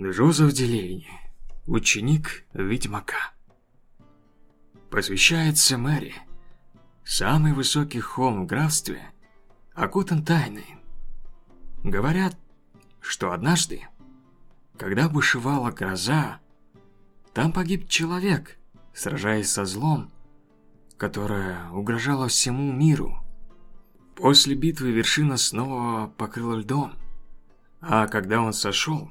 Джозеф Делейни, ученик ведьмака. Посвящается Мэри. Самый высокий холм в графстве окутан тайной. Говорят, что однажды, когда бушевала гроза, там погиб человек, сражаясь со злом, которое угрожало всему миру. После битвы вершина снова покрыла льдом, а когда он сошел,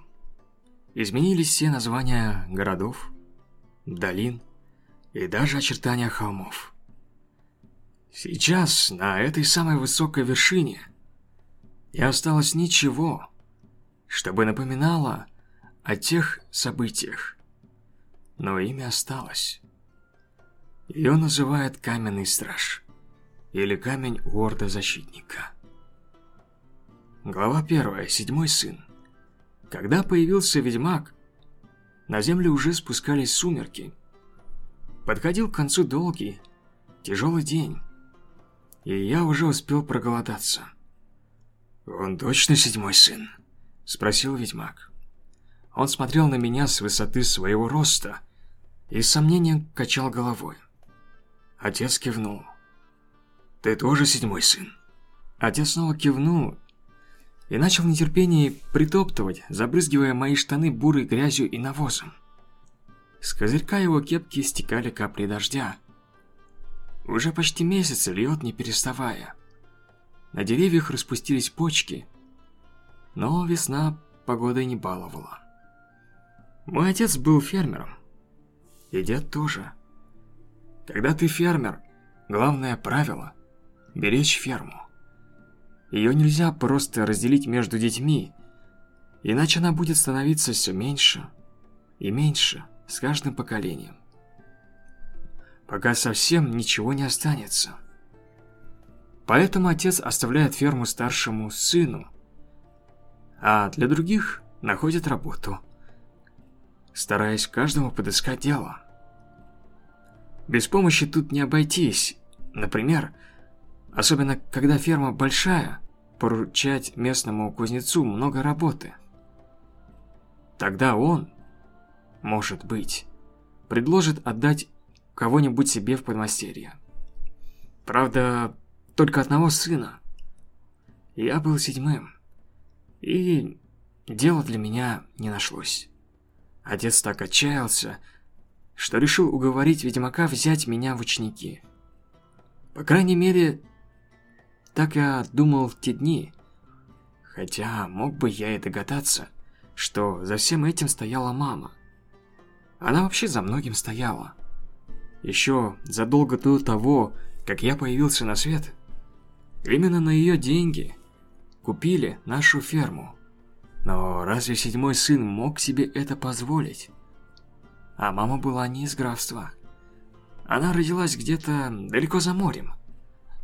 изменились все названия городов, долин и даже очертания холмов. Сейчас на этой самой высокой вершине не осталось ничего, чтобы напоминало о тех событиях, но имя осталось. Ее называют Каменный Страж или Камень Уорда-Защитника. Глава 1. Седьмой сын. Когда появился ведьмак, на землю уже спускались сумерки. Подходил к концу долгий, тяжелый день, и я уже успел проголодаться. «Он точно седьмой сын?» – спросил ведьмак. Он смотрел на меня с высоты своего роста и с сомнением качал головой. Отец кивнул. «Ты тоже седьмой сын?» Отец снова кивнул и начал в нетерпении притоптывать, забрызгивая мои штаны бурой грязью и навозом. С козырька его кепки стекали капли дождя. Уже почти месяц льет, не переставая. На деревьях распустились почки, но весна погодой не баловала. Мой отец был фермером, и дед тоже. Когда ты фермер, главное правило – беречь ферму. Ее нельзя просто разделить между детьми, иначе она будет становиться все меньше и меньше с каждым поколением. Пока совсем ничего не останется. Поэтому отец оставляет ферму старшему сыну, а для других находит работу, стараясь каждому подыскать дело. Без помощи тут не обойтись. Например, особенно когда ферма большая, поручать местному кузнецу много работы. Тогда он, может быть, предложит отдать кого-нибудь себе в подмастерье. Правда, только одного сына. Я был седьмым, и дела для меня не нашлось. Отец так отчаялся, что решил уговорить ведьмака взять меня в ученики. По крайней мере, так я думал в те дни. Хотя мог бы я и догадаться, что за всем этим стояла мама. Она вообще за многим стояла. Еще задолго до того, как я появился на свет, именно на ее деньги купили нашу ферму. Но разве седьмой сын мог себе это позволить? а мама была не из графства. Она родилась где-то далеко за морем.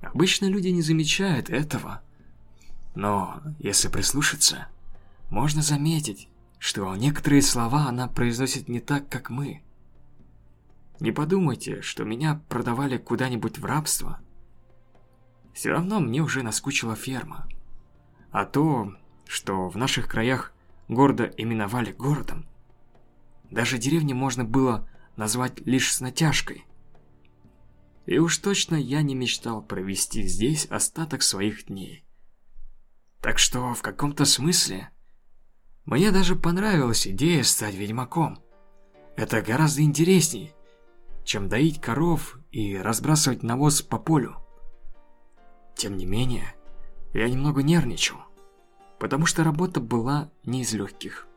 Обычно люди не замечают этого. Но если прислушаться, можно заметить, что некоторые слова она произносит не так, как мы. Не подумайте, что меня продавали куда-нибудь в рабство. Все равно мне уже наскучила ферма. А то, что в наших краях гордо именовали городом, даже деревни можно было назвать лишь с натяжкой. И уж точно я не мечтал провести здесь остаток своих дней. Так что в каком-то смысле мне даже понравилась идея стать ведьмаком. Это гораздо интересней, чем доить коров и разбрасывать навоз по полю. Тем не менее, я немного нервничал, потому что работа была не из легких.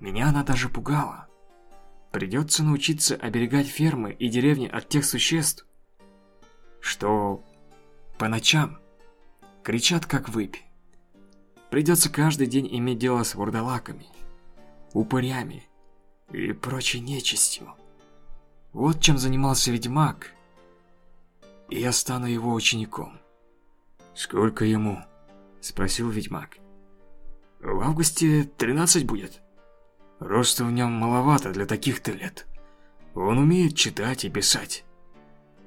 Меня она даже пугала. Придется научиться оберегать фермы и деревни от тех существ, что по ночам кричат как выпь. Придется каждый день иметь дело с вурдалаками, упырями и прочей нечистью. Вот чем занимался ведьмак, и я стану его учеником. «Сколько ему?» – спросил ведьмак. «В августе 13 будет». Роста в нем маловато для таких-то лет. Он умеет читать и писать.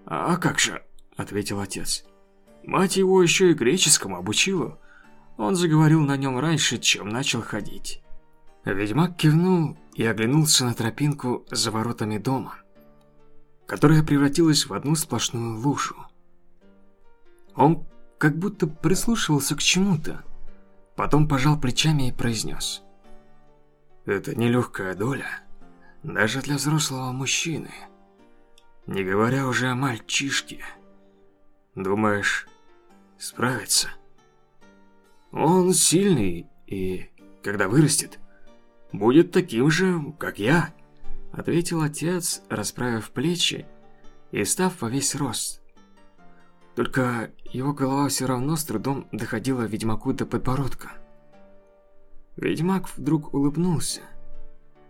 «А как же?» – ответил отец. «Мать его еще и греческому обучила. Он заговорил на нем раньше, чем начал ходить». Ведьмак кивнул и оглянулся на тропинку за воротами дома, которая превратилась в одну сплошную лужу. Он как будто прислушивался к чему-то, потом пожал плечами и произнес. «Это нелегкая доля, даже для взрослого мужчины, не говоря уже о мальчишке. Думаешь, справится?» «Он сильный и, когда вырастет, будет таким же, как я», ответил отец, расправив плечи и став во весь рост. Только его голова все равно с трудом доходила ведьмаку до подбородка. Ведьмак вдруг улыбнулся.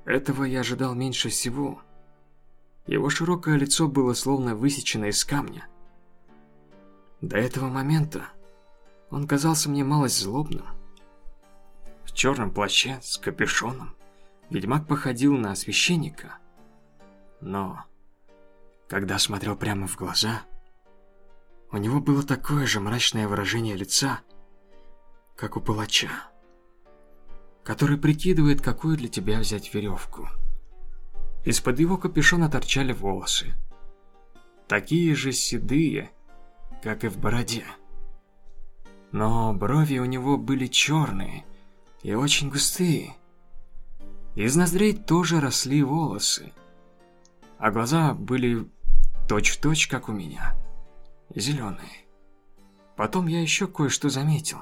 Этого я ожидал меньше всего. Его широкое лицо было словно высечено из камня. До этого момента он казался мне малость злобным. В черном плаще с капюшоном ведьмак походил на священника. Но, когда смотрел прямо в глаза, у него было такое же мрачное выражение лица, как у палача, который прикидывает, какую для тебя взять веревку. Из-под его капюшона торчали волосы, такие же седые, как и в бороде. Но брови у него были черные и очень густые. Из ноздрей тоже росли волосы, а глаза были точь-в-точь, -точь, как у меня – зеленые. Потом я еще кое-что заметил.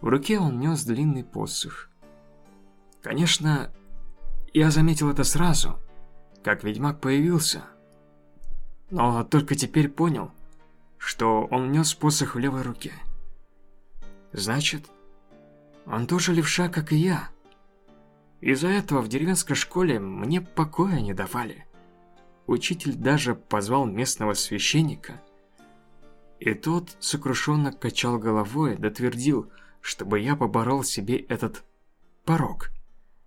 В руке он нес длинный посох. Конечно, я заметил это сразу, как ведьмак появился. Но только теперь понял, что он нес посох в левой руке. Значит, он тоже левша, как и я. Из-за этого в деревенской школе мне покоя не давали. Учитель даже позвал местного священника – и тот сокрушенно качал головой, дотвердил, чтобы я поборол себе этот порог.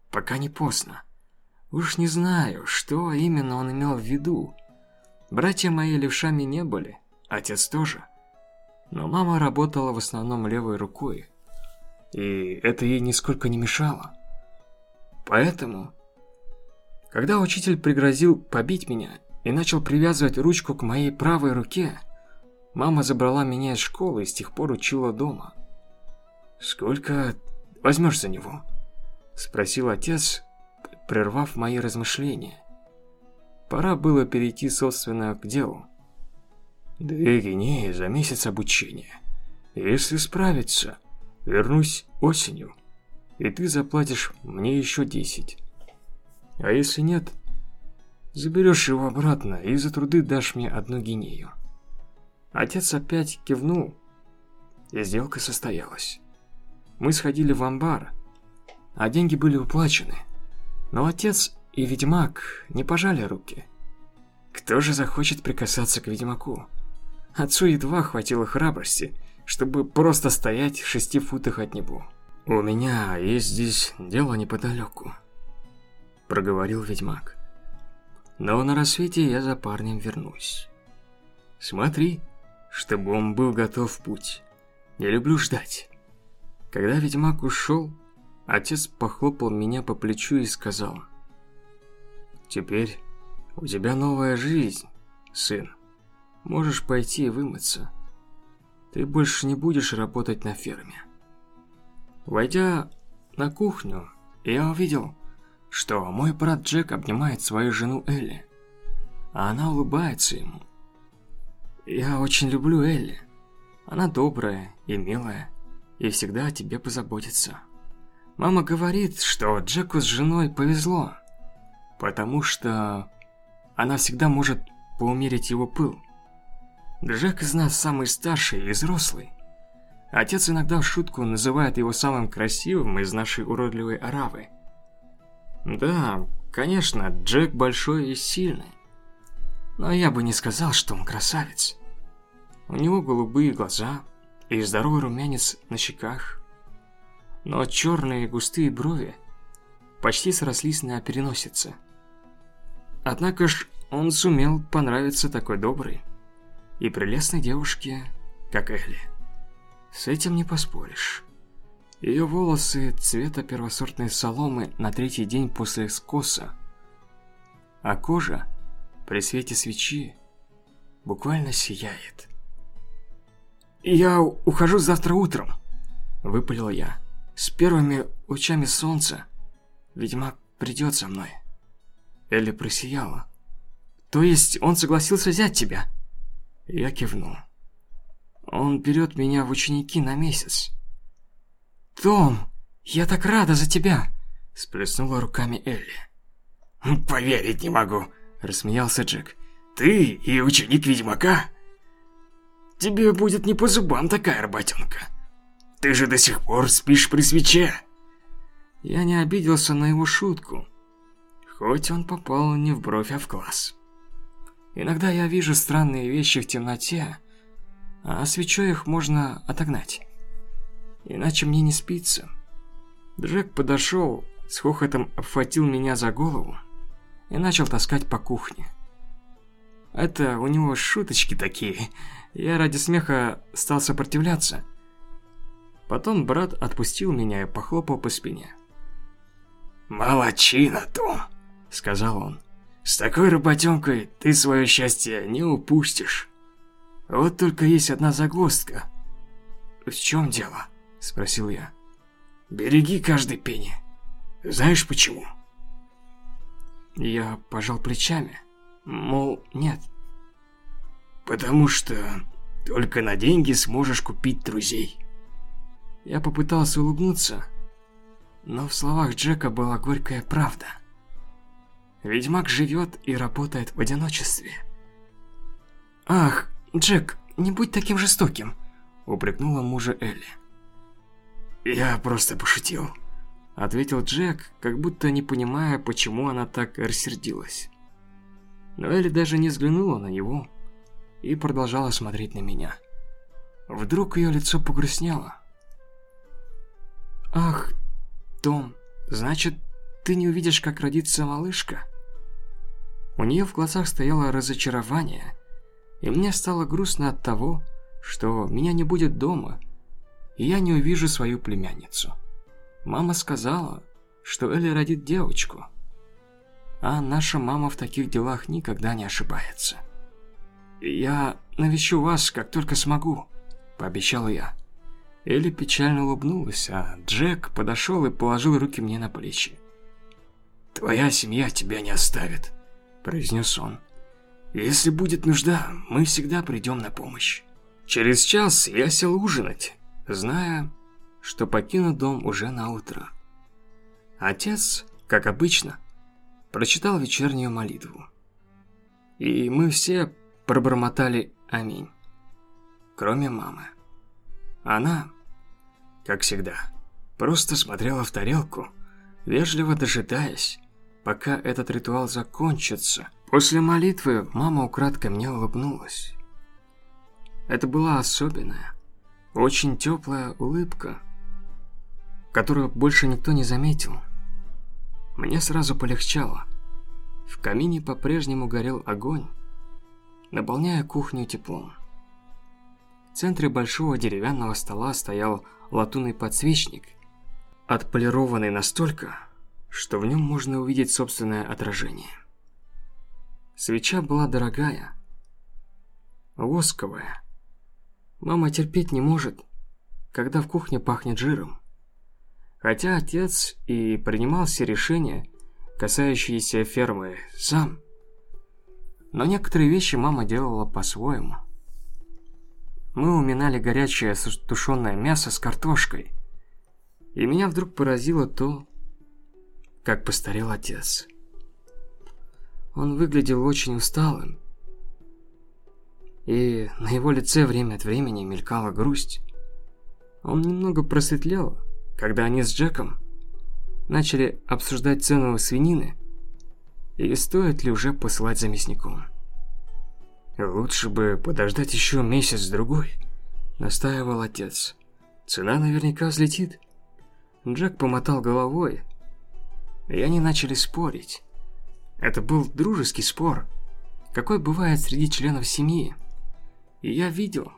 Пока не поздно. Уж не знаю, что именно он имел в виду. Братья мои левшами не были, отец тоже. Но мама работала в основном левой рукой. И это ей нисколько не мешало. Поэтому, когда учитель пригрозил побить меня и начал привязывать ручку к моей правой руке, Мама забрала меня из школы и с тех пор учила дома. «Сколько возьмешь за него?» Спросил отец, прервав мои размышления. Пора было перейти, собственно, к делу. «Две гинеи за месяц обучения. Если справиться, вернусь осенью, и ты заплатишь мне еще десять. А если нет, заберешь его обратно и за труды дашь мне одну гинею». Отец опять кивнул, и сделка состоялась. Мы сходили в амбар, а деньги были уплачены. Но отец и ведьмак не пожали руки. Кто же захочет прикасаться к ведьмаку? Отцу едва хватило храбрости, чтобы просто стоять в шести футах от него. «У меня есть здесь дело неподалеку», — проговорил ведьмак. «Но на рассвете я за парнем вернусь. Смотри, чтобы он был готов в путь. Не люблю ждать. Когда ведьмак ушел, отец похлопал меня по плечу и сказал. «Теперь у тебя новая жизнь, сын. Можешь пойти и вымыться. Ты больше не будешь работать на ферме». Войдя на кухню, я увидел, что мой брат Джек обнимает свою жену Элли, а она улыбается ему. Я очень люблю Элли. Она добрая и милая, и всегда о тебе позаботится. Мама говорит, что Джеку с женой повезло, потому что она всегда может поумерить его пыл. Джек из нас самый старший и взрослый. Отец иногда в шутку называет его самым красивым из нашей уродливой аравы. Да, конечно, Джек большой и сильный. Но я бы не сказал, что он красавец. У него голубые глаза и здоровый румянец на щеках. Но черные густые брови почти срослись на переносице. Однако ж он сумел понравиться такой доброй и прелестной девушке, как Элли. С этим не поспоришь. Ее волосы цвета первосортной соломы на третий день после скоса, а кожа при свете свечи буквально сияет. «Я ухожу завтра утром», – выпалил я. «С первыми лучами солнца ведьмак придет со мной». Элли просияла. «То есть он согласился взять тебя?» Я кивнул. «Он берет меня в ученики на месяц». «Том, я так рада за тебя!» – сплеснула руками Элли. «Поверить не могу!» – рассмеялся Джек. «Ты и ученик ведьмака?» Тебе будет не по зубам такая работенка. Ты же до сих пор спишь при свече. Я не обиделся на его шутку, хоть он попал не в бровь, а в глаз. Иногда я вижу странные вещи в темноте, а свечой их можно отогнать. Иначе мне не спится. Джек подошел, с хохотом обхватил меня за голову и начал таскать по кухне. Это у него шуточки такие. Я ради смеха стал сопротивляться. Потом брат отпустил меня и похлопал по спине. «Молодчина, Том», — сказал он. «С такой работенкой ты свое счастье не упустишь. Вот только есть одна загвоздка». «В чем дело?» — спросил я. «Береги каждый пенни. Знаешь почему?» Я пожал плечами. Мол, нет. Потому что только на деньги сможешь купить друзей. Я попытался улыбнуться, но в словах Джека была горькая правда. Ведьмак живет и работает в одиночестве. «Ах, Джек, не будь таким жестоким», – упрекнула мужа Элли. «Я просто пошутил», – ответил Джек, как будто не понимая, почему она так рассердилась. Но Элли даже не взглянула на него и продолжала смотреть на меня. Вдруг ее лицо погрустнело. «Ах, Том, значит, ты не увидишь, как родится малышка?» У нее в глазах стояло разочарование, и мне стало грустно от того, что меня не будет дома, и я не увижу свою племянницу. Мама сказала, что Элли родит девочку – а наша мама в таких делах никогда не ошибается. «Я навещу вас, как только смогу», – пообещал я. Элли печально улыбнулась, а Джек подошел и положил руки мне на плечи. «Твоя семья тебя не оставит», – произнес он. «Если будет нужда, мы всегда придем на помощь». Через час я сел ужинать, зная, что покину дом уже на утро. Отец, как обычно, прочитал вечернюю молитву. И мы все пробормотали «Аминь», кроме мамы. Она, как всегда, просто смотрела в тарелку, вежливо дожидаясь, пока этот ритуал закончится. После молитвы мама украдкой мне улыбнулась. Это была особенная, очень теплая улыбка, которую больше никто не заметил. Мне сразу полегчало. В камине по-прежнему горел огонь, наполняя кухню теплом. В центре большого деревянного стола стоял латунный подсвечник, отполированный настолько, что в нем можно увидеть собственное отражение. Свеча была дорогая, восковая. Мама терпеть не может, когда в кухне пахнет жиром. Хотя отец и принимал все решения, касающиеся фермы, сам. Но некоторые вещи мама делала по-своему. Мы уминали горячее тушеное мясо с картошкой. И меня вдруг поразило то, как постарел отец. Он выглядел очень усталым. И на его лице время от времени мелькала грусть. Он немного просветлел, когда они с Джеком начали обсуждать цену свинины и стоит ли уже посылать за мясником. «Лучше бы подождать еще месяц-другой», – настаивал отец. «Цена наверняка взлетит». Джек помотал головой, и они начали спорить. Это был дружеский спор, какой бывает среди членов семьи. И я видел,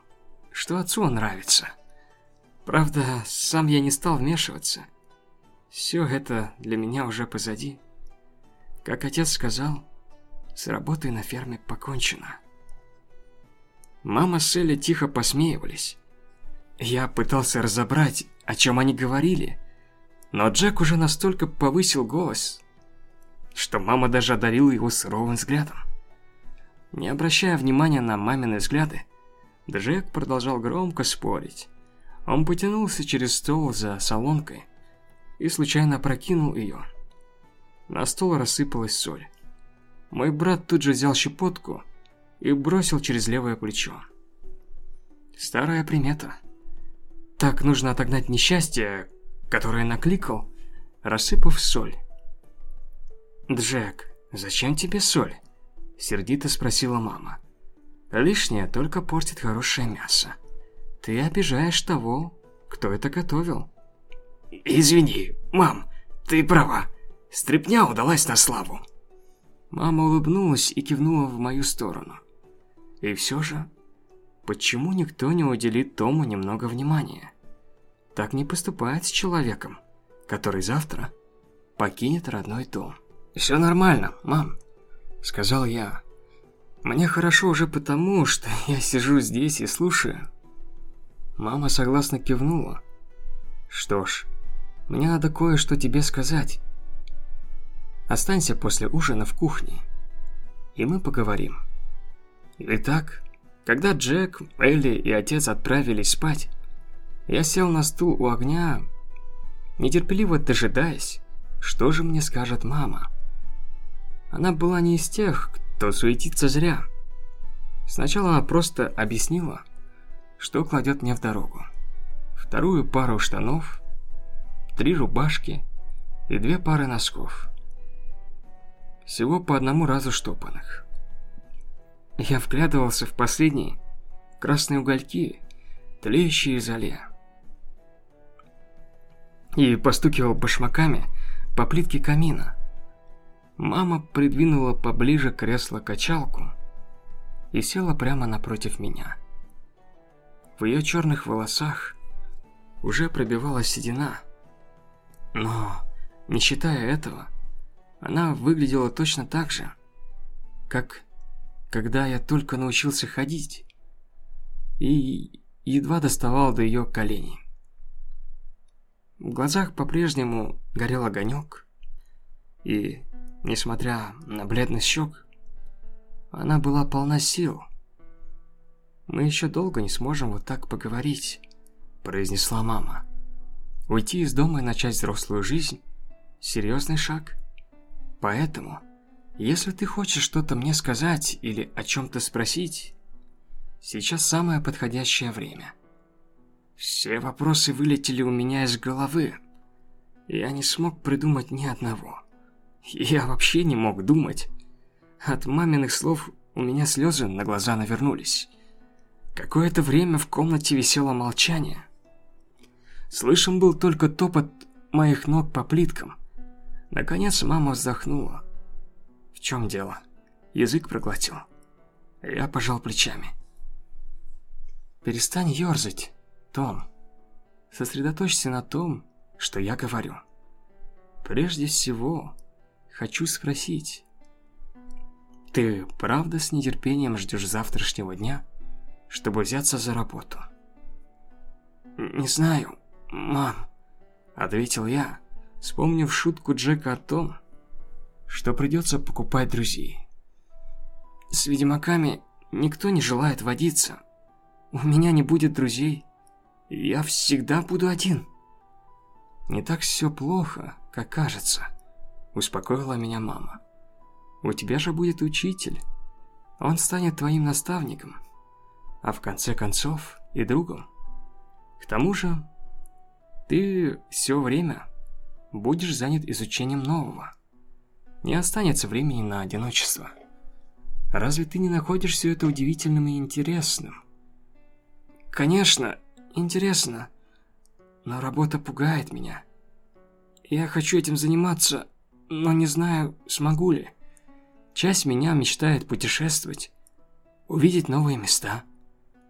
что отцу он нравится – Правда, сам я не стал вмешиваться. Все это для меня уже позади. Как отец сказал, с работой на ферме покончено. Мама с Элли тихо посмеивались. Я пытался разобрать, о чем они говорили, но Джек уже настолько повысил голос, что мама даже одарила его суровым взглядом. Не обращая внимания на мамины взгляды, Джек продолжал громко спорить. Он потянулся через стол за солонкой и случайно прокинул ее. На стол рассыпалась соль. Мой брат тут же взял щепотку и бросил через левое плечо. Старая примета. Так нужно отогнать несчастье, которое накликал, рассыпав соль. «Джек, зачем тебе соль?» – сердито спросила мама. «Лишнее только портит хорошее мясо. Ты обижаешь того, кто это готовил». «Извини, мам, ты права. Стрепня удалась на славу». Мама улыбнулась и кивнула в мою сторону. И все же, почему никто не уделит Тому немного внимания? Так не поступает с человеком, который завтра покинет родной дом. «Все нормально, мам», — сказал я. «Мне хорошо уже потому, что я сижу здесь и слушаю». Мама согласно кивнула. «Что ж, мне надо кое-что тебе сказать. Останься после ужина в кухне, и мы поговорим». Итак, когда Джек, Элли и отец отправились спать, я сел на стул у огня, нетерпеливо дожидаясь, что же мне скажет мама. Она была не из тех, кто суетится зря. Сначала она просто объяснила, что кладет мне в дорогу. Вторую пару штанов, три рубашки и две пары носков. Всего по одному разу штопанных. Я вглядывался в последние красные угольки, тлеющие зале. И постукивал башмаками по плитке камина. Мама придвинула поближе кресло-качалку и села прямо напротив меня. В ее черных волосах уже пробивалась седина. Но, не считая этого, она выглядела точно так же, как когда я только научился ходить и едва доставал до ее коленей. В глазах по-прежнему горел огонек, и, несмотря на бледность щек, она была полна сил. «Мы еще долго не сможем вот так поговорить», – произнесла мама. «Уйти из дома и начать взрослую жизнь – серьезный шаг. Поэтому если ты хочешь что-то мне сказать или о чем-то спросить, сейчас самое подходящее время. Все вопросы вылетели у меня из головы. Я не смог придумать ни одного. Я вообще не мог думать. От маминых слов у меня слезы на глаза навернулись. Какое-то время в комнате висело молчание. Слышен был только топот моих ног по плиткам. Наконец мама вздохнула чем дело? Язык проглотил. Я пожал плечами. Перестань ерзать, Том. Сосредоточься на том, что я говорю. Прежде всего, хочу спросить. Ты правда с нетерпением ждешь завтрашнего дня, чтобы взяться за работу? Не знаю, мам, ответил я, вспомнив шутку Джека о том, что придется покупать друзей. С ведьмаками никто не желает водиться. У меня не будет друзей. Я всегда буду один. Не так все плохо, как кажется, успокоила меня мама. У тебя же будет учитель. Он станет твоим наставником, а в конце концов и другом. К тому же, ты все время будешь занят изучением нового не останется времени на одиночество. Разве ты не находишь все это удивительным и интересным? Конечно, интересно, но работа пугает меня. Я хочу этим заниматься, но не знаю, смогу ли. Часть меня мечтает путешествовать, увидеть новые места.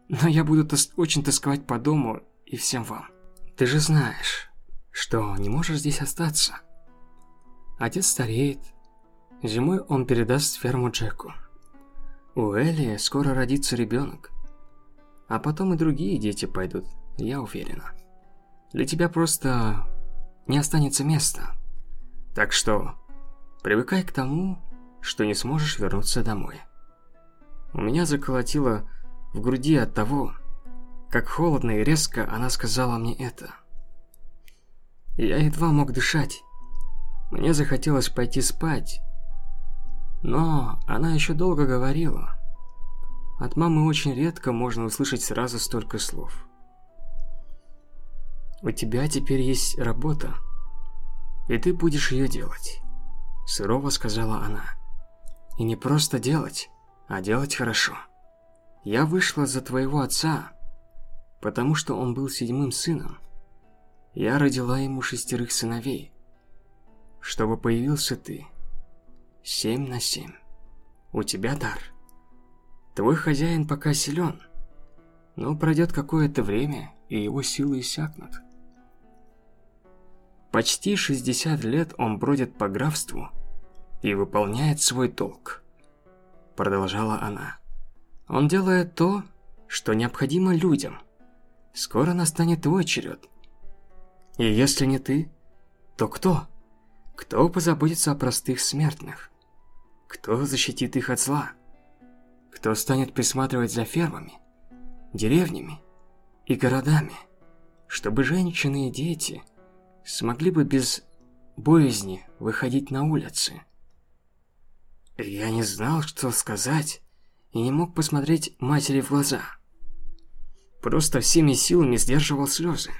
Но я буду тос очень тосковать по дому и всем вам. Ты же знаешь, что не можешь здесь остаться. Отец стареет. Зимой он передаст ферму Джеку. У Элли скоро родится ребенок. А потом и другие дети пойдут, я уверена. Для тебя просто не останется места. Так что привыкай к тому, что не сможешь вернуться домой. У меня заколотило в груди от того, как холодно и резко она сказала мне это. Я едва мог дышать. Мне захотелось пойти спать, но она еще долго говорила. От мамы очень редко можно услышать сразу столько слов. «У тебя теперь есть работа, и ты будешь ее делать», – сурово сказала она. «И не просто делать, а делать хорошо. Я вышла за твоего отца, потому что он был седьмым сыном. Я родила ему шестерых сыновей, чтобы появился ты. Семь на семь. У тебя дар. Твой хозяин пока силен, но пройдет какое-то время, и его силы иссякнут. Почти 60 лет он бродит по графству и выполняет свой долг. Продолжала она. Он делает то, что необходимо людям. Скоро настанет твой черед. И если не ты, то кто? Кто позаботится о простых смертных? Кто защитит их от зла? Кто станет присматривать за фермами, деревнями и городами, чтобы женщины и дети – смогли бы без боязни выходить на улицы. Я не знал, что сказать, и не мог посмотреть матери в глаза. Просто всеми силами сдерживал слезы.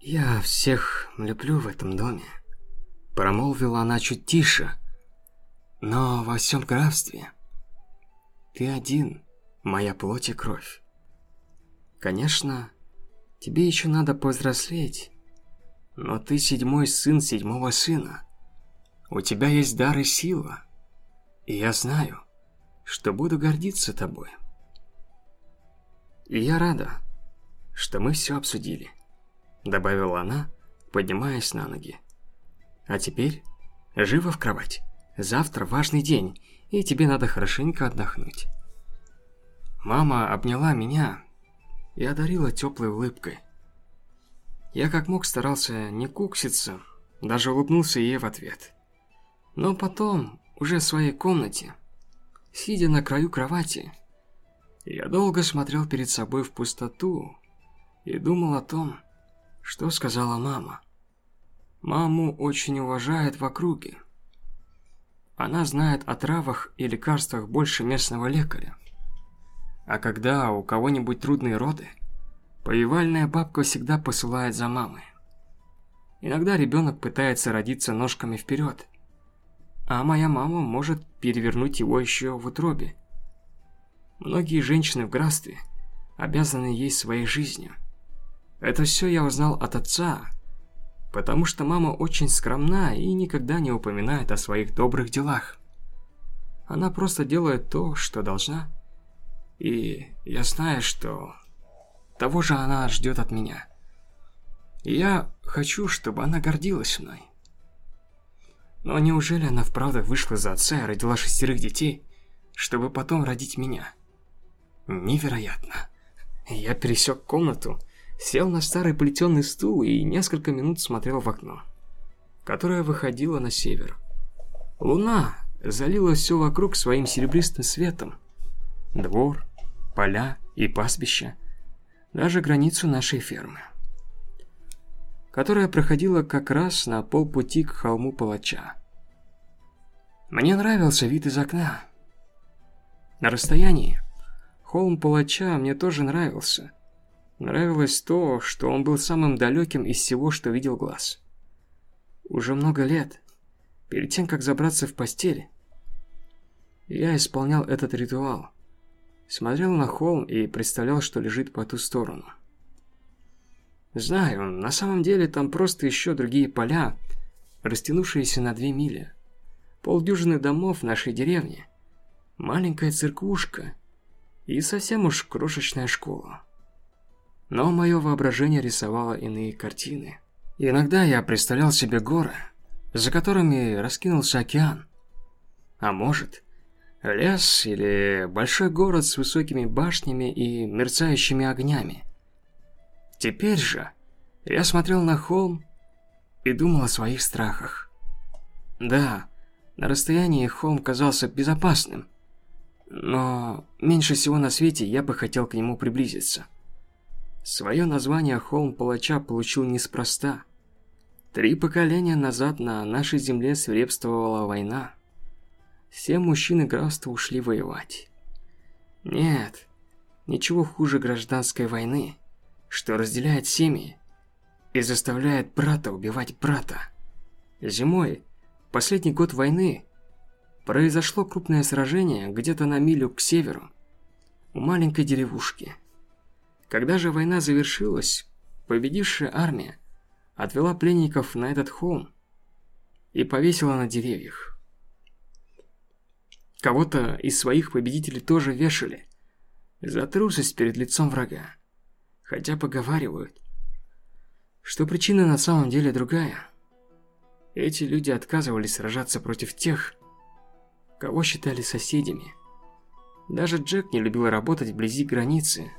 «Я всех люблю в этом доме», – промолвила она чуть тише. «Но во всем графстве ты один, моя плоть и кровь. Конечно, тебе еще надо повзрослеть, но ты седьмой сын седьмого сына. У тебя есть дар и сила. И я знаю, что буду гордиться тобой. И я рада, что мы все обсудили, добавила она, поднимаясь на ноги. А теперь живо в кровать. Завтра важный день, и тебе надо хорошенько отдохнуть. Мама обняла меня и одарила теплой улыбкой. Я как мог старался не кукситься, даже улыбнулся ей в ответ. Но потом, уже в своей комнате, сидя на краю кровати, я долго смотрел перед собой в пустоту и думал о том, что сказала мама. Маму очень уважают в округе. Она знает о травах и лекарствах больше местного лекаря. А когда у кого-нибудь трудные роды – Повивальная бабка всегда посылает за мамой. Иногда ребенок пытается родиться ножками вперед, а моя мама может перевернуть его еще в утробе. Многие женщины в графстве обязаны ей своей жизнью. Это все я узнал от отца, потому что мама очень скромна и никогда не упоминает о своих добрых делах. Она просто делает то, что должна. И я знаю, что того же она ждет от меня. я хочу, чтобы она гордилась мной. Но неужели она вправду вышла за отца и родила шестерых детей, чтобы потом родить меня? Невероятно. Я пересек комнату, сел на старый плетеный стул и несколько минут смотрел в окно, которое выходило на север. Луна залила все вокруг своим серебристым светом. Двор, поля и пастбища даже границу нашей фермы, которая проходила как раз на полпути к холму палача. Мне нравился вид из окна. На расстоянии холм палача мне тоже нравился. Нравилось то, что он был самым далеким из всего, что видел глаз. Уже много лет, перед тем, как забраться в постель, я исполнял этот ритуал – смотрел на холм и представлял, что лежит по ту сторону. Знаю, на самом деле там просто еще другие поля, растянувшиеся на две мили. Полдюжины домов в нашей деревне, маленькая церквушка и совсем уж крошечная школа. Но мое воображение рисовало иные картины. иногда я представлял себе горы, за которыми раскинулся океан. А может, лес или большой город с высокими башнями и мерцающими огнями. Теперь же я смотрел на холм и думал о своих страхах. Да, на расстоянии холм казался безопасным, но меньше всего на свете я бы хотел к нему приблизиться. Свое название холм палача получил неспроста. Три поколения назад на нашей земле свирепствовала война. Все мужчины графства ушли воевать. Нет, ничего хуже гражданской войны, что разделяет семьи и заставляет брата убивать брата. Зимой, последний год войны, произошло крупное сражение где-то на милю к северу, у маленькой деревушки. Когда же война завершилась, победившая армия отвела пленников на этот холм и повесила на деревьях. Кого-то из своих победителей тоже вешали за трусость перед лицом врага. Хотя поговаривают, что причина на самом деле другая. Эти люди отказывались сражаться против тех, кого считали соседями. Даже Джек не любил работать вблизи границы.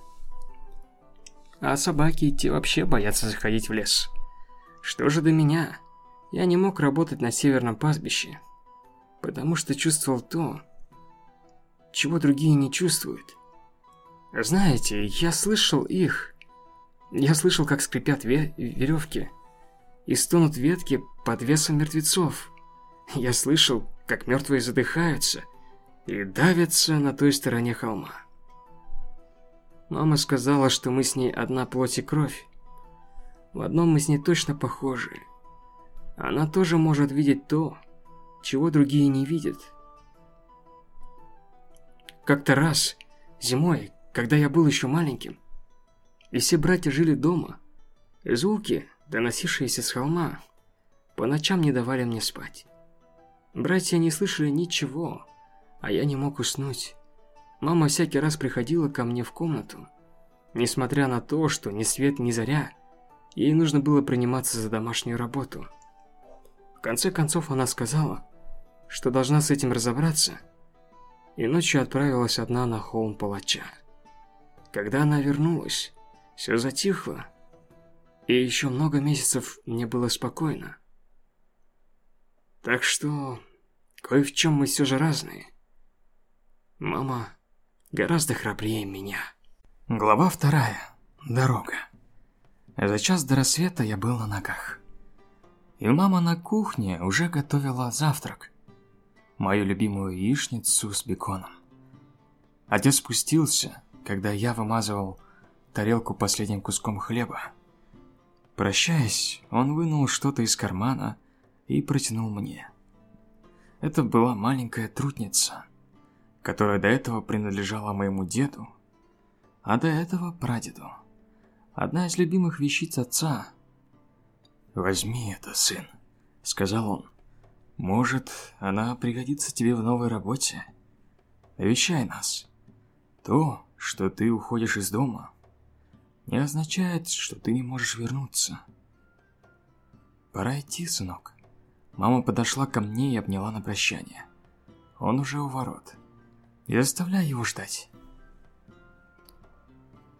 А собаки те вообще боятся заходить в лес. Что же до меня? Я не мог работать на северном пастбище, потому что чувствовал то, чего другие не чувствуют. Знаете, я слышал их, я слышал, как скрипят ве веревки и стонут ветки под весом мертвецов. Я слышал, как мертвые задыхаются и давятся на той стороне холма. Мама сказала, что мы с ней одна плоть и кровь. В одном мы с ней точно похожи. Она тоже может видеть то, чего другие не видят. Как-то раз, зимой, когда я был еще маленьким, и все братья жили дома. Звуки, доносившиеся с холма, по ночам не давали мне спать. Братья не слышали ничего, а я не мог уснуть. Мама всякий раз приходила ко мне в комнату. Несмотря на то, что ни свет, ни заря, ей нужно было приниматься за домашнюю работу. В конце концов она сказала, что должна с этим разобраться, и ночью отправилась одна на холм палача. Когда она вернулась, все затихло, и еще много месяцев мне было спокойно. Так что кое в чем мы все же разные. Мама гораздо храбрее меня. Глава вторая. Дорога. За час до рассвета я был на ногах. И мама на кухне уже готовила завтрак. Мою любимую яичницу с беконом. Отец спустился, когда я вымазывал тарелку последним куском хлеба. Прощаясь, он вынул что-то из кармана и протянул мне. Это была маленькая трутница, которая до этого принадлежала моему деду, а до этого прадеду. Одна из любимых вещиц отца. «Возьми это, сын», — сказал он. «Может, она пригодится тебе в новой работе. Навещай нас. То, что ты уходишь из дома, не означает, что ты не можешь вернуться. Пора идти, сынок. Мама подошла ко мне и обняла на прощание. Он уже у ворот. Не заставляй его ждать.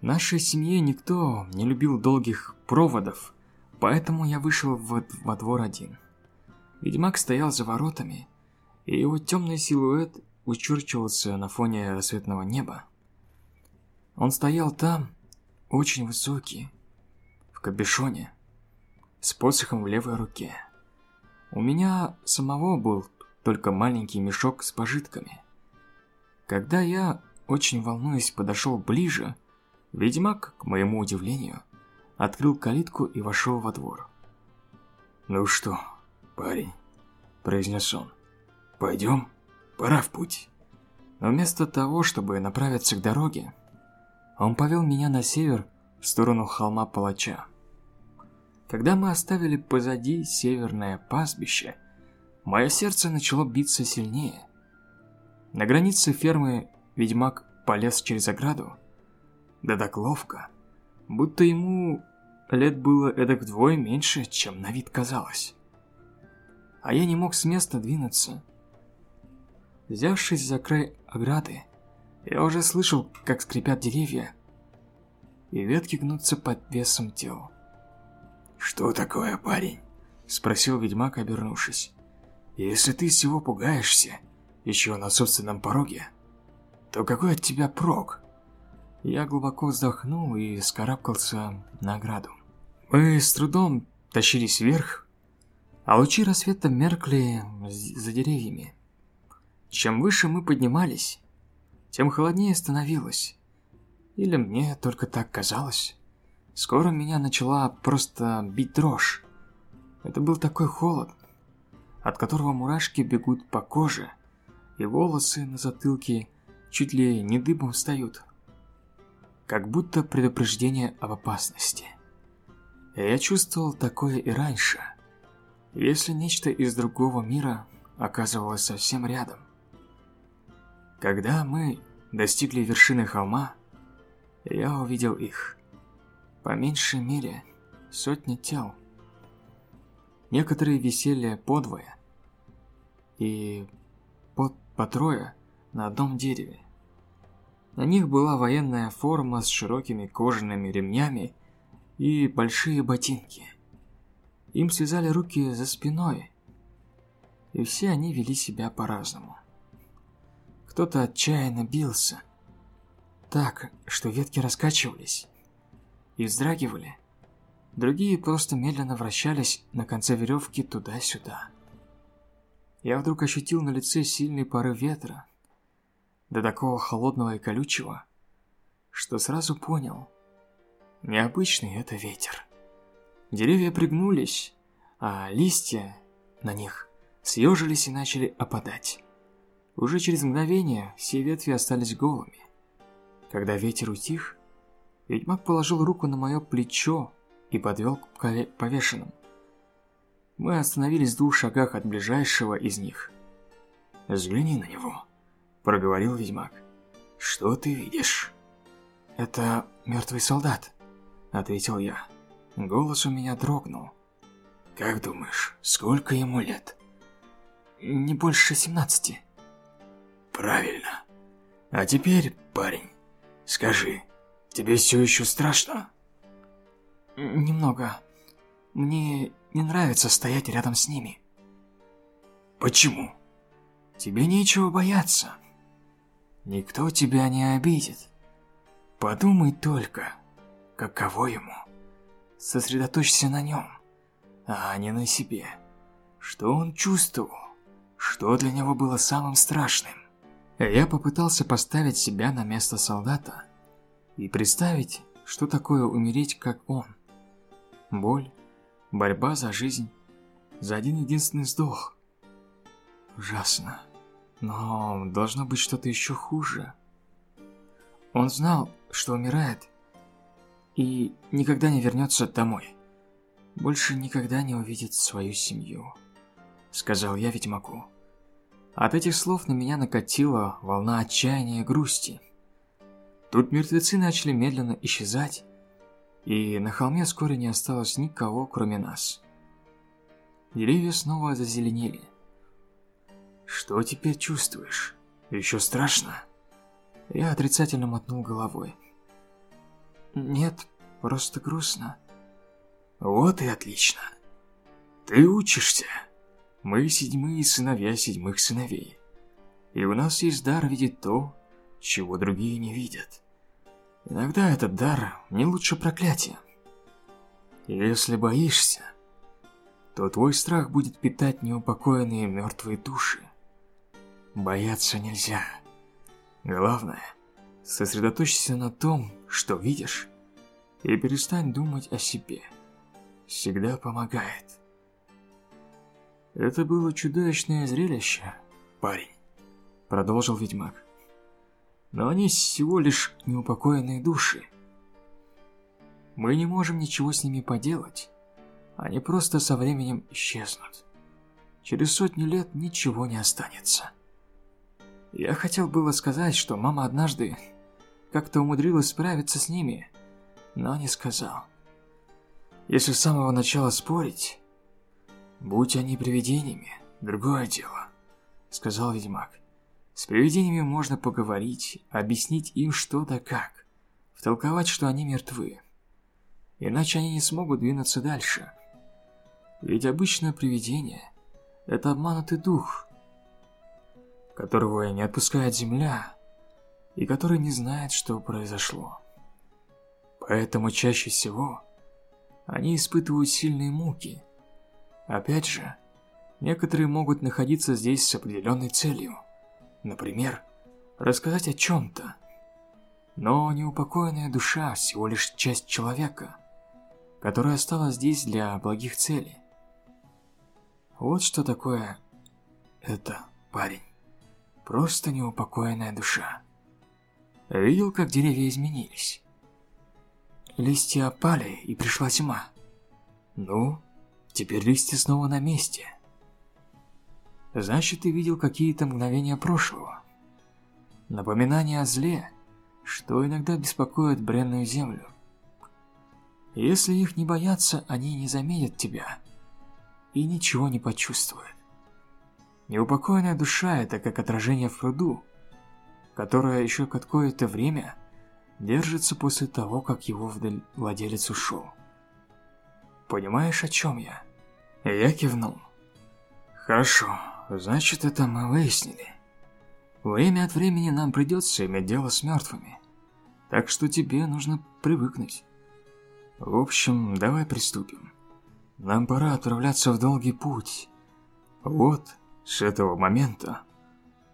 В нашей семье никто не любил долгих проводов, поэтому я вышел в, во двор один. Ведьмак стоял за воротами, и его темный силуэт вычерчивался на фоне рассветного неба. Он стоял там, очень высокий, в капюшоне, с посохом в левой руке. У меня самого был только маленький мешок с пожитками. Когда я, очень волнуясь, подошел ближе, ведьмак, к моему удивлению, открыл калитку и вошел во двор. «Ну что, парень?» – произнес он. «Пойдем, пора в путь». Но вместо того, чтобы направиться к дороге, он повел меня на север, в сторону холма Палача. Когда мы оставили позади северное пастбище, мое сердце начало биться сильнее. На границе фермы ведьмак полез через ограду, да так ловко, будто ему лет было эдак вдвое меньше, чем на вид казалось. А я не мог с места двинуться. Взявшись за край ограды, я уже слышал, как скрипят деревья, и ветки гнутся под весом тел. «Что такое, парень?» – спросил ведьмак, обернувшись. «Если ты всего пугаешься, еще на собственном пороге, то какой от тебя прок?» Я глубоко вздохнул и скарабкался на ограду. Мы с трудом тащились вверх, а лучи рассвета меркли за деревьями. Чем выше мы поднимались, тем холоднее становилось. Или мне только так казалось. Скоро меня начала просто бить дрожь. Это был такой холод, от которого мурашки бегут по коже, и волосы на затылке чуть ли не дыбом встают. Как будто предупреждение об опасности. Я чувствовал такое и раньше, если нечто из другого мира оказывалось совсем рядом. Когда мы достигли вершины холма, я увидел их. По меньшей мере, сотни тел. Некоторые висели подвое и по трое на одном дереве. На них была военная форма с широкими кожаными ремнями и большие ботинки. Им связали руки за спиной, и все они вели себя по-разному. Кто-то отчаянно бился, так, что ветки раскачивались и вздрагивали. Другие просто медленно вращались на конце веревки туда-сюда. Я вдруг ощутил на лице сильный порыв ветра, до такого холодного и колючего, что сразу понял, необычный это ветер. Деревья пригнулись, а листья на них съежились и начали опадать. Уже через мгновение все ветви остались голыми. Когда ветер утих, ведьмак положил руку на мое плечо и подвел к повешенным. Мы остановились в двух шагах от ближайшего из них. «Взгляни на него», – проговорил ведьмак. «Что ты видишь?» «Это мертвый солдат», – ответил я. Голос у меня дрогнул. «Как думаешь, сколько ему лет?» «Не больше семнадцати». «Правильно. А теперь, парень, Скажи, тебе все еще страшно? Немного. Мне не нравится стоять рядом с ними. Почему? Тебе нечего бояться. Никто тебя не обидит. Подумай только, каково ему. Сосредоточься на нем, а не на себе. Что он чувствовал? Что для него было самым страшным? Я попытался поставить себя на место солдата и представить, что такое умереть, как он. Боль, борьба за жизнь, за один единственный вздох. Ужасно. Но должно быть что-то еще хуже. Он знал, что умирает, и никогда не вернется домой. Больше никогда не увидит свою семью, сказал я ведьмаку. От этих слов на меня накатила волна отчаяния и грусти. Тут мертвецы начали медленно исчезать, и на холме вскоре не осталось никого, кроме нас. Деревья снова зазеленели. «Что теперь чувствуешь? Еще страшно?» Я отрицательно мотнул головой. «Нет, просто грустно». «Вот и отлично. Ты учишься?» Мы седьмые сыновья седьмых сыновей. И у нас есть дар видеть то, чего другие не видят. Иногда этот дар не лучше проклятия. Если боишься, то твой страх будет питать неупокоенные мертвые души. Бояться нельзя. Главное, сосредоточься на том, что видишь, и перестань думать о себе. Всегда помогает. «Это было чудовищное зрелище, парень», — продолжил ведьмак. «Но они всего лишь неупокоенные души. Мы не можем ничего с ними поделать. Они просто со временем исчезнут. Через сотни лет ничего не останется». Я хотел было сказать, что мама однажды как-то умудрилась справиться с ними, но не сказал. Если с самого начала спорить, будь они привидениями, другое дело, сказал ведьмак. С привидениями можно поговорить, объяснить им что да как, втолковать, что они мертвы. Иначе они не смогут двинуться дальше. Ведь обычное привидение – это обманутый дух, которого не отпускает земля, и который не знает, что произошло. Поэтому чаще всего они испытывают сильные муки. Опять же, некоторые могут находиться здесь с определенной целью. Например, рассказать о чем-то. Но неупокоенная душа всего лишь часть человека, которая осталась здесь для благих целей. Вот что такое это, парень. Просто неупокоенная душа. Видел, как деревья изменились? Листья опали, и пришла зима. Ну, теперь листья снова на месте. Значит, ты видел какие-то мгновения прошлого. Напоминание о зле, что иногда беспокоит бренную землю. Если их не бояться, они не заметят тебя и ничего не почувствуют. Неупокоенная душа – это как отражение в пруду, которое еще какое-то время держится после того, как его владелец ушел. Понимаешь, о чем я? Я кивнул. Хорошо, значит, это мы выяснили. Время от времени нам придется иметь дело с мертвыми, так что тебе нужно привыкнуть. В общем, давай приступим. Нам пора отправляться в долгий путь. Вот, с этого момента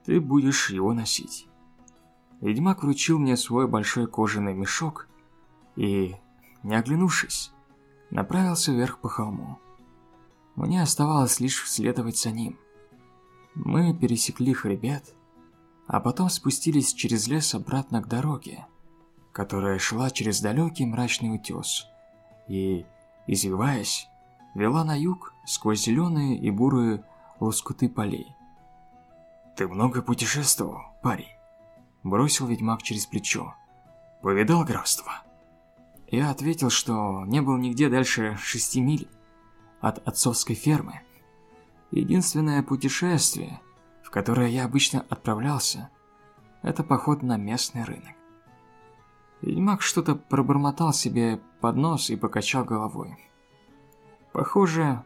ты будешь его носить. Ведьмак вручил мне свой большой кожаный мешок и, не оглянувшись, направился вверх по холму. Мне оставалось лишь следовать за ним. Мы пересекли хребет, а потом спустились через лес обратно к дороге, которая шла через далекий мрачный утес и, извиваясь, вела на юг сквозь зеленые и бурые лоскуты полей. «Ты много путешествовал, парень?» Бросил ведьмак через плечо. «Повидал графство?» Я ответил, что не был нигде дальше шести миль от отцовской фермы. Единственное путешествие, в которое я обычно отправлялся, это поход на местный рынок. Ведьмак что-то пробормотал себе под нос и покачал головой. Похоже,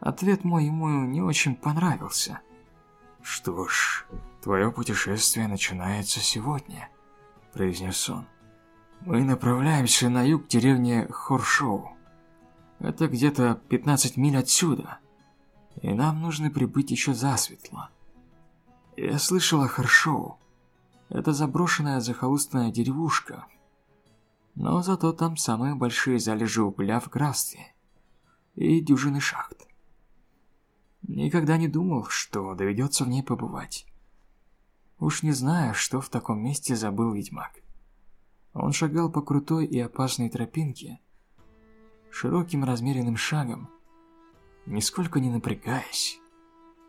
ответ мой ему не очень понравился. «Что ж, твое путешествие начинается сегодня», – произнес он. «Мы направляемся на юг деревни Хоршоу. Это где-то 15 миль отсюда, и нам нужно прибыть еще засветло. Я слышал о Хоршоу. Это заброшенная захолустная деревушка, но зато там самые большие залежи угля в графстве и дюжины шахт. Никогда не думал, что доведется в ней побывать. Уж не знаю, что в таком месте забыл ведьмак. Он шагал по крутой и опасной тропинке, широким размеренным шагом, нисколько не напрягаясь.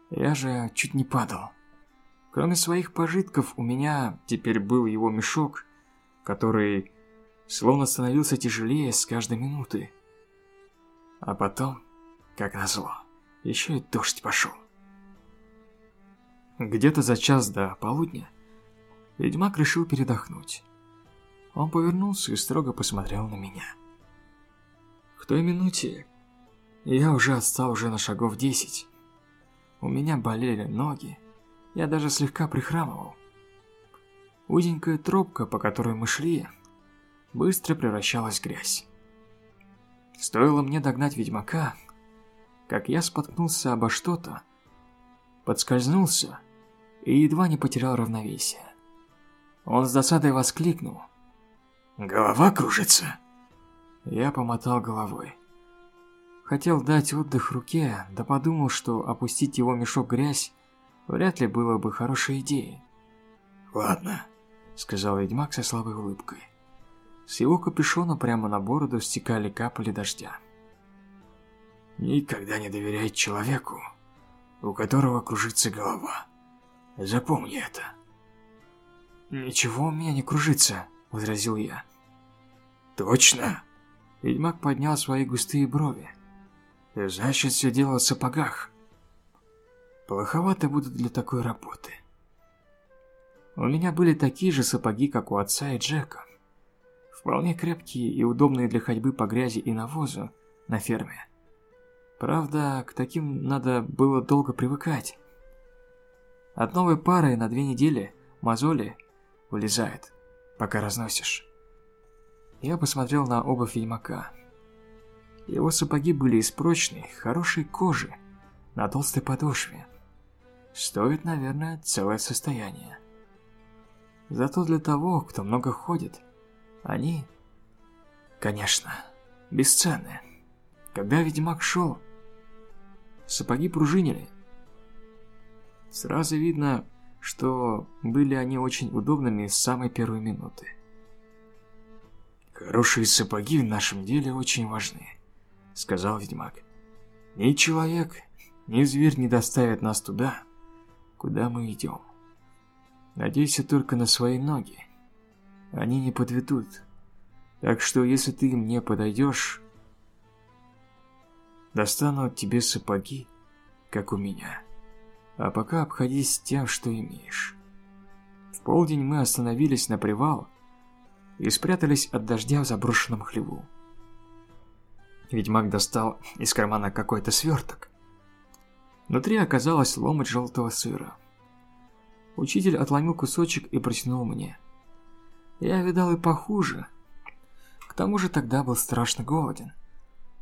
Я же чуть не падал. Кроме своих пожитков, у меня теперь был его мешок, который словно становился тяжелее с каждой минуты. А потом, как назло, еще и дождь пошел. Где-то за час до полудня ведьмак решил передохнуть. Он повернулся и строго посмотрел на меня. В той минуте я уже отстал уже на шагов десять. У меня болели ноги, я даже слегка прихрамывал. Узенькая тропка, по которой мы шли, быстро превращалась в грязь. Стоило мне догнать ведьмака, как я споткнулся обо что-то, подскользнулся и едва не потерял равновесие. Он с досадой воскликнул. «Голова кружится!» Я помотал головой. Хотел дать отдых руке, да подумал, что опустить его мешок грязь вряд ли было бы хорошей идеей. «Ладно», — сказал ведьмак со слабой улыбкой. С его капюшона прямо на бороду стекали капли дождя. Никогда не доверяй человеку, у которого кружится голова. Запомни это. Ничего у меня не кружится, возразил я. Точно? Ведьмак поднял свои густые брови. Значит, все дело в сапогах. Плоховато будут для такой работы. У меня были такие же сапоги, как у отца и Джека. Вполне крепкие и удобные для ходьбы по грязи и навозу на ферме. Правда, к таким надо было долго привыкать. От новой пары на две недели мозоли вылезает, пока разносишь. Я посмотрел на обувь ведьмака. Его сапоги были из прочной, хорошей кожи, на толстой подошве. Стоит, наверное, целое состояние. Зато для того, кто много ходит, они, конечно, бесценны. Когда ведьмак шел, сапоги пружинили. Сразу видно, что были они очень удобными с самой первой минуты. «Хорошие сапоги в нашем деле очень важны», — сказал ведьмак. «Ни человек, ни зверь не доставят нас туда, куда мы идем. Надейся только на свои ноги. Они не подведут. Так что, если ты мне подойдешь, достану тебе сапоги, как у меня. А пока обходись тем, что имеешь». В полдень мы остановились на привал, и спрятались от дождя в заброшенном хлеву. Ведьмак достал из кармана какой-то сверток. Внутри оказалось ломоть желтого сыра. Учитель отломил кусочек и протянул мне. Я видал и похуже. К тому же тогда был страшно голоден,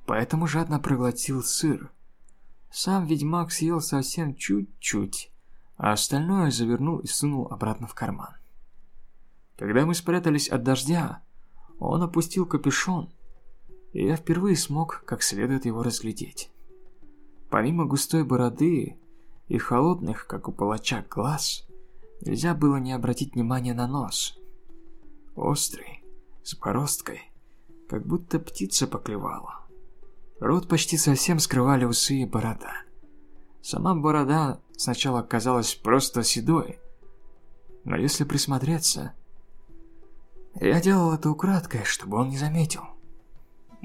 поэтому жадно проглотил сыр. Сам ведьмак съел совсем чуть-чуть, а остальное завернул и сунул обратно в карман. Когда мы спрятались от дождя, он опустил капюшон, и я впервые смог как следует его разглядеть. Помимо густой бороды и холодных, как у палача, глаз, нельзя было не обратить внимания на нос. Острый, с бороздкой, как будто птица поклевала. Рот почти совсем скрывали усы и борода. Сама борода сначала казалась просто седой, но если присмотреться, я делал это украдкой, чтобы он не заметил.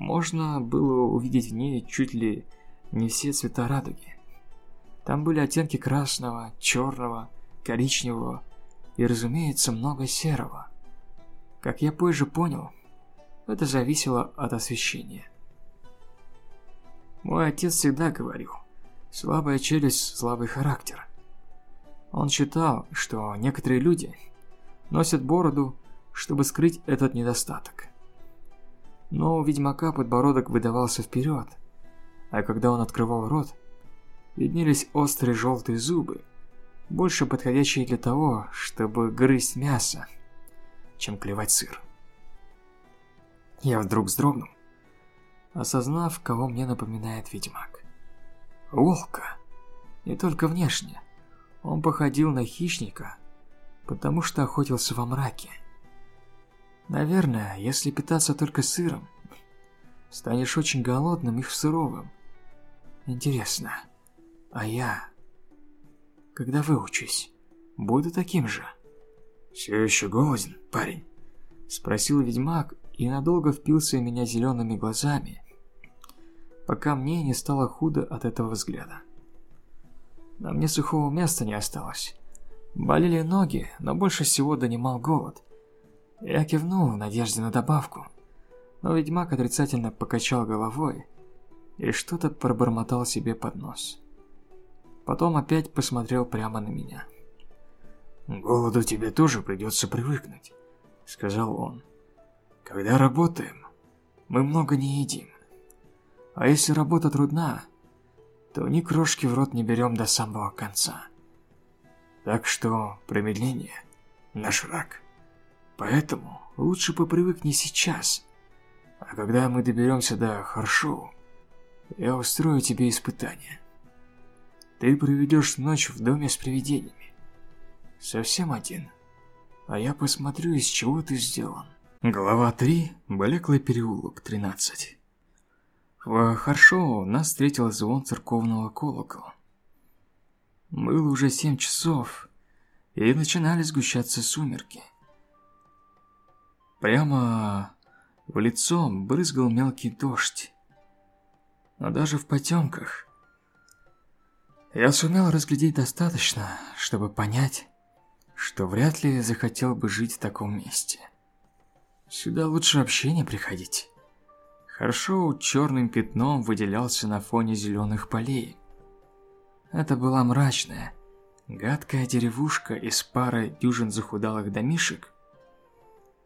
Можно было увидеть в ней чуть ли не все цвета радуги. Там были оттенки красного, черного, коричневого и, разумеется, много серого. Как я позже понял, это зависело от освещения. Мой отец всегда говорил, слабая челюсть – слабый характер. Он считал, что некоторые люди носят бороду чтобы скрыть этот недостаток. Но у ведьмака подбородок выдавался вперед, а когда он открывал рот, виднелись острые желтые зубы, больше подходящие для того, чтобы грызть мясо, чем клевать сыр. Я вдруг вздрогнул, осознав, кого мне напоминает ведьмак. Волка. Не только внешне. Он походил на хищника, потому что охотился во мраке. Наверное, если питаться только сыром, станешь очень голодным и суровым. Интересно, а я, когда выучусь, буду таким же? Все еще голоден, парень? Спросил ведьмак и надолго впился в меня зелеными глазами, пока мне не стало худо от этого взгляда. На мне сухого места не осталось. Болели ноги, но больше всего донимал голод. Я кивнул в надежде на добавку, но ведьмак отрицательно покачал головой и что-то пробормотал себе под нос. Потом опять посмотрел прямо на меня. «Голоду тебе тоже придется привыкнуть», — сказал он. «Когда работаем, мы много не едим. А если работа трудна, то ни крошки в рот не берем до самого конца. Так что промедление — наш рак». Поэтому лучше попривыкни сейчас. А когда мы доберемся до Харшоу, я устрою тебе испытание. Ты проведешь ночь в доме с привидениями. Совсем один. А я посмотрю, из чего ты сделан. Глава 3. Блеклый переулок, 13. В Харшоу нас встретил звон церковного колокола. Было уже 7 часов, и начинали сгущаться сумерки. Прямо В лицо брызгал мелкий дождь. Но даже в потемках я сумел разглядеть достаточно, чтобы понять, что вряд ли захотел бы жить в таком месте. Сюда лучше вообще не приходить. Хорошо черным пятном выделялся на фоне зеленых полей. Это была мрачная, гадкая деревушка из пары дюжин захудалых домишек,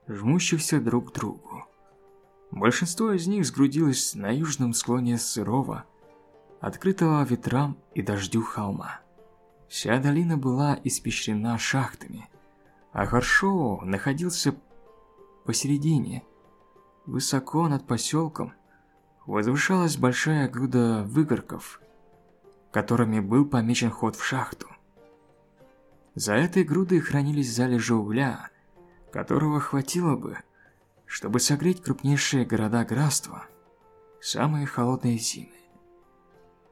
жмущихся друг к другу. Большинство из них сгрудилось на южном склоне сырого, открытого ветрам и дождю холма. Вся долина была испещрена шахтами, а Харшоу находился посередине. Высоко над поселком возвышалась большая груда выгорков, которыми был помечен ход в шахту. За этой грудой хранились залежи угля, которого хватило бы, чтобы согреть крупнейшие города графства самые холодные зимы.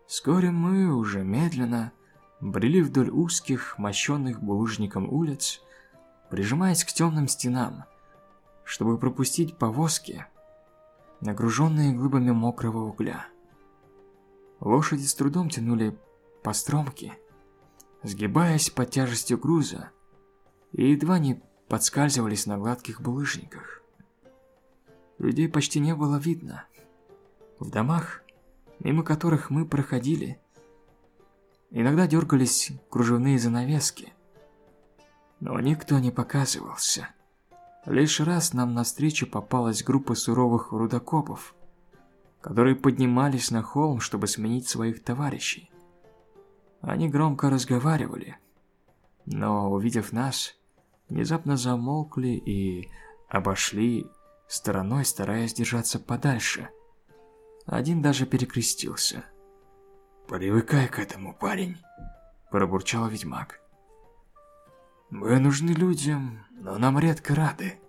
Вскоре мы уже медленно брели вдоль узких, мощенных булыжником улиц, прижимаясь к темным стенам, чтобы пропустить повозки, нагруженные глыбами мокрого угля. Лошади с трудом тянули по стромке, сгибаясь под тяжестью груза, и едва не подскальзывались на гладких булыжниках. Людей почти не было видно. В домах мимо которых мы проходили. Иногда дергались кружевные занавески, но никто не показывался. Лишь раз нам навстречу попалась группа суровых рудокопов, которые поднимались на холм, чтобы сменить своих товарищей. Они громко разговаривали, но, увидев нас, внезапно замолкли и обошли стороной, стараясь держаться подальше – один даже перекрестился. «Привыкай к этому, парень», – пробурчал ведьмак. «Мы нужны людям, но нам редко рады.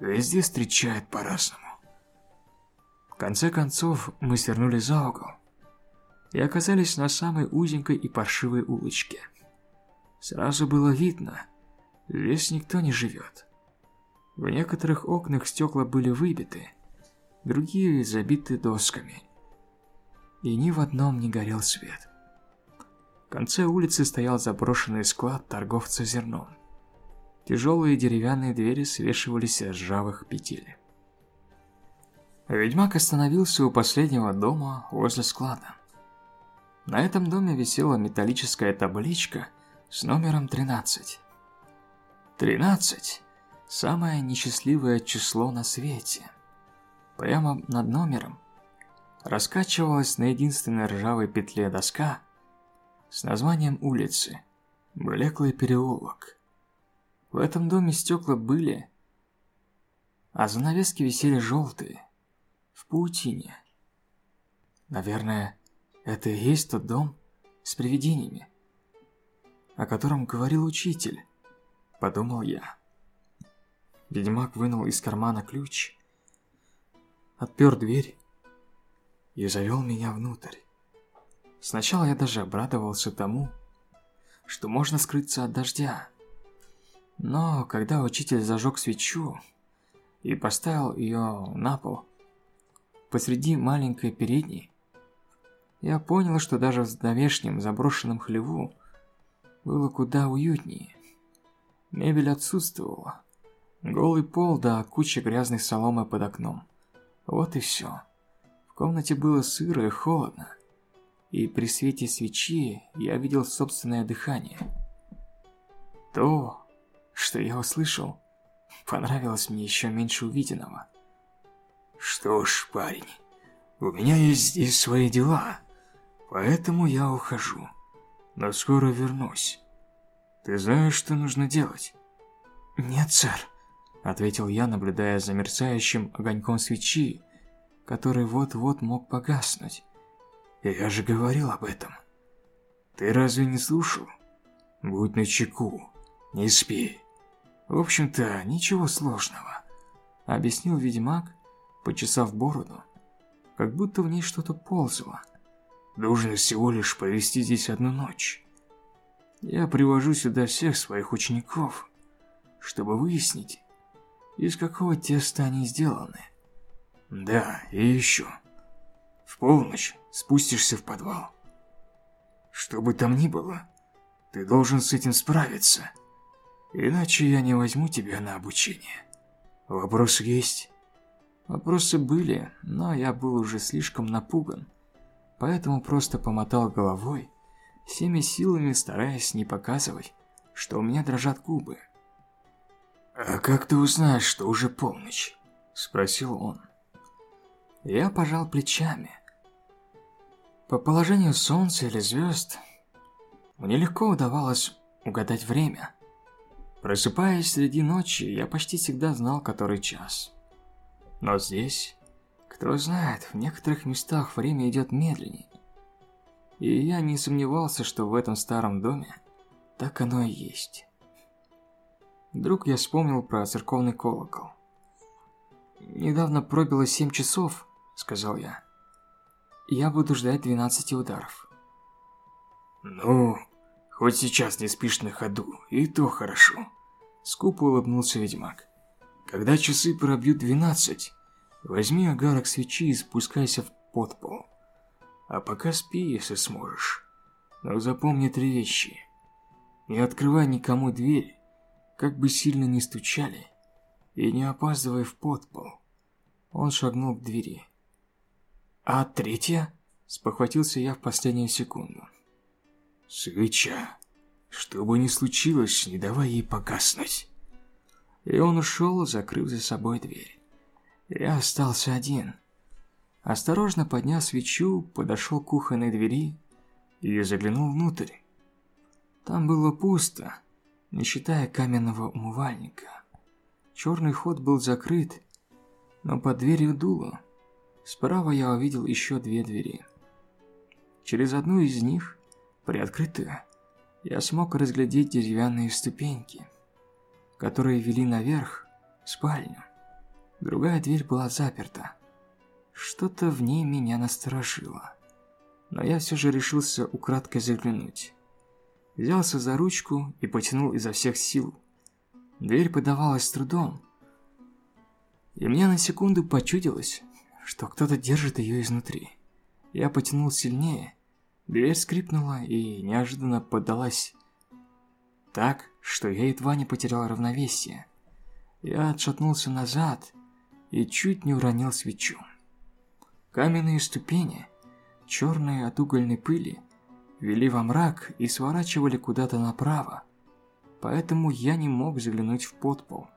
Везде встречают по-разному». В конце концов, мы свернули за угол и оказались на самой узенькой и паршивой улочке. Сразу было видно, здесь никто не живет. В некоторых окнах стекла были выбиты, другие забиты досками. И ни в одном не горел свет. В конце улицы стоял заброшенный склад торговца зерном. Тяжелые деревянные двери свешивались с ржавых петель. Ведьмак остановился у последнего дома возле склада. На этом доме висела металлическая табличка с номером 13. 13 – самое несчастливое число на свете – Прямо над номером раскачивалась на единственной ржавой петле доска с названием улицы «Блеклый переулок». В этом доме стекла были, а занавески висели желтые, в паутине. Наверное, это и есть тот дом с привидениями, о котором говорил учитель, подумал я. Ведьмак вынул из кармана ключ отпер дверь и завел меня внутрь. Сначала я даже обрадовался тому, что можно скрыться от дождя. Но когда учитель зажег свечу и поставил ее на пол посреди маленькой передней, я понял, что даже в давешнем заброшенном хлеву было куда уютнее. Мебель отсутствовала. Голый пол да куча грязной соломы под окном. Вот и все. В комнате было сыро и холодно. И при свете свечи я видел собственное дыхание. То, что я услышал, понравилось мне еще меньше увиденного. Что ж, парень, у меня есть здесь свои дела, поэтому я ухожу. Но скоро вернусь. Ты знаешь, что нужно делать? Нет, сэр ответил я, наблюдая за мерцающим огоньком свечи, который вот-вот мог погаснуть. Я же говорил об этом. Ты разве не слушал? Будь начеку, не спи. В общем-то, ничего сложного, объяснил ведьмак, почесав бороду, как будто в ней что-то ползало. Должен всего лишь провести здесь одну ночь. Я привожу сюда всех своих учеников, чтобы выяснить, из какого теста они сделаны. Да, и еще. В полночь спустишься в подвал. Что бы там ни было, ты должен с этим справиться. Иначе я не возьму тебя на обучение. Вопросы есть? Вопросы были, но я был уже слишком напуган, поэтому просто помотал головой, всеми силами стараясь не показывать, что у меня дрожат губы. «А как ты узнаешь, что уже полночь?» – спросил он. Я пожал плечами. По положению солнца или звезд, мне легко удавалось угадать время. Просыпаясь среди ночи, я почти всегда знал, который час. Но здесь, кто знает, в некоторых местах время идет медленнее. И я не сомневался, что в этом старом доме так оно и есть. Вдруг я вспомнил про церковный колокол. «Недавно пробило семь часов», — сказал я. «Я буду ждать двенадцати ударов». «Ну, хоть сейчас не спишь на ходу, и то хорошо», — скупо улыбнулся ведьмак. «Когда часы пробьют двенадцать, возьми огарок свечи и спускайся в подпол. А пока спи, если сможешь. Но запомни три вещи. Не открывай никому дверь, как бы сильно ни стучали, и не опаздывай в подпол. Он шагнул к двери. А третья? Спохватился я в последнюю секунду. Свеча. Что бы ни случилось, не давай ей погаснуть. И он ушел, закрыв за собой дверь. Я остался один. Осторожно поднял свечу, подошел к кухонной двери и заглянул внутрь. Там было пусто, не считая каменного умывальника. Черный ход был закрыт, но под дверью дуло. Справа я увидел еще две двери. Через одну из них, приоткрытую, я смог разглядеть деревянные ступеньки, которые вели наверх, в спальню. Другая дверь была заперта. Что-то в ней меня насторожило. Но я все же решился украдкой заглянуть взялся за ручку и потянул изо всех сил. Дверь подавалась с трудом, и мне на секунду почудилось, что кто-то держит ее изнутри. Я потянул сильнее, дверь скрипнула и неожиданно поддалась так, что я едва не потерял равновесие. Я отшатнулся назад и чуть не уронил свечу. Каменные ступени, черные от угольной пыли, вели во мрак и сворачивали куда-то направо. Поэтому я не мог заглянуть в подпол.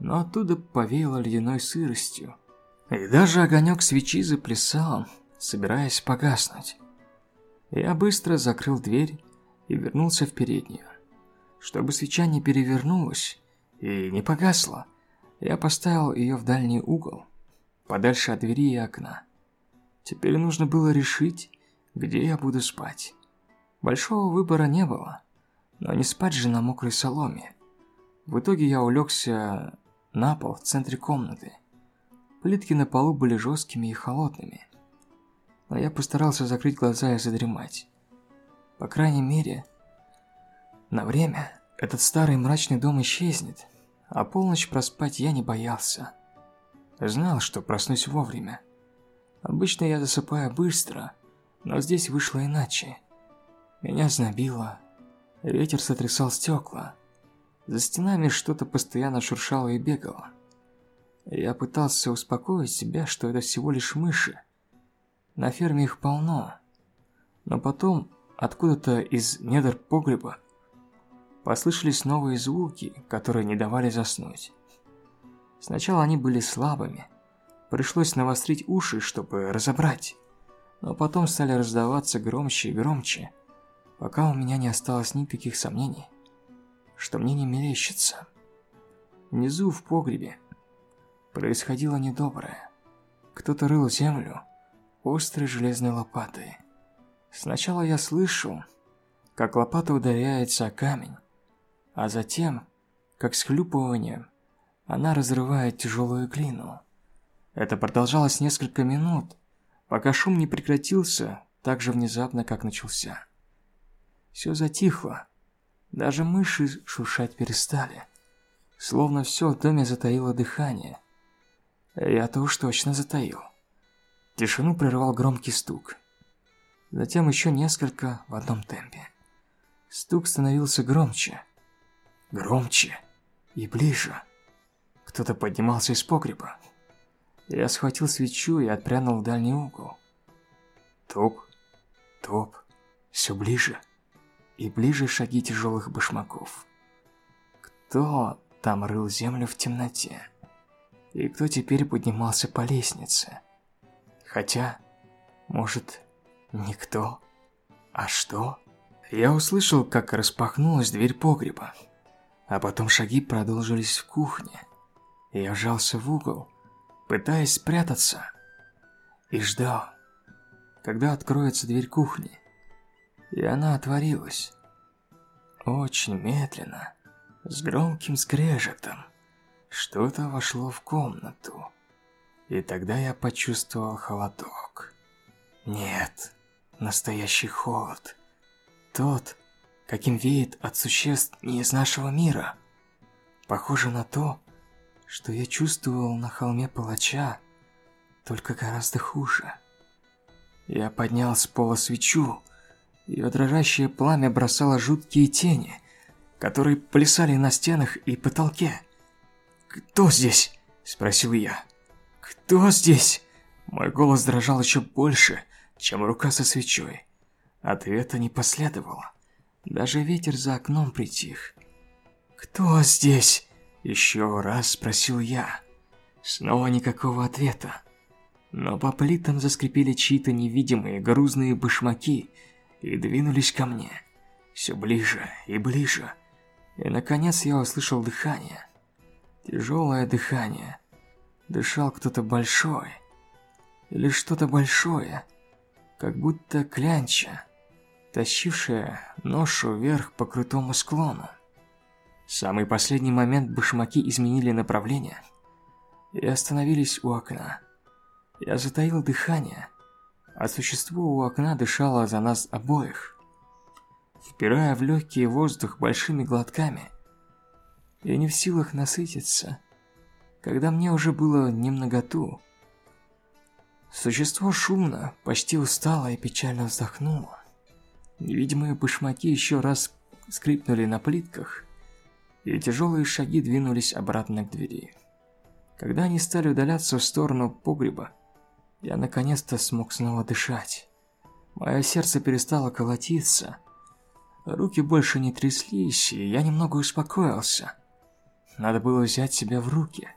Но оттуда повеяло ледяной сыростью. И даже огонек свечи заплясал, собираясь погаснуть. Я быстро закрыл дверь и вернулся в переднюю. Чтобы свеча не перевернулась и не погасла, я поставил ее в дальний угол, подальше от двери и окна. Теперь нужно было решить, где я буду спать. Большого выбора не было, но не спать же на мокрой соломе. В итоге я улегся на пол в центре комнаты. Плитки на полу были жесткими и холодными. Но я постарался закрыть глаза и задремать. По крайней мере, на время этот старый мрачный дом исчезнет, а полночь проспать я не боялся. Знал, что проснусь вовремя. Обычно я засыпаю быстро, но здесь вышло иначе. Меня знобило. Ветер сотрясал стекла. За стенами что-то постоянно шуршало и бегало. Я пытался успокоить себя, что это всего лишь мыши. На ферме их полно. Но потом откуда-то из недр погреба послышались новые звуки, которые не давали заснуть. Сначала они были слабыми. Пришлось навострить уши, чтобы разобрать. Но потом стали раздаваться громче и громче пока у меня не осталось никаких сомнений, что мне не мерещится. Внизу в погребе происходило недоброе. Кто-то рыл землю острой железной лопатой. Сначала я слышу, как лопата ударяется о камень, а затем, как с хлюпыванием, она разрывает тяжелую глину. Это продолжалось несколько минут, пока шум не прекратился так же внезапно, как начался. Все затихло. Даже мыши шуршать перестали. Словно все в доме затаило дыхание. Я-то уж точно затаил. Тишину прервал громкий стук. Затем еще несколько в одном темпе. Стук становился громче. Громче. И ближе. Кто-то поднимался из погреба. Я схватил свечу и отпрянул в дальний угол. Топ, топ, все ближе и ближе шаги тяжелых башмаков. Кто там рыл землю в темноте? И кто теперь поднимался по лестнице? Хотя, может, никто? А что? Я услышал, как распахнулась дверь погреба, а потом шаги продолжились в кухне. Я вжался в угол, пытаясь спрятаться, и ждал, когда откроется дверь кухни. И она отворилась. Очень медленно, с громким скрежетом. Что-то вошло в комнату. И тогда я почувствовал холодок. Нет, настоящий холод. Тот, каким веет от существ не из нашего мира. Похоже на то, что я чувствовал на холме палача, только гораздо хуже. Я поднял с пола свечу, ее дрожащее пламя бросало жуткие тени, которые плясали на стенах и потолке. «Кто здесь?» – спросил я. «Кто здесь?» Мой голос дрожал еще больше, чем рука со свечой. Ответа не последовало. Даже ветер за окном притих. «Кто здесь?» Еще раз спросил я. Снова никакого ответа. Но по плитам заскрипели чьи-то невидимые грузные башмаки и двинулись ко мне. Все ближе и ближе. И наконец я услышал дыхание. Тяжелое дыхание. Дышал кто-то большой. Или что-то большое. Как будто клянча, тащившая ношу вверх по крутому склону. Самый последний момент башмаки изменили направление и остановились у окна. Я затаил дыхание, а существо у окна дышало за нас обоих, впирая в легкий воздух большими глотками. Я не в силах насытиться, когда мне уже было немноготу. Существо шумно, почти устало и печально вздохнуло. Невидимые башмаки еще раз скрипнули на плитках, и тяжелые шаги двинулись обратно к двери. Когда они стали удаляться в сторону погреба, я наконец-то смог снова дышать. Мое сердце перестало колотиться. Руки больше не тряслись, и я немного успокоился. Надо было взять себя в руки.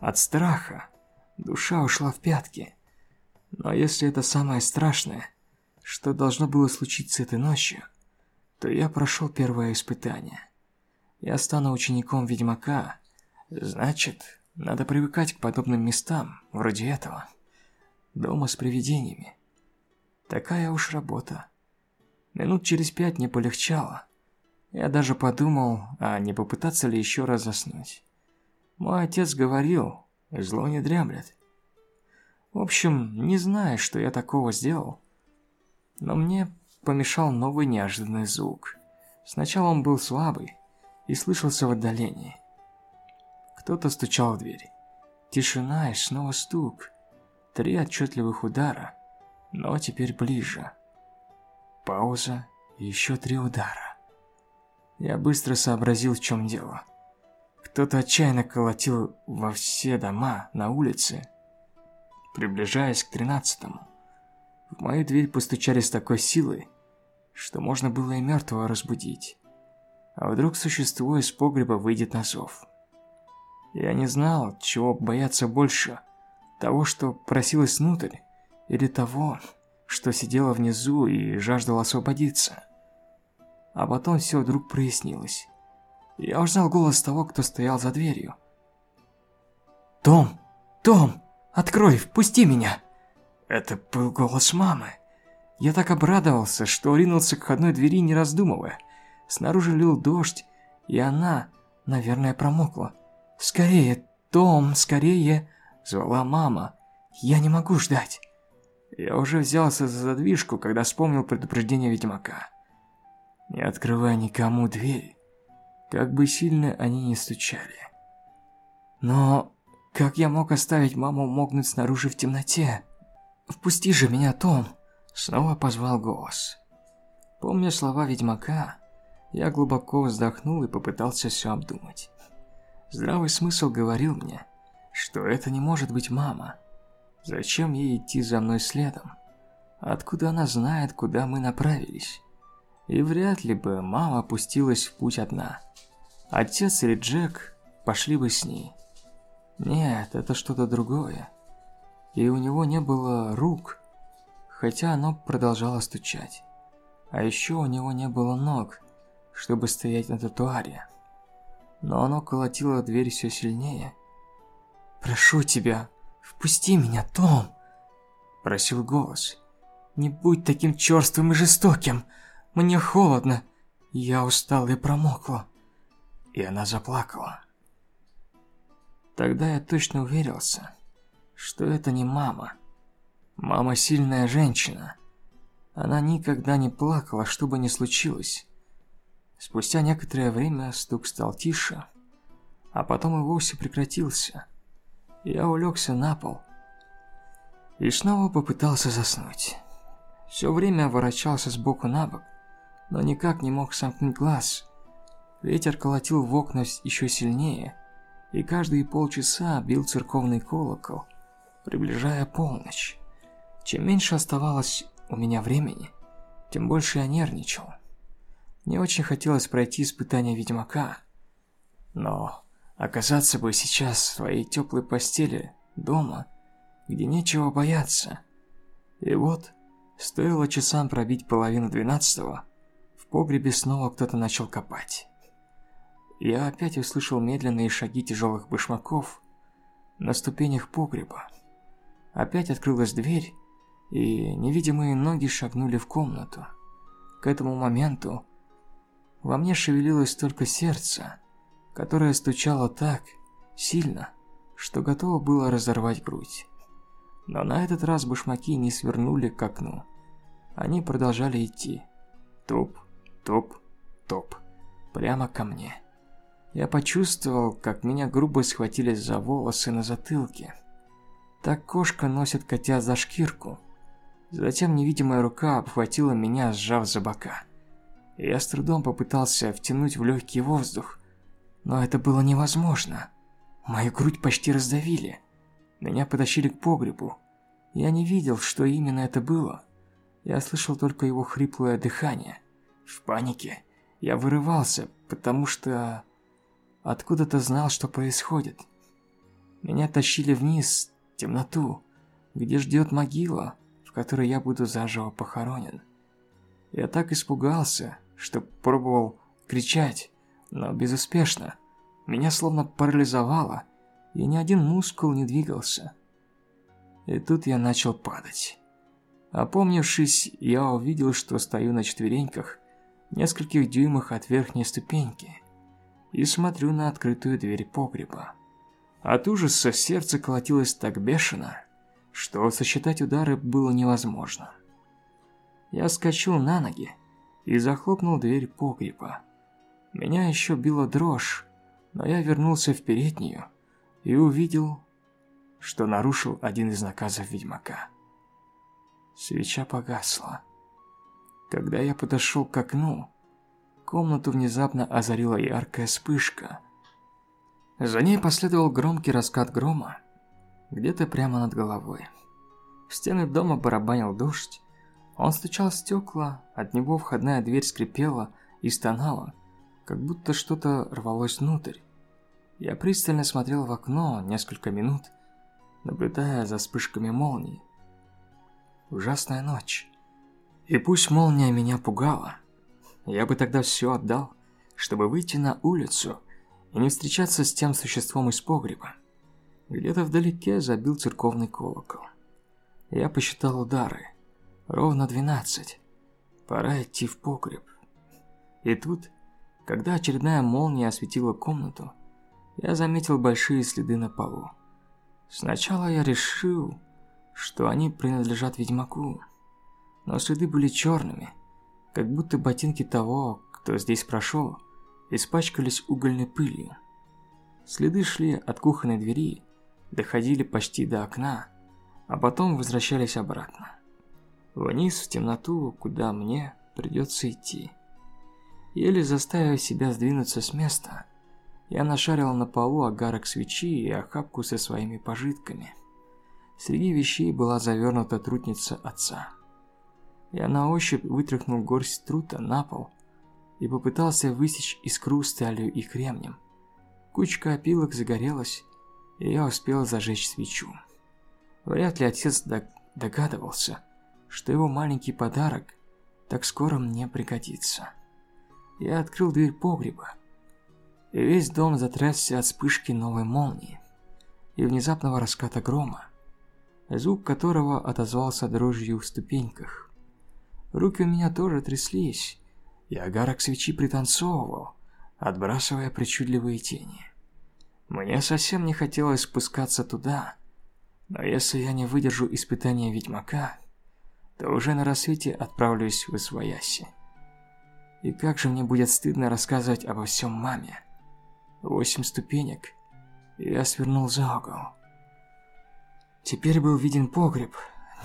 От страха душа ушла в пятки. Но если это самое страшное, что должно было случиться этой ночью, то я прошел первое испытание. Я стану учеником ведьмака. Значит, надо привыкать к подобным местам, вроде этого. Дома с привидениями. Такая уж работа. Минут через пять мне полегчало. Я даже подумал, а не попытаться ли еще раз заснуть. Мой отец говорил, зло не дремлет. В общем, не знаю, что я такого сделал. Но мне помешал новый неожиданный звук. Сначала он был слабый, и слышался в отдалении. Кто-то стучал в дверь. Тишина и снова стук. Три отчетливых удара, но теперь ближе. Пауза и еще три удара. Я быстро сообразил, в чем дело. Кто-то отчаянно колотил во все дома на улице, приближаясь к тринадцатому. В мою дверь постучали с такой силой, что можно было и мертвого разбудить. А вдруг существо из погреба выйдет на зов? Я не знал, чего бояться больше. Того, что просилось внутрь, или того, что сидело внизу и жаждало освободиться. А потом все вдруг прояснилось. Я узнал голос того, кто стоял за дверью. «Том! Том! Открой! Впусти меня!» Это был голос мамы. Я так обрадовался, что ринулся к входной двери, не раздумывая. Снаружи лил дождь, и она, наверное, промокла. «Скорее, Том, скорее!» – звала мама. «Я не могу ждать!» Я уже взялся за задвижку, когда вспомнил предупреждение ведьмака. Не открывай никому дверь, как бы сильно они ни стучали. Но Как я мог оставить маму мокнуть снаружи в темноте? Впусти же меня, Том!» Снова позвал голос. Помня слова ведьмака, я глубоко вздохнул и попытался все обдумать. Здравый смысл говорил мне, что это не может быть мама. Зачем ей идти за мной следом? Откуда она знает, куда мы направились? И вряд ли бы мама пустилась в путь одна. Отец или Джек пошли бы с ней. Нет, это что-то другое. И у него не было рук, хотя оно продолжало стучать. А еще у него не было ног, чтобы стоять на тротуаре. Но оно колотило дверь все сильнее. «Прошу тебя, впусти меня, Том!» Просил голос. «Не будь таким черствым и жестоким! Мне холодно! Я устал и промокла!» И она заплакала. Тогда я точно уверился, что это не мама. Мама сильная женщина. Она никогда не плакала, что бы ни случилось. Спустя некоторое время стук стал тише, а потом и вовсе прекратился. Я улегся на пол и снова попытался заснуть. Все время ворочался сбоку на бок, но никак не мог сомкнуть глаз. Ветер колотил в окна еще сильнее, и каждые полчаса бил церковный колокол, приближая полночь. Чем меньше оставалось у меня времени, тем больше я нервничал. Мне очень хотелось пройти испытание ведьмака, но оказаться бы сейчас в своей теплой постели дома, где нечего бояться. И вот, стоило часам пробить половину двенадцатого, в погребе снова кто-то начал копать. Я опять услышал медленные шаги тяжелых башмаков на ступенях погреба. Опять открылась дверь, и невидимые ноги шагнули в комнату. К этому моменту во мне шевелилось только сердце, которое стучало так сильно, что готово было разорвать грудь. Но на этот раз башмаки не свернули к окну. Они продолжали идти. Топ, топ, топ. Прямо ко мне. Я почувствовал, как меня грубо схватили за волосы на затылке. Так кошка носит котят за шкирку. Затем невидимая рука обхватила меня, сжав за бока. Я с трудом попытался втянуть в легкий воздух, но это было невозможно. Мою грудь почти раздавили. Меня потащили к погребу. Я не видел, что именно это было. Я слышал только его хриплое дыхание. В панике я вырывался, потому что Откуда-то знал, что происходит. Меня тащили вниз, в темноту, где ждет могила, в которой я буду заживо похоронен. Я так испугался, что пробовал кричать, но безуспешно. Меня словно парализовало, и ни один мускул не двигался. И тут я начал падать. Опомнившись, я увидел, что стою на четвереньках, нескольких дюймах от верхней ступеньки и смотрю на открытую дверь погреба. От ужаса сердце колотилось так бешено, что сосчитать удары было невозможно. Я скачал на ноги и захлопнул дверь погреба. Меня еще била дрожь, но я вернулся в переднюю и увидел, что нарушил один из наказов ведьмака. Свеча погасла. Когда я подошел к окну, Комнату внезапно озарила яркая вспышка. За ней последовал громкий раскат грома, где-то прямо над головой. В стены дома барабанил дождь. Он стучал стекла, от него входная дверь скрипела и стонала, как будто что-то рвалось внутрь. Я пристально смотрел в окно несколько минут, наблюдая за вспышками молний. Ужасная ночь. И пусть молния меня пугала, я бы тогда все отдал, чтобы выйти на улицу и не встречаться с тем существом из погреба. Где-то вдалеке забил церковный колокол. Я посчитал удары. Ровно двенадцать. Пора идти в погреб. И тут, когда очередная молния осветила комнату, я заметил большие следы на полу. Сначала я решил, что они принадлежат ведьмаку, но следы были черными, как будто ботинки того, кто здесь прошел, испачкались угольной пылью. Следы шли от кухонной двери доходили почти до окна, а потом возвращались обратно. Вниз в темноту, куда мне придется идти. Еле заставив себя сдвинуться с места, я нашарил на полу огарок свечи и охапку со своими пожитками. Среди вещей была завернута трутница отца. Я на ощупь вытряхнул горсть трута на пол и попытался высечь искру сталью и кремнем. Кучка опилок загорелась, и я успел зажечь свечу. Вряд ли отец догадывался, что его маленький подарок так скоро мне пригодится. Я открыл дверь погреба, и весь дом затрясся от вспышки новой молнии и внезапного раската грома, звук которого отозвался дрожью в ступеньках. Руки у меня тоже тряслись, и огарок свечи пританцовывал, отбрасывая причудливые тени. Мне совсем не хотелось спускаться туда, но если я не выдержу испытания ведьмака, то уже на рассвете отправлюсь в Освояси. И как же мне будет стыдно рассказывать обо всем маме. Восемь ступенек, я свернул за угол. Теперь был виден погреб,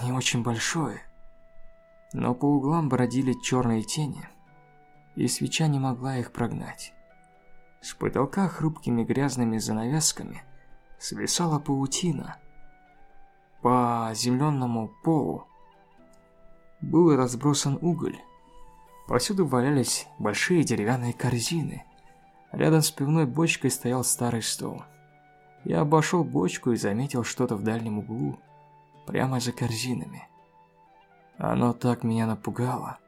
не очень большой, но по углам бродили черные тени, и свеча не могла их прогнать. С потолка хрупкими грязными занавесками свисала паутина. По земляному полу был разбросан уголь. Повсюду валялись большие деревянные корзины. Рядом с пивной бочкой стоял старый стол. Я обошел бочку и заметил что-то в дальнем углу, прямо за корзинами. Оно так меня напугало,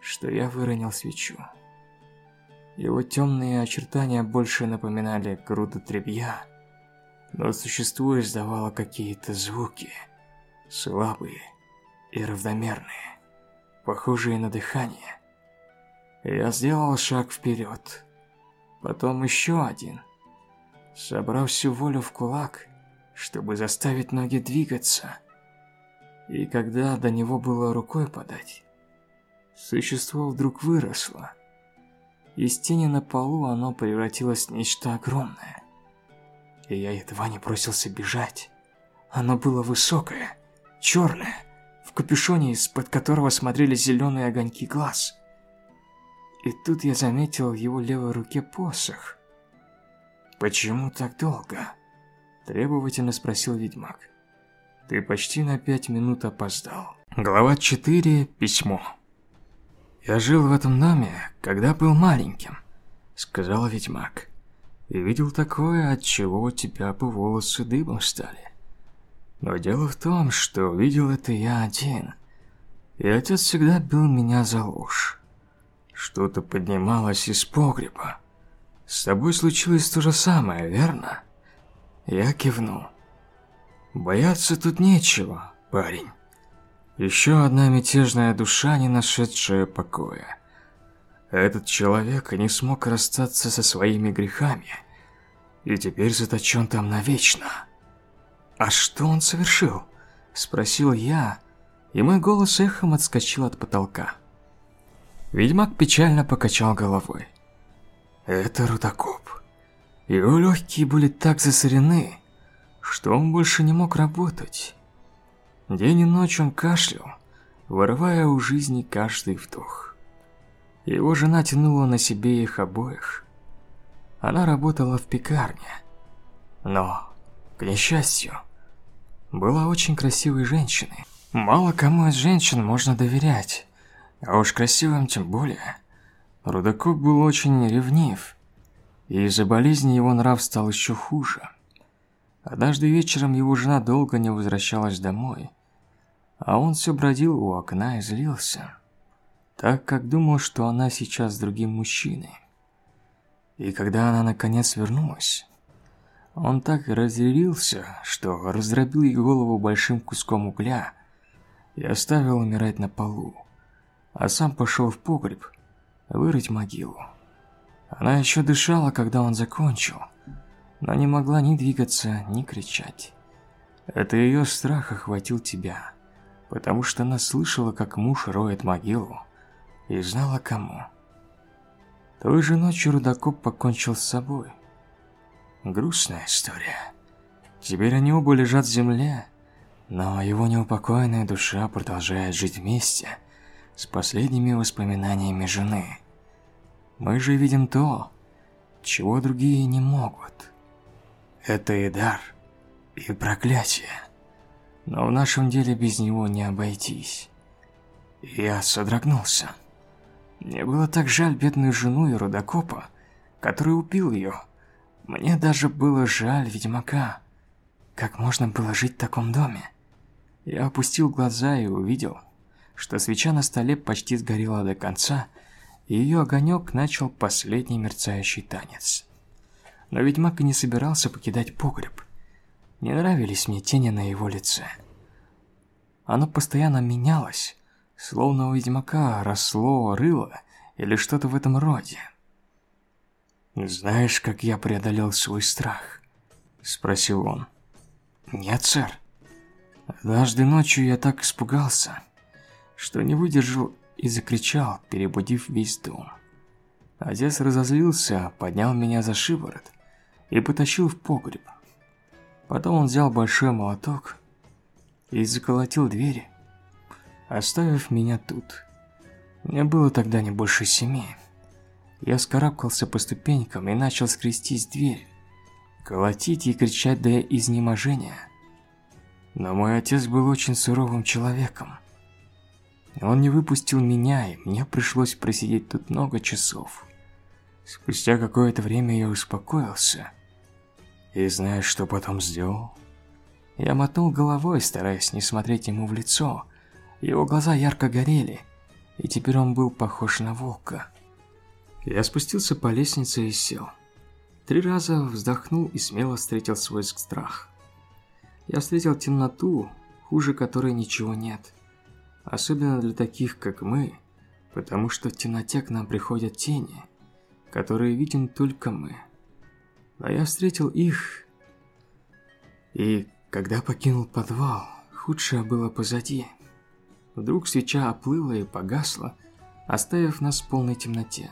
что я выронил свечу. Его темные очертания больше напоминали груду тряпья, но существо издавало какие-то звуки, слабые и равномерные, похожие на дыхание. Я сделал шаг вперед, потом еще один. Собрал всю волю в кулак, чтобы заставить ноги двигаться. И когда до него было рукой подать, существо вдруг выросло. Из тени на полу оно превратилось в нечто огромное. И я едва не бросился бежать. Оно было высокое, черное, капюшоне, из-под которого смотрели зеленые огоньки глаз. И тут я заметил в его левой руке посох. «Почему так долго?» – требовательно спросил ведьмак. «Ты почти на пять минут опоздал». Глава 4. Письмо. «Я жил в этом доме, когда был маленьким», – сказал ведьмак. «И видел такое, от чего у тебя бы волосы дыбом стали. Но дело в том, что видел это я один. И отец всегда бил меня за ложь. Что-то поднималось из погреба. С тобой случилось то же самое, верно? Я кивнул. Бояться тут нечего, парень. Еще одна мятежная душа, не нашедшая покоя. Этот человек не смог расстаться со своими грехами и теперь заточен там навечно. «А что он совершил?» – спросил я, и мой голос эхом отскочил от потолка. Ведьмак печально покачал головой. «Это рудокоп. Его легкие были так засорены, что он больше не мог работать. День и ночь он кашлял, вырывая у жизни каждый вдох. Его жена тянула на себе их обоих. Она работала в пекарне. Но, к несчастью, была очень красивой женщиной. Мало кому из женщин можно доверять, а уж красивым тем более. Рудокоп был очень ревнив, и из-за болезни его нрав стал еще хуже. Однажды вечером его жена долго не возвращалась домой, а он все бродил у окна и злился, так как думал, что она сейчас с другим мужчиной. И когда она наконец вернулась, он так разъярился, что раздробил ей голову большим куском угля и оставил умирать на полу, а сам пошел в погреб вырыть могилу. Она еще дышала, когда он закончил, но не могла ни двигаться, ни кричать. Это ее страх охватил тебя, потому что она слышала, как муж роет могилу, и знала кому. Той же ночью Рудокоп покончил с собой. Грустная история. Теперь они оба лежат в земле, но его неупокоенная душа продолжает жить вместе с последними воспоминаниями жены. Мы же видим то, чего другие не могут. Это и дар, и проклятие. Но в нашем деле без него не обойтись. Я содрогнулся. Мне было так жаль бедную жену и рудокопа, который убил ее. Мне даже было жаль ведьмака. Как можно было жить в таком доме? Я опустил глаза и увидел, что свеча на столе почти сгорела до конца, и ее огонек начал последний мерцающий танец. Но ведьмак и не собирался покидать погреб. Не нравились мне тени на его лице. Оно постоянно менялось, словно у ведьмака росло рыло или что-то в этом роде. «Знаешь, как я преодолел свой страх?» – спросил он. «Нет, сэр», Однажды ночью я так испугался, что не выдержал и закричал, перебудив весь дом. Отец разозлился, поднял меня за шиворот и потащил в погреб. Потом он взял большой молоток и заколотил двери, оставив меня тут. Мне было тогда не больше семи. Я скарабкался по ступенькам и начал скрестись дверь, колотить и кричать до изнеможения. Но мой отец был очень суровым человеком. Он не выпустил меня, и мне пришлось просидеть тут много часов. Спустя какое-то время я успокоился. И знаешь, что потом сделал? Я мотнул головой, стараясь не смотреть ему в лицо. Его глаза ярко горели, и теперь он был похож на волка. Я спустился по лестнице и сел. Три раза вздохнул и смело встретил свой страх. Я встретил темноту, хуже которой ничего нет. Особенно для таких, как мы, потому что в темноте к нам приходят тени, которые видим только мы. А я встретил их, и когда покинул подвал, худшее было позади. Вдруг свеча оплыла и погасла, оставив нас в полной темноте.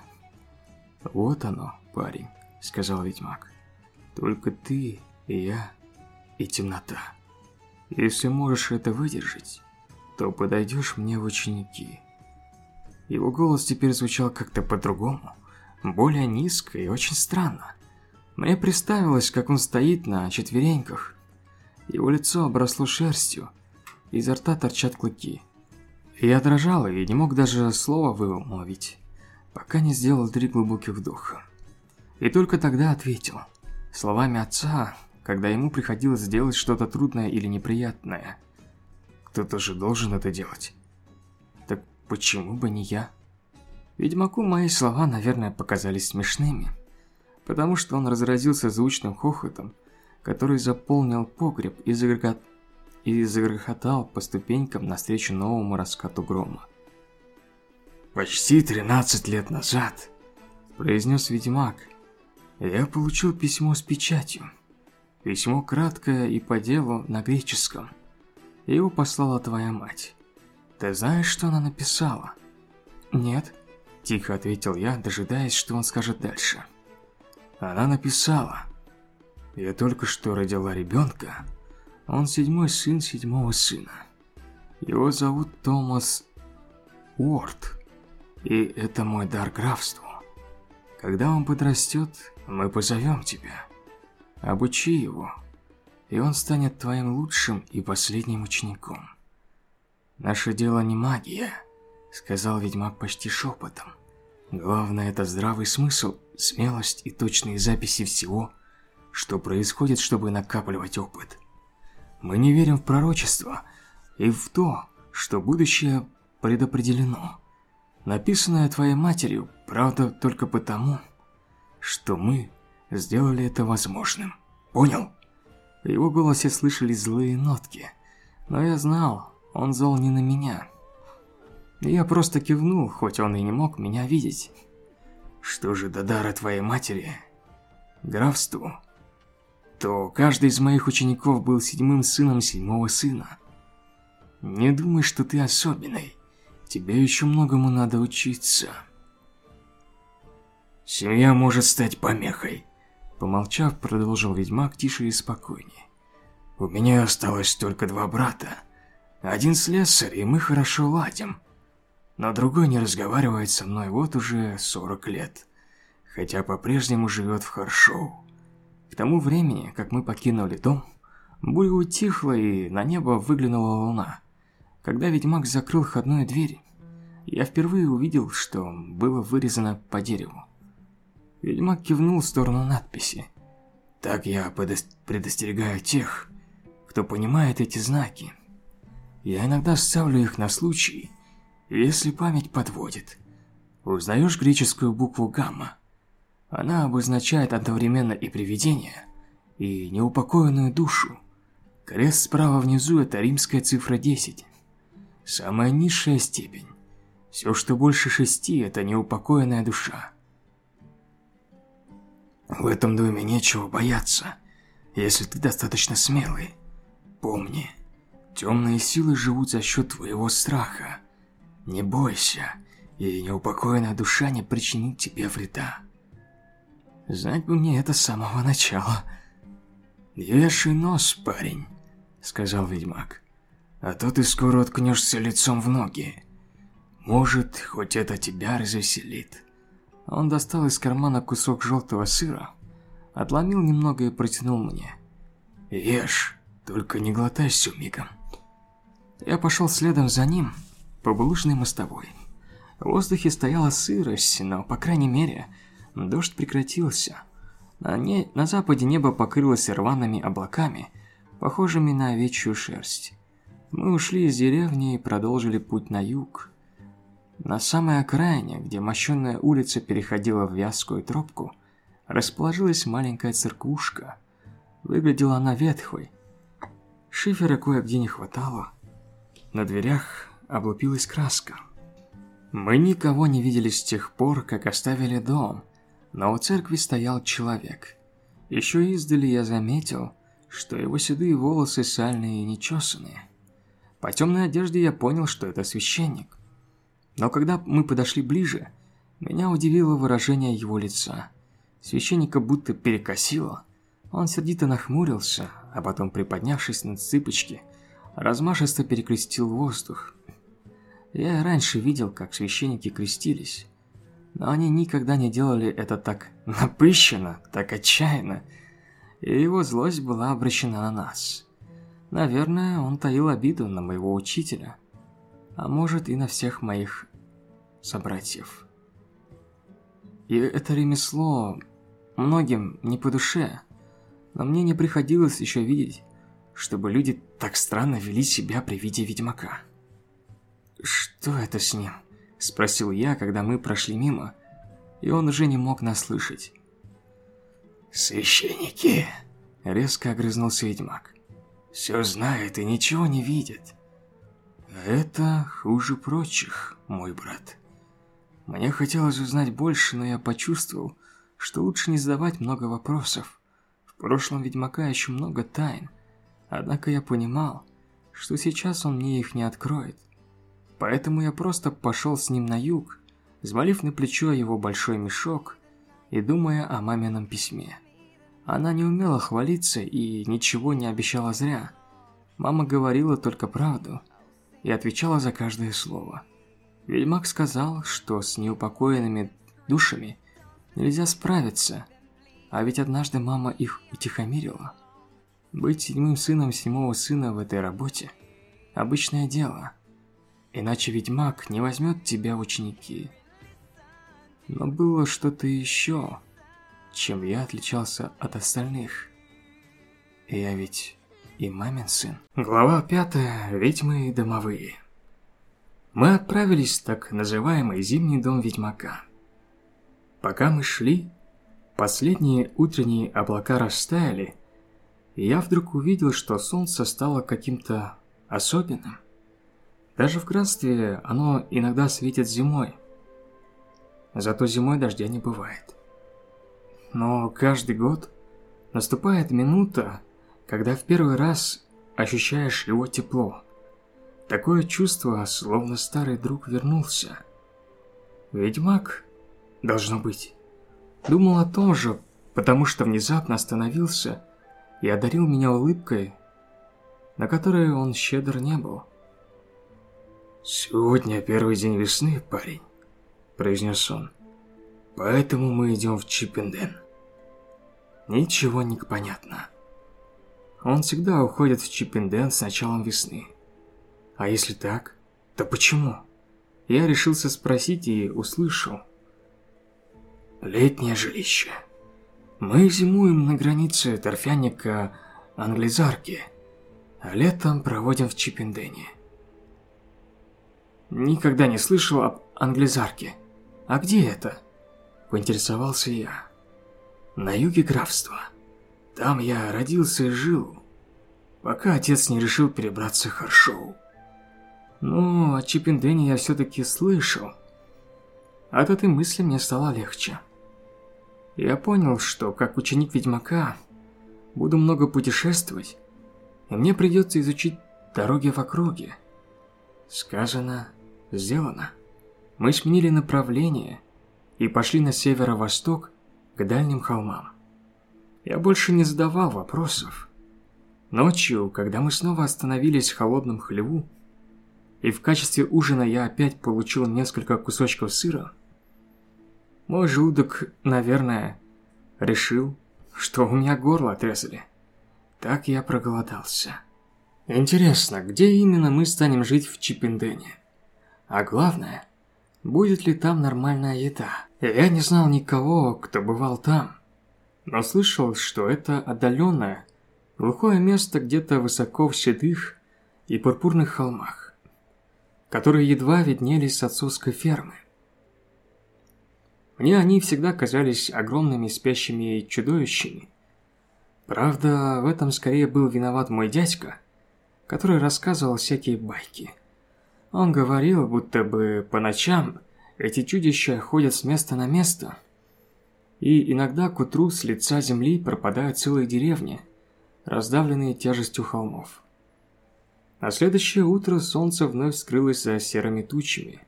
«Вот оно, парень», — сказал ведьмак. «Только ты и я и темнота. Если можешь это выдержать, то подойдешь мне в ученики. Его голос теперь звучал как-то по-другому, более низко и очень странно. Мне представилось, как он стоит на четвереньках. Его лицо обросло шерстью, изо рта торчат клыки. Я дрожал и не мог даже слова вымолвить, пока не сделал три глубоких вдоха. И только тогда ответил. Словами отца когда ему приходилось сделать что-то трудное или неприятное. Кто-то же должен это делать. Так почему бы не я? Ведьмаку мои слова, наверное, показались смешными, потому что он разразился звучным хохотом, который заполнил погреб и, загрохот... и загрохотал по ступенькам навстречу новому раскату грома. «Почти 13 лет назад», – произнес ведьмак, – «я получил письмо с печатью». Письмо краткое и по делу на греческом. Его послала твоя мать. Ты знаешь, что она написала? Нет, тихо ответил я, дожидаясь, что он скажет дальше. Она написала: Я только что родила ребенка. Он седьмой сын седьмого сына. Его зовут Томас Уорд. И это мой дар графству. Когда он подрастет, мы позовем тебя. Обучи его, и он станет твоим лучшим и последним учеником. Наше дело не магия, сказал ведьмак почти шепотом. Главное это здравый смысл, смелость и точные записи всего, что происходит, чтобы накапливать опыт. Мы не верим в пророчество и в то, что будущее предопределено. Написанное твоей матерью, правда, только потому, что мы сделали это возможным. Понял? В его голосе слышались злые нотки. Но я знал, он зол не на меня. Я просто кивнул, хоть он и не мог меня видеть. Что же до дара твоей матери? Графству? То каждый из моих учеников был седьмым сыном седьмого сына. Не думай, что ты особенный. Тебе еще многому надо учиться. Семья может стать помехой. Помолчав, продолжил ведьмак тише и спокойнее. У меня осталось только два брата. Один слесарь, и мы хорошо ладим. Но другой не разговаривает со мной вот уже 40 лет, хотя по-прежнему живет в Харшоу. К тому времени, как мы покинули дом, буря утихла и на небо выглянула луна. Когда ведьмак закрыл входную дверь, я впервые увидел, что было вырезано по дереву. Ведьмак кивнул в сторону надписи. Так я предостерегаю тех, кто понимает эти знаки. Я иногда ставлю их на случай, если память подводит. Узнаешь греческую букву гамма? Она обозначает одновременно и привидение, и неупокоенную душу. Крест справа внизу – это римская цифра 10. Самая низшая степень. Все, что больше шести – это неупокоенная душа. В этом доме нечего бояться, если ты достаточно смелый. Помни, темные силы живут за счет твоего страха. Не бойся, и неупокоенная душа не причинит тебе вреда. Знать бы мне это с самого начала. «Вешай нос, парень», — сказал ведьмак. «А то ты скоро уткнешься лицом в ноги. Может, хоть это тебя развеселит». Он достал из кармана кусок желтого сыра, отломил немного и протянул мне. «Ешь, только не глотай все мигом». Я пошел следом за ним по булыжной мостовой. В воздухе стояла сырость, но, по крайней мере, дождь прекратился. На, не... на западе небо покрылось рваными облаками, похожими на овечью шерсть. Мы ушли из деревни и продолжили путь на юг. На самой окраине, где мощенная улица переходила в вязкую тропку, расположилась маленькая церквушка. Выглядела она ветхой. Шифера кое-где не хватало. На дверях облупилась краска. Мы никого не видели с тех пор, как оставили дом, но у церкви стоял человек. Еще издали я заметил, что его седые волосы сальные и нечесанные. По темной одежде я понял, что это священник. Но когда мы подошли ближе, меня удивило выражение его лица. Священника будто перекосило. Он сердито нахмурился, а потом, приподнявшись на цыпочки, размашисто перекрестил воздух. Я раньше видел, как священники крестились, но они никогда не делали это так напыщенно, так отчаянно, и его злость была обращена на нас. Наверное, он таил обиду на моего учителя, а может и на всех моих собратьев. И это ремесло многим не по душе, но мне не приходилось еще видеть, чтобы люди так странно вели себя при виде ведьмака. «Что это с ним?» – спросил я, когда мы прошли мимо, и он уже не мог нас слышать. «Священники!» – резко огрызнулся ведьмак. «Все знает и ничего не видит. Это хуже прочих, мой брат. Мне хотелось узнать больше, но я почувствовал, что лучше не задавать много вопросов. В прошлом Ведьмака еще много тайн, однако я понимал, что сейчас он мне их не откроет. Поэтому я просто пошел с ним на юг, взвалив на плечо его большой мешок и думая о мамином письме. Она не умела хвалиться и ничего не обещала зря. Мама говорила только правду – и отвечала за каждое слово. Ведьмак сказал, что с неупокоенными душами нельзя справиться, а ведь однажды мама их утихомирила. Быть седьмым сыном седьмого сына в этой работе – обычное дело, иначе ведьмак не возьмет тебя ученики. Но было что-то еще, чем я отличался от остальных. Я ведь и мамин сын. Глава пятая. Ведьмы и домовые. Мы отправились в так называемый зимний дом ведьмака. Пока мы шли, последние утренние облака растаяли, и я вдруг увидел, что солнце стало каким-то особенным. Даже в графстве оно иногда светит зимой. Зато зимой дождя не бывает. Но каждый год наступает минута, когда в первый раз ощущаешь его тепло. Такое чувство, словно старый друг вернулся. Ведьмак, должно быть, думал о том же, потому что внезапно остановился и одарил меня улыбкой, на которые он щедр не был. «Сегодня первый день весны, парень», – произнес он. «Поэтому мы идем в Чиппенден». Ничего не понятно. Он всегда уходит в Чиппенден с началом весны. А если так, то почему? Я решился спросить и услышал. Летнее жилище. Мы зимуем на границе торфяника Англизарки, а летом проводим в Чиппендене. Никогда не слышал об Англизарке. А где это? Поинтересовался я. На юге графства. Там я родился и жил, пока отец не решил перебраться в Харшоу. Ну, о Чиппендене я все-таки слышал. От этой мысли мне стало легче. Я понял, что как ученик Ведьмака буду много путешествовать, и мне придется изучить дороги в округе. Сказано, сделано. Мы сменили направление и пошли на северо-восток к дальним холмам. Я больше не задавал вопросов. Ночью, когда мы снова остановились в холодном хлеву, и в качестве ужина я опять получил несколько кусочков сыра, мой желудок, наверное, решил, что у меня горло отрезали. Так я проголодался. Интересно, где именно мы станем жить в Чиппендене? А главное, будет ли там нормальная еда? Я не знал никого, кто бывал там, но слышал, что это отдаленное, глухое место где-то высоко в седых и пурпурных холмах, которые едва виднелись с отцовской фермы. Мне они всегда казались огромными спящими чудовищами. Правда, в этом скорее был виноват мой дядька, который рассказывал всякие байки. Он говорил, будто бы по ночам эти чудища ходят с места на место, и иногда к утру с лица земли пропадают целые деревни, раздавленные тяжестью холмов. На следующее утро солнце вновь скрылось за серыми тучами.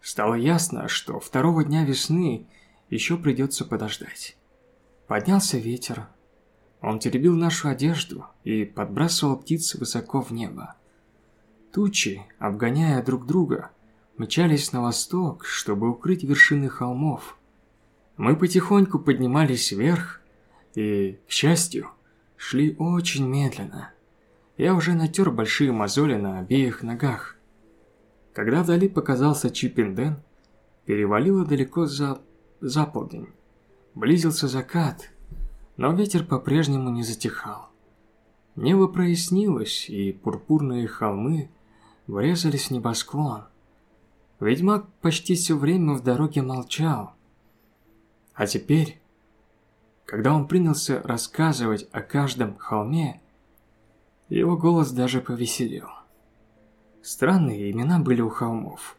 Стало ясно, что второго дня весны еще придется подождать. Поднялся ветер. Он теребил нашу одежду и подбрасывал птиц высоко в небо. Тучи, обгоняя друг друга, мчались на восток, чтобы укрыть вершины холмов. Мы потихоньку поднимались вверх и, к счастью, шли очень медленно. Я уже натер большие мозоли на обеих ногах. Когда вдали показался Чиппенден, перевалило далеко за, за полдень. Близился закат, но ветер по-прежнему не затихал. Небо прояснилось, и пурпурные холмы врезались в небосклон. Ведьмак почти все время в дороге молчал. А теперь, когда он принялся рассказывать о каждом холме, его голос даже повеселел. Странные имена были у холмов.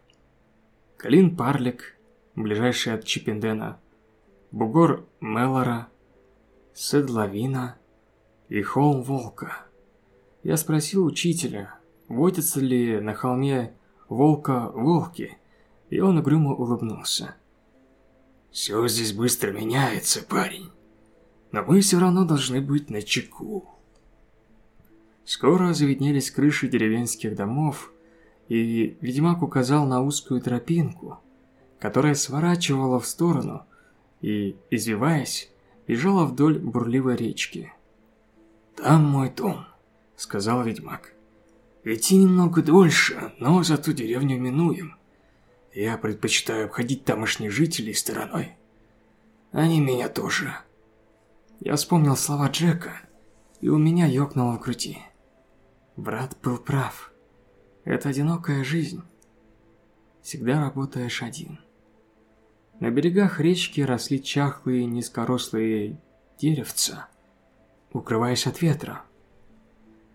Калин Парлик, ближайший от Чипендена, Бугор Меллора, Седлавина и Холм Волка. Я спросил учителя, водятся ли на холме волка-волки, и он угрюмо улыбнулся. «Все здесь быстро меняется, парень, но мы все равно должны быть на чеку». Скоро завиднелись крыши деревенских домов, и ведьмак указал на узкую тропинку, которая сворачивала в сторону и, извиваясь, бежала вдоль бурливой речки. «Там мой дом», — сказал ведьмак. Идти немного дольше, но зато деревню минуем. Я предпочитаю обходить тамошних жителей стороной. Они меня тоже. Я вспомнил слова Джека, и у меня ёкнуло в груди. Брат был прав. Это одинокая жизнь. Всегда работаешь один. На берегах речки росли чахлые низкорослые деревца, укрываясь от ветра.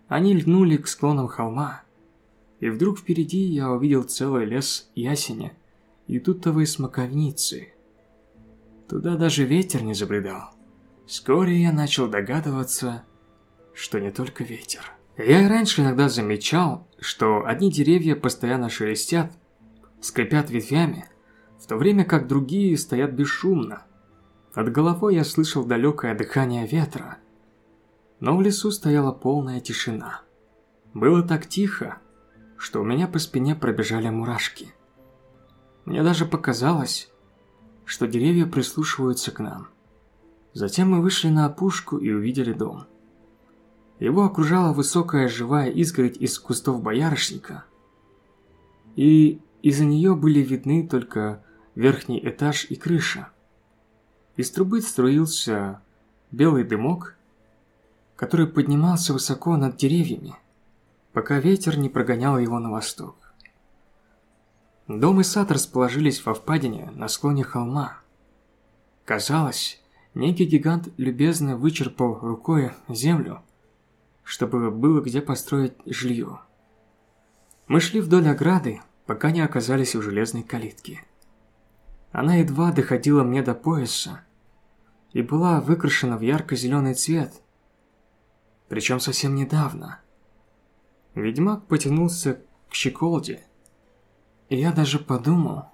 Они льнули к склонам холма, и вдруг впереди я увидел целый лес ясеня и тутовые смоковницы. Туда даже ветер не забредал. Вскоре я начал догадываться, что не только ветер. Я раньше иногда замечал, что одни деревья постоянно шелестят, скрипят ветвями, в то время как другие стоят бесшумно. Над головой я слышал далекое дыхание ветра – но в лесу стояла полная тишина. Было так тихо, что у меня по спине пробежали мурашки. Мне даже показалось, что деревья прислушиваются к нам. Затем мы вышли на опушку и увидели дом. Его окружала высокая живая изгородь из кустов боярышника, и из-за нее были видны только верхний этаж и крыша. Из трубы струился белый дымок, который поднимался высоко над деревьями, пока ветер не прогонял его на восток. Дом и сад расположились во впадине на склоне холма. Казалось, некий гигант любезно вычерпал рукой землю, чтобы было где построить жилье. Мы шли вдоль ограды, пока не оказались у железной калитки. Она едва доходила мне до пояса и была выкрашена в ярко-зеленый цвет, причем совсем недавно. Ведьмак потянулся к щеколде, и я даже подумал,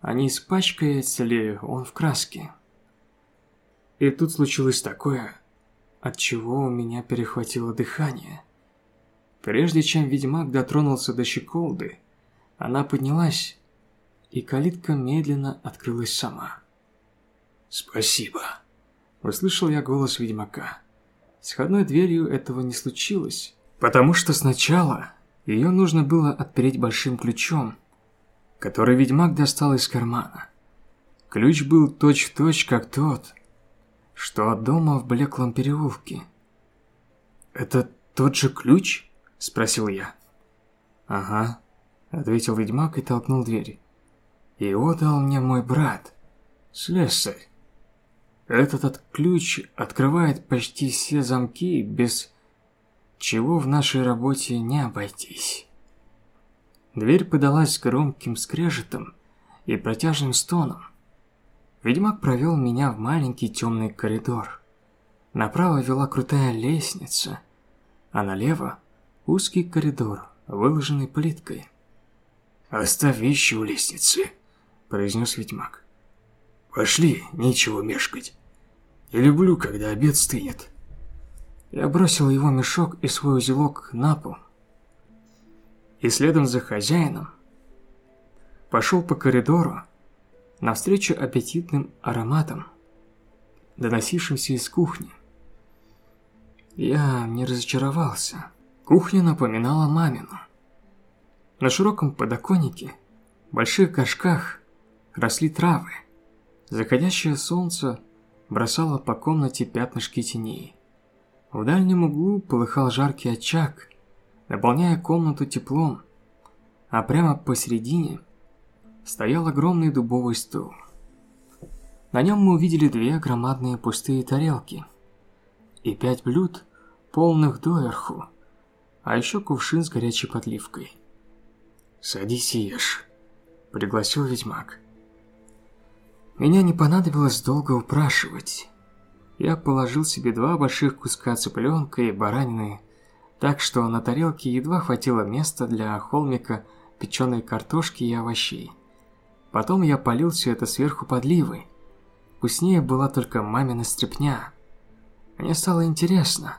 а не испачкается ли он в краске. И тут случилось такое, от чего у меня перехватило дыхание. Прежде чем ведьмак дотронулся до щеколды, она поднялась, и калитка медленно открылась сама. «Спасибо», – услышал я голос ведьмака. С входной дверью этого не случилось, потому что сначала ее нужно было отпереть большим ключом, который ведьмак достал из кармана. Ключ был точь-в-точь, -точь, как тот, что от дома в блеклом переулке. «Это тот же ключ?» – спросил я. «Ага», – ответил ведьмак и толкнул дверь. «Его дал мне мой брат, слесарь. Этот ключ открывает почти все замки, без чего в нашей работе не обойтись». Дверь подалась громким скрежетом и протяжным стоном. Ведьмак провел меня в маленький темный коридор. Направо вела крутая лестница, а налево узкий коридор, выложенный плиткой. «Оставь вещи у лестницы», – произнес ведьмак. «Пошли, нечего мешкать. Я люблю, когда обед стынет». Я бросил его мешок и свой узелок на пол. И следом за хозяином пошел по коридору, навстречу аппетитным ароматам, доносившимся из кухни. Я не разочаровался. Кухня напоминала мамину. На широком подоконнике, в больших горшках, росли травы. Заходящее солнце бросало по комнате пятнышки теней. В дальнем углу полыхал жаркий очаг, наполняя комнату теплом, а прямо посередине стоял огромный дубовый стол. На нем мы увидели две громадные пустые тарелки и пять блюд, полных доверху, а еще кувшин с горячей подливкой. «Садись и ешь», – пригласил ведьмак. Меня не понадобилось долго упрашивать. Я положил себе два больших куска цыпленка и баранины, так что на тарелке едва хватило места для холмика печеной картошки и овощей. Потом я полил все это сверху подливой. Вкуснее была только мамина стряпня. Мне стало интересно,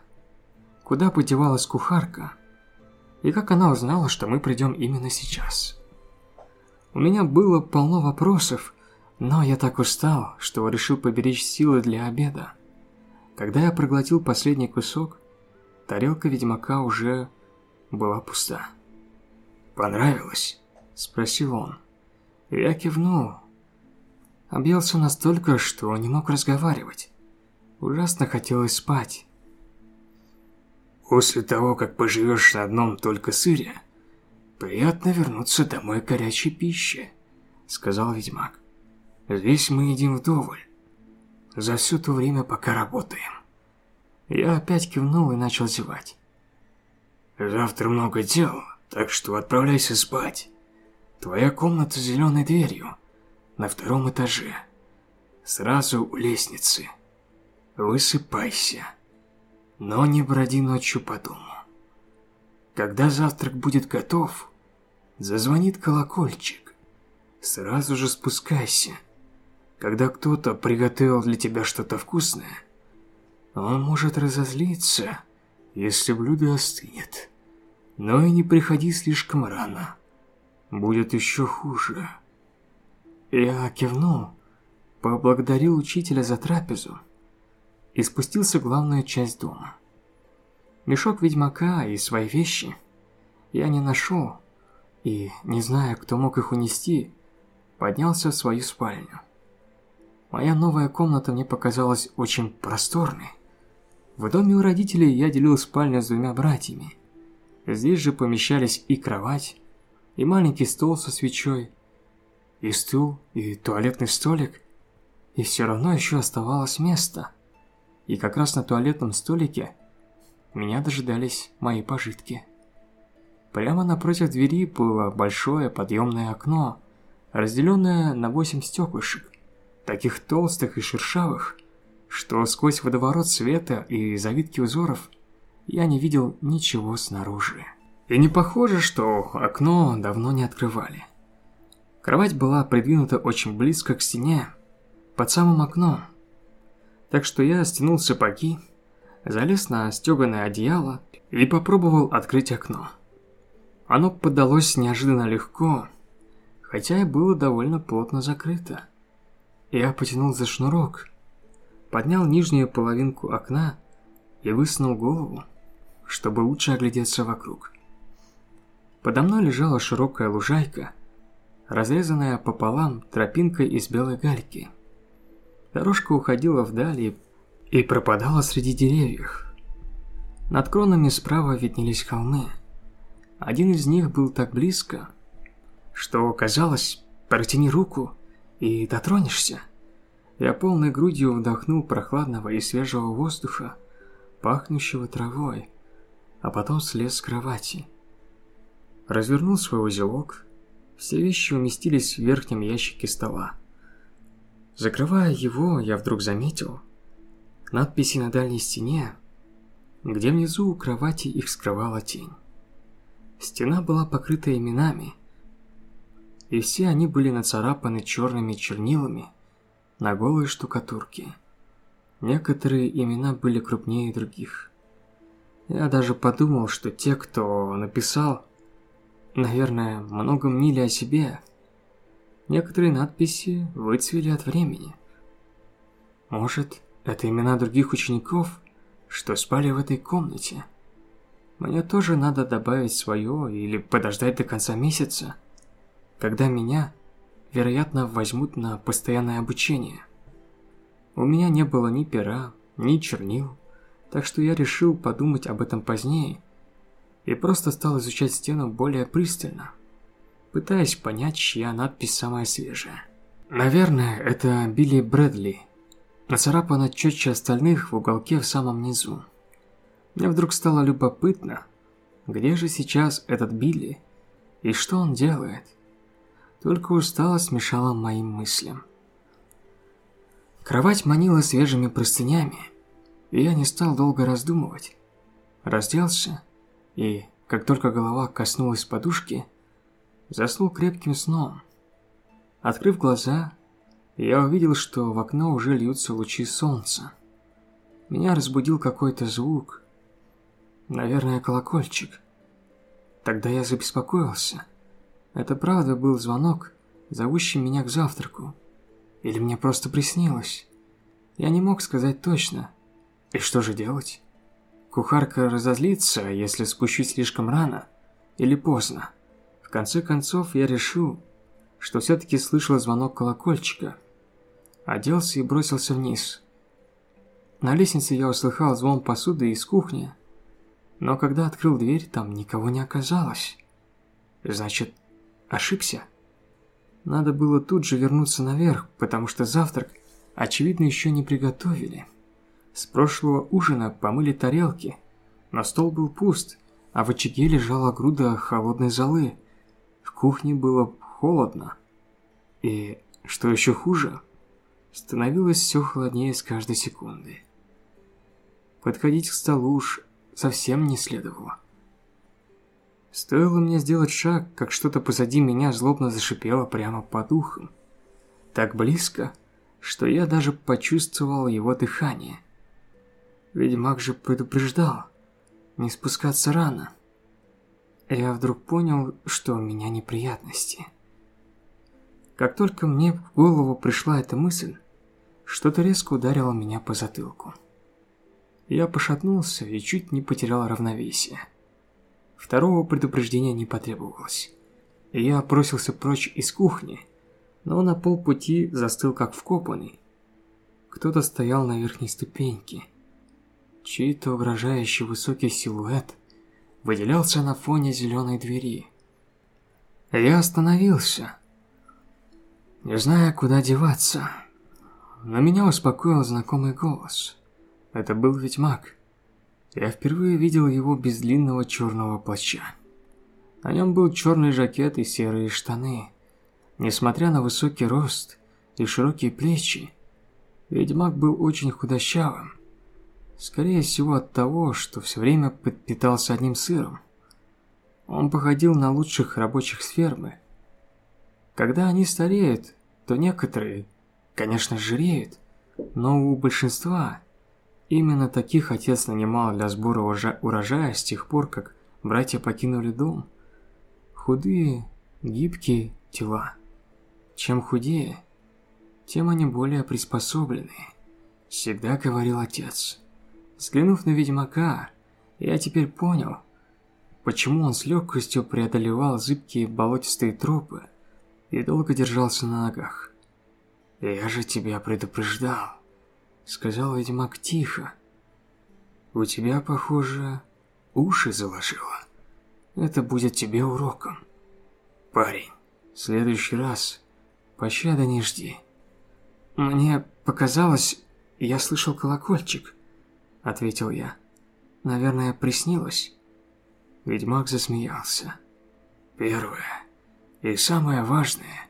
куда подевалась кухарка, и как она узнала, что мы придем именно сейчас. У меня было полно вопросов, но я так устал, что решил поберечь силы для обеда. Когда я проглотил последний кусок, тарелка ведьмака уже была пуста. «Понравилось?» – спросил он. Я кивнул. Объелся настолько, что не мог разговаривать. Ужасно хотелось спать. После того, как поживешь на одном только сыре, приятно вернуться домой к горячей пище, сказал ведьмак. Здесь мы едим вдоволь. За все то время, пока работаем. Я опять кивнул и начал зевать. Завтра много дел, так что отправляйся спать. Твоя комната с зеленой дверью. На втором этаже. Сразу у лестницы. Высыпайся. Но не броди ночью по дому. Когда завтрак будет готов, зазвонит колокольчик. Сразу же спускайся. Когда кто-то приготовил для тебя что-то вкусное, он может разозлиться, если блюдо остынет. но и не приходи слишком рано. Будет еще хуже. Я кивнул, поблагодарил учителя за трапезу и спустился в главную часть дома. Мешок ведьмака и свои вещи я не нашел, и, не зная, кто мог их унести, поднялся в свою спальню. Моя новая комната мне показалась очень просторной. В доме у родителей я делил спальню с двумя братьями. Здесь же помещались и кровать, и маленький стол со свечой, и стул, и туалетный столик, и все равно еще оставалось место. И как раз на туалетном столике меня дожидались мои пожитки. Прямо напротив двери было большое подъемное окно, разделенное на восемь стеклышек, таких толстых и шершавых, что сквозь водоворот света и завитки узоров я не видел ничего снаружи. И не похоже, что окно давно не открывали. Кровать была придвинута очень близко к стене, под самым окном. Так что я стянул сапоги, залез на стеганое одеяло и попробовал открыть окно. Оно поддалось неожиданно легко, хотя и было довольно плотно закрыто. Я потянул за шнурок, поднял нижнюю половинку окна и высунул голову, чтобы лучше оглядеться вокруг. Подо мной лежала широкая лужайка, разрезанная пополам тропинкой из белой гальки. Дорожка уходила вдали и пропадала среди деревьев. Над кронами справа виднелись холмы. Один из них был так близко, что казалось, протяни руку и дотронешься. Я полной грудью вдохнул прохладного и свежего воздуха, пахнущего травой, а потом слез с кровати. Развернул свой узелок. Все вещи уместились в верхнем ящике стола. Закрывая его, я вдруг заметил надписи на дальней стене, где внизу у кровати их скрывала тень. Стена была покрыта именами, и все они были нацарапаны черными чернилами на голой штукатурке. Некоторые имена были крупнее других. Я даже подумал, что те, кто написал наверное, много мнили о себе. Некоторые надписи выцвели от времени. Может, это имена других учеников, что спали в этой комнате. Мне тоже надо добавить свое или подождать до конца месяца, когда меня, вероятно, возьмут на постоянное обучение. У меня не было ни пера, ни чернил, так что я решил подумать об этом позднее и просто стал изучать стену более пристально, пытаясь понять, чья надпись самая свежая. Наверное, это Билли Брэдли. Нацарапано четче остальных в уголке в самом низу. Мне вдруг стало любопытно, где же сейчас этот Билли и что он делает. Только усталость мешала моим мыслям. Кровать манила свежими простынями, и я не стал долго раздумывать. Разделся и, как только голова коснулась подушки, заснул крепким сном. Открыв глаза, я увидел, что в окно уже льются лучи солнца. Меня разбудил какой-то звук. Наверное, колокольчик. Тогда я забеспокоился. Это правда был звонок, зовущий меня к завтраку. Или мне просто приснилось. Я не мог сказать точно. И что же делать? Кухарка разозлится, если спущусь слишком рано или поздно. В конце концов, я решил, что все-таки слышал звонок колокольчика. Оделся и бросился вниз. На лестнице я услыхал звон посуды из кухни, но когда открыл дверь, там никого не оказалось. Значит, ошибся. Надо было тут же вернуться наверх, потому что завтрак, очевидно, еще не приготовили. С прошлого ужина помыли тарелки, но стол был пуст, а в очаге лежала груда холодной золы. В кухне было холодно. И, что еще хуже, становилось все холоднее с каждой секунды. Подходить к столу уж совсем не следовало. Стоило мне сделать шаг, как что-то позади меня злобно зашипело прямо под ухом. Так близко, что я даже почувствовал его дыхание – Ведьмак же предупреждал не спускаться рано. я вдруг понял, что у меня неприятности. Как только мне в голову пришла эта мысль, что-то резко ударило меня по затылку. Я пошатнулся и чуть не потерял равновесие. Второго предупреждения не потребовалось. Я бросился прочь из кухни, но на полпути застыл как вкопанный. Кто-то стоял на верхней ступеньке. Чей-то угрожающий высокий силуэт выделялся на фоне зеленой двери. Я остановился, не зная, куда деваться. Но меня успокоил знакомый голос. Это был ведьмак. Я впервые видел его без длинного черного плаща. На нем был черный жакет и серые штаны. Несмотря на высокий рост и широкие плечи, ведьмак был очень худощавым. Скорее всего от того, что все время питался одним сыром. Он походил на лучших рабочих с фермы. Когда они стареют, то некоторые, конечно, жиреют, но у большинства именно таких отец нанимал для сбора урожая с тех пор, как братья покинули дом. Худые, гибкие тела. Чем худее, тем они более приспособленные, всегда говорил отец. Взглянув на ведьмака, я теперь понял, почему он с легкостью преодолевал зыбкие болотистые тропы, и долго держался на ногах. «Я же тебя предупреждал», — сказал ведьмак тихо. «У тебя, похоже, уши заложило. Это будет тебе уроком. Парень, в следующий раз пощады не жди». «Мне показалось, я слышал колокольчик», — ответил я. «Наверное, приснилось». Ведьмак засмеялся. «Первое. И самое важное,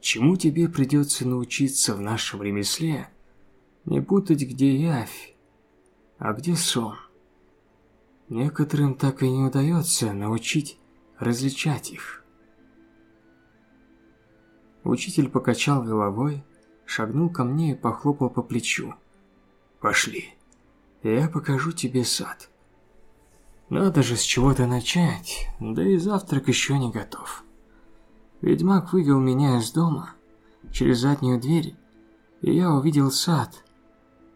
чему тебе придется научиться в нашем ремесле, не путать, где явь, а где сон. Некоторым так и не удается научить различать их. Учитель покачал головой, шагнул ко мне и похлопал по плечу. «Пошли, я покажу тебе сад». Надо же с чего-то начать, да и завтрак еще не готов. Ведьмак вывел меня из дома через заднюю дверь, и я увидел сад.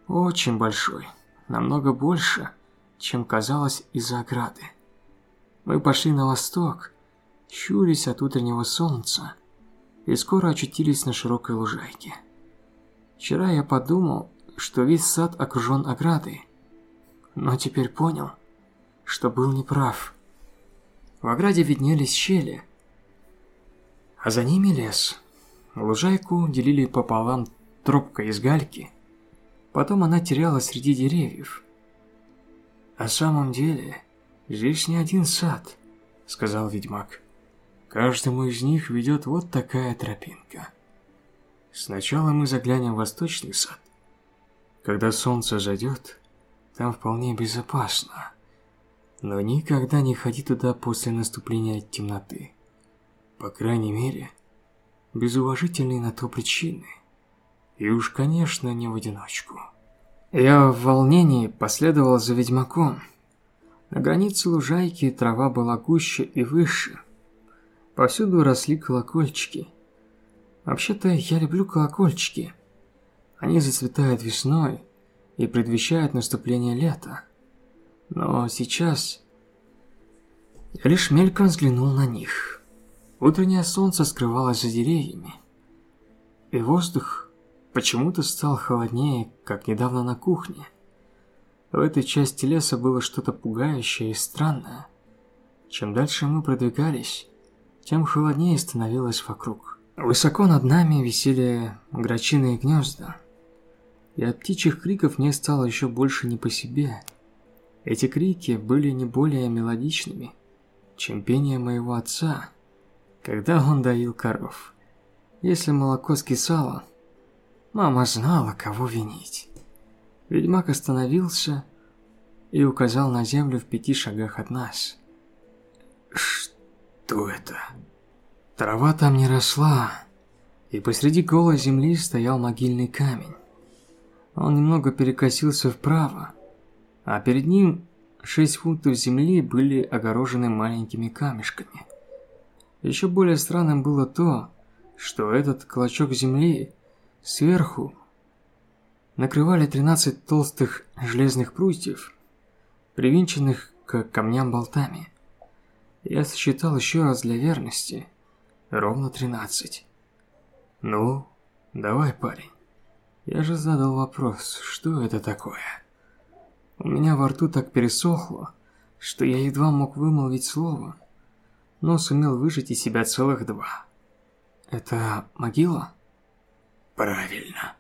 Очень большой, намного больше, чем казалось из-за ограды. Мы пошли на восток, щурясь от утреннего солнца, и скоро очутились на широкой лужайке. Вчера я подумал, что весь сад окружен оградой, но теперь понял, что был неправ. В ограде виднелись щели, а за ними лес. Лужайку делили пополам тропка из гальки. Потом она терялась среди деревьев. «На самом деле, здесь не один сад», — сказал ведьмак. «Каждому из них ведет вот такая тропинка. Сначала мы заглянем в восточный сад. Когда солнце зайдет, там вполне безопасно. Но никогда не ходи туда после наступления темноты. По крайней мере, без уважительной на то причины. И уж, конечно, не в одиночку. Я в волнении последовал за ведьмаком. На границе лужайки трава была гуще и выше. Повсюду росли колокольчики. Вообще-то я люблю колокольчики. Они зацветают весной и предвещают наступление лета. Но сейчас я лишь мельком взглянул на них. Утреннее солнце скрывалось за деревьями, и воздух почему-то стал холоднее, как недавно на кухне. В этой части леса было что-то пугающее и странное. Чем дальше мы продвигались, тем холоднее становилось вокруг. Высоко над нами висели грачиные гнезда, и от птичьих криков мне стало еще больше не по себе. Эти крики были не более мелодичными, чем пение моего отца – когда он доил коров. Если молоко скисало, мама знала, кого винить. Ведьмак остановился и указал на землю в пяти шагах от нас. Что это? Трава там не росла, и посреди голой земли стоял могильный камень. Он немного перекосился вправо, а перед ним Шесть фунтов земли были огорожены маленькими камешками. Еще более странным было то, что этот клочок земли сверху накрывали 13 толстых железных прутьев, привинченных к камням болтами. Я сосчитал еще раз для верности. Ровно 13. Ну, давай, парень. Я же задал вопрос, что это такое? У меня во рту так пересохло, что я едва мог вымолвить слово, но сумел выжать из себя целых два. Это могила? Правильно.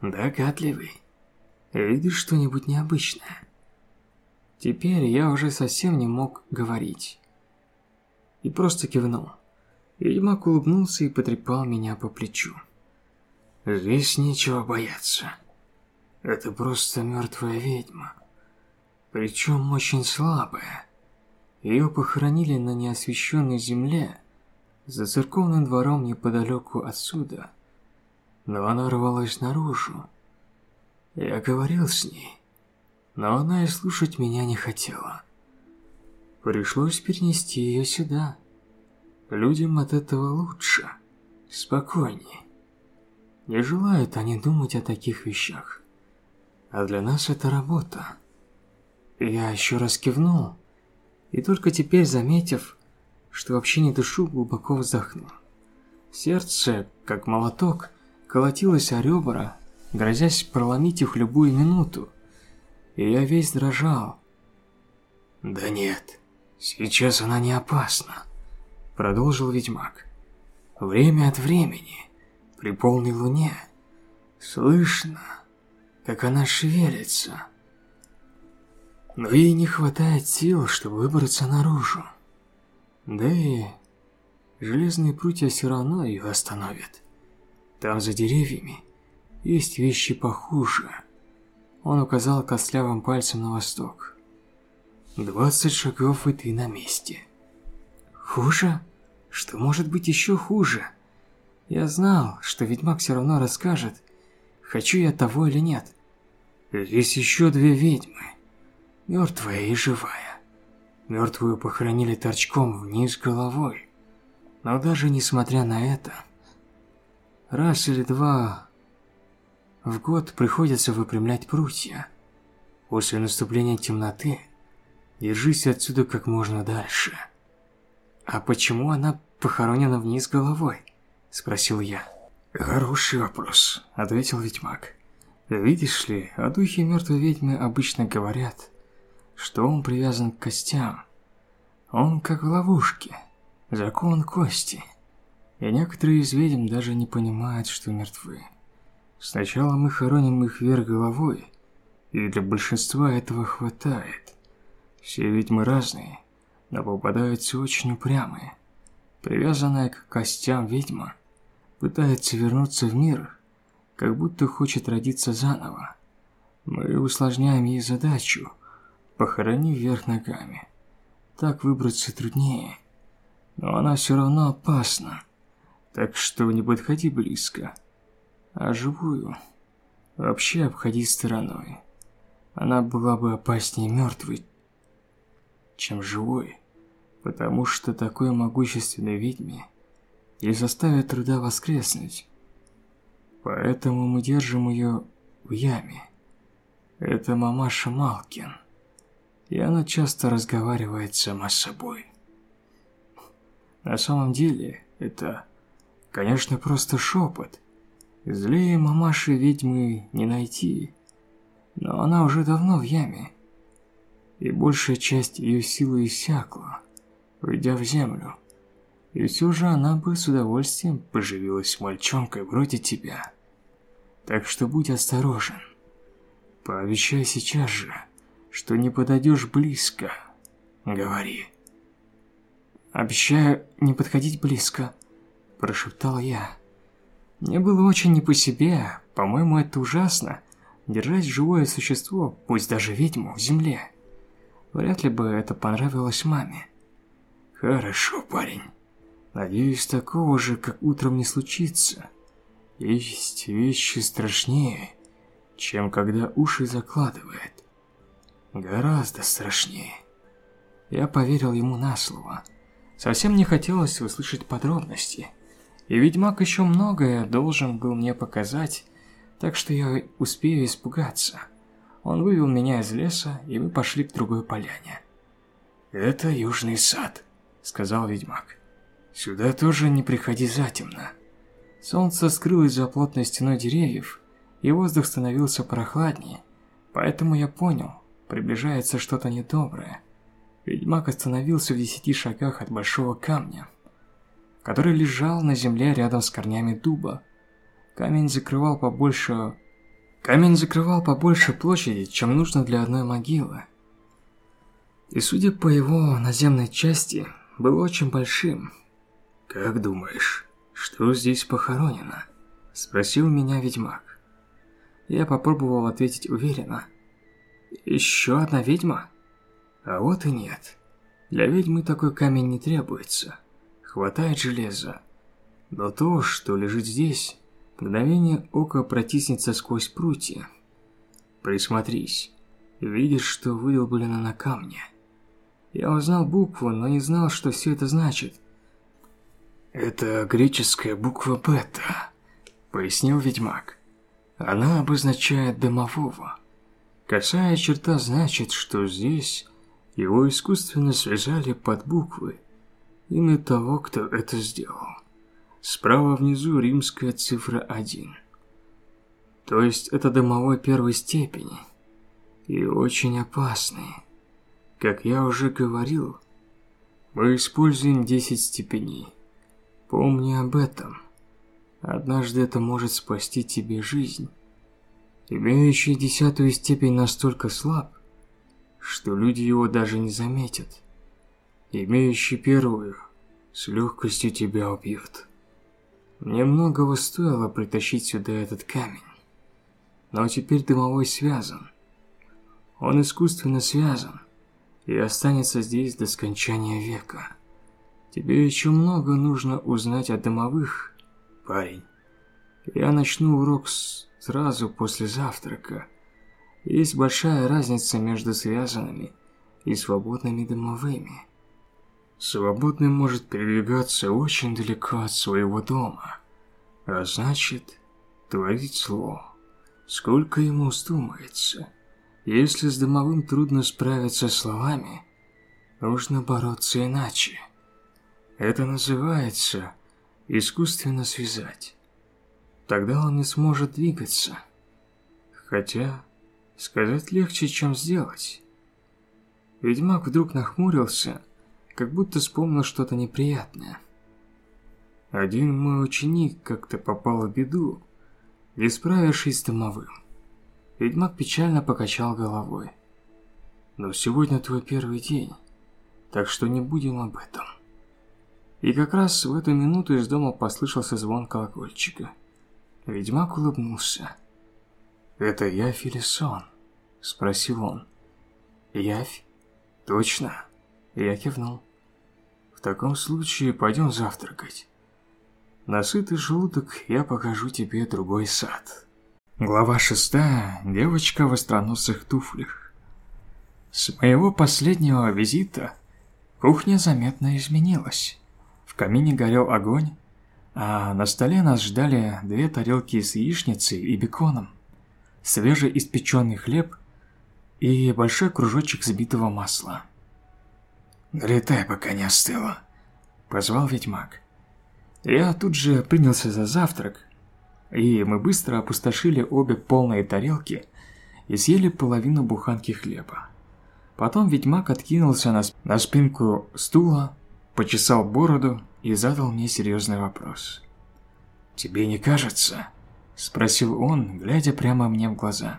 Догадливый. Видишь что-нибудь необычное? Теперь я уже совсем не мог говорить. И просто кивнул. Ведьмак улыбнулся и потрепал меня по плечу. Здесь нечего бояться. Это просто мертвая ведьма. Причем очень слабая. Ее похоронили на неосвещенной земле, за церковным двором неподалеку отсюда. Но она рвалась наружу. Я говорил с ней, но она и слушать меня не хотела. Пришлось перенести ее сюда. Людям от этого лучше, спокойнее. Не желают они думать о таких вещах. А для нас это работа. Я еще раз кивнул, и только теперь, заметив, что вообще не дышу, глубоко вздохнул. Сердце, как молоток, колотилось о ребра, грозясь проломить их любую минуту. И я весь дрожал. «Да нет, сейчас она не опасна», — продолжил ведьмак. «Время от времени при полной луне слышно, как она шевелится. Но ей не хватает сил, чтобы выбраться наружу. Да и железные прутья все равно ее остановят. Там за деревьями есть вещи похуже. Он указал костлявым пальцем на восток. Двадцать шагов и ты на месте. Хуже? Что может быть еще хуже? Я знал, что ведьмак все равно расскажет, хочу я того или нет. Здесь еще две ведьмы, мертвая и живая. Мертвую похоронили торчком вниз головой. Но даже несмотря на это, раз или два в год приходится выпрямлять прутья. После наступления темноты держись отсюда как можно дальше. А почему она похоронена вниз головой? – спросил я. «Хороший вопрос», – ответил ведьмак. «Видишь ли, о духе мертвой ведьмы обычно говорят, что он привязан к костям. Он как в ловушке, закон кости. И некоторые из ведьм даже не понимают, что мертвы. Сначала мы хороним их вверх головой, и для большинства этого хватает. Все ведьмы разные, но попадаются очень упрямые. Привязанная к костям ведьма пытается вернуться в мир, как будто хочет родиться заново. Мы усложняем ей задачу, похоронив вверх ногами. Так выбраться труднее, но она все равно опасна, так что не подходи близко. А живую вообще обходи стороной. Она была бы опаснее мертвой, чем живой, потому что такой могущественной ведьме – и заставит труда воскреснуть. Поэтому мы держим ее в яме. Это мамаша Малкин. И она часто разговаривает сама с собой. На самом деле, это, конечно, просто шепот. Злее мамаши ведьмы не найти. Но она уже давно в яме. И большая часть ее силы иссякла, уйдя в землю. И все же она бы с удовольствием поживилась мальчонкой вроде тебя. Так что будь осторожен. Пообещай сейчас же, что не подойдешь близко. Говори. Обещаю не подходить близко, прошептал я. Мне было очень не по себе. По-моему, это ужасно держать живое существо, пусть даже ведьму, в земле. Вряд ли бы это понравилось маме. Хорошо, парень. Надеюсь, такого же, как утром, не случится. Есть вещи страшнее, чем когда уши закладывает. Гораздо страшнее. Я поверил ему на слово. Совсем не хотелось услышать подробности. И ведьмак еще многое должен был мне показать, так что я успею испугаться. Он вывел меня из леса, и мы пошли к другой поляне. «Это южный сад», — сказал ведьмак. «Сюда тоже не приходи затемно». Солнце скрылось за плотной стеной деревьев, и воздух становился прохладнее, поэтому я понял, приближается что-то недоброе. Ведьмак остановился в десяти шагах от большого камня, который лежал на земле рядом с корнями дуба. Камень закрывал побольше... Камень закрывал побольше площади, чем нужно для одной могилы. И судя по его наземной части, был очень большим. «Как думаешь, что здесь похоронено?» – спросил меня ведьмак. Я попробовал ответить уверенно. «Еще одна ведьма?» А вот и нет. Для ведьмы такой камень не требуется. Хватает железа. Но то, что лежит здесь, мгновение ока протиснется сквозь прутья. Присмотрись. Видишь, что выдолблено на камне. Я узнал букву, но не знал, что все это значит. «Это греческая буква бета», — пояснил ведьмак. «Она обозначает домового. Косая черта значит, что здесь его искусственно связали под буквы. Имя того, кто это сделал. Справа внизу римская цифра 1. То есть это домовой первой степени. И очень опасный. Как я уже говорил, мы используем 10 степеней. Помни об этом. Однажды это может спасти тебе жизнь. Имеющий десятую степень настолько слаб, что люди его даже не заметят. Имеющий первую с легкостью тебя убьет. Мне многого стоило притащить сюда этот камень. Но теперь дымовой связан. Он искусственно связан и останется здесь до скончания века. Тебе еще много нужно узнать о дымовых, парень. Я начну урок сразу после завтрака. Есть большая разница между связанными и свободными домовыми. Свободный может передвигаться очень далеко от своего дома, а значит, творить зло, сколько ему вздумается. Если с домовым трудно справиться словами, нужно бороться иначе. Это называется искусственно связать. Тогда он не сможет двигаться. Хотя Сказать легче, чем сделать. Ведьмак вдруг нахмурился, как будто вспомнил что-то неприятное. Один мой ученик как-то попал в беду, не справившись с домовым. Ведьмак печально покачал головой. Но сегодня твой первый день, так что не будем об этом. И как раз в эту минуту из дома послышался звон колокольчика. Ведьмак улыбнулся. «Это я, Филисон?» – спросил он. «Явь? Точно?» Я кивнул. «В таком случае пойдем завтракать. На сытый желудок я покажу тебе другой сад». Глава шестая. Девочка в остроносых туфлях. С моего последнего визита кухня заметно изменилась. В камине горел огонь, а на столе нас ждали две тарелки с яичницей и беконом свежеиспеченный хлеб и большой кружочек взбитого масла. «Налетай, пока не остыло», – позвал ведьмак. Я тут же принялся за завтрак, и мы быстро опустошили обе полные тарелки и съели половину буханки хлеба. Потом ведьмак откинулся на, на спинку стула, почесал бороду и задал мне серьезный вопрос. «Тебе не кажется?» Спросил он, глядя прямо мне в глаза.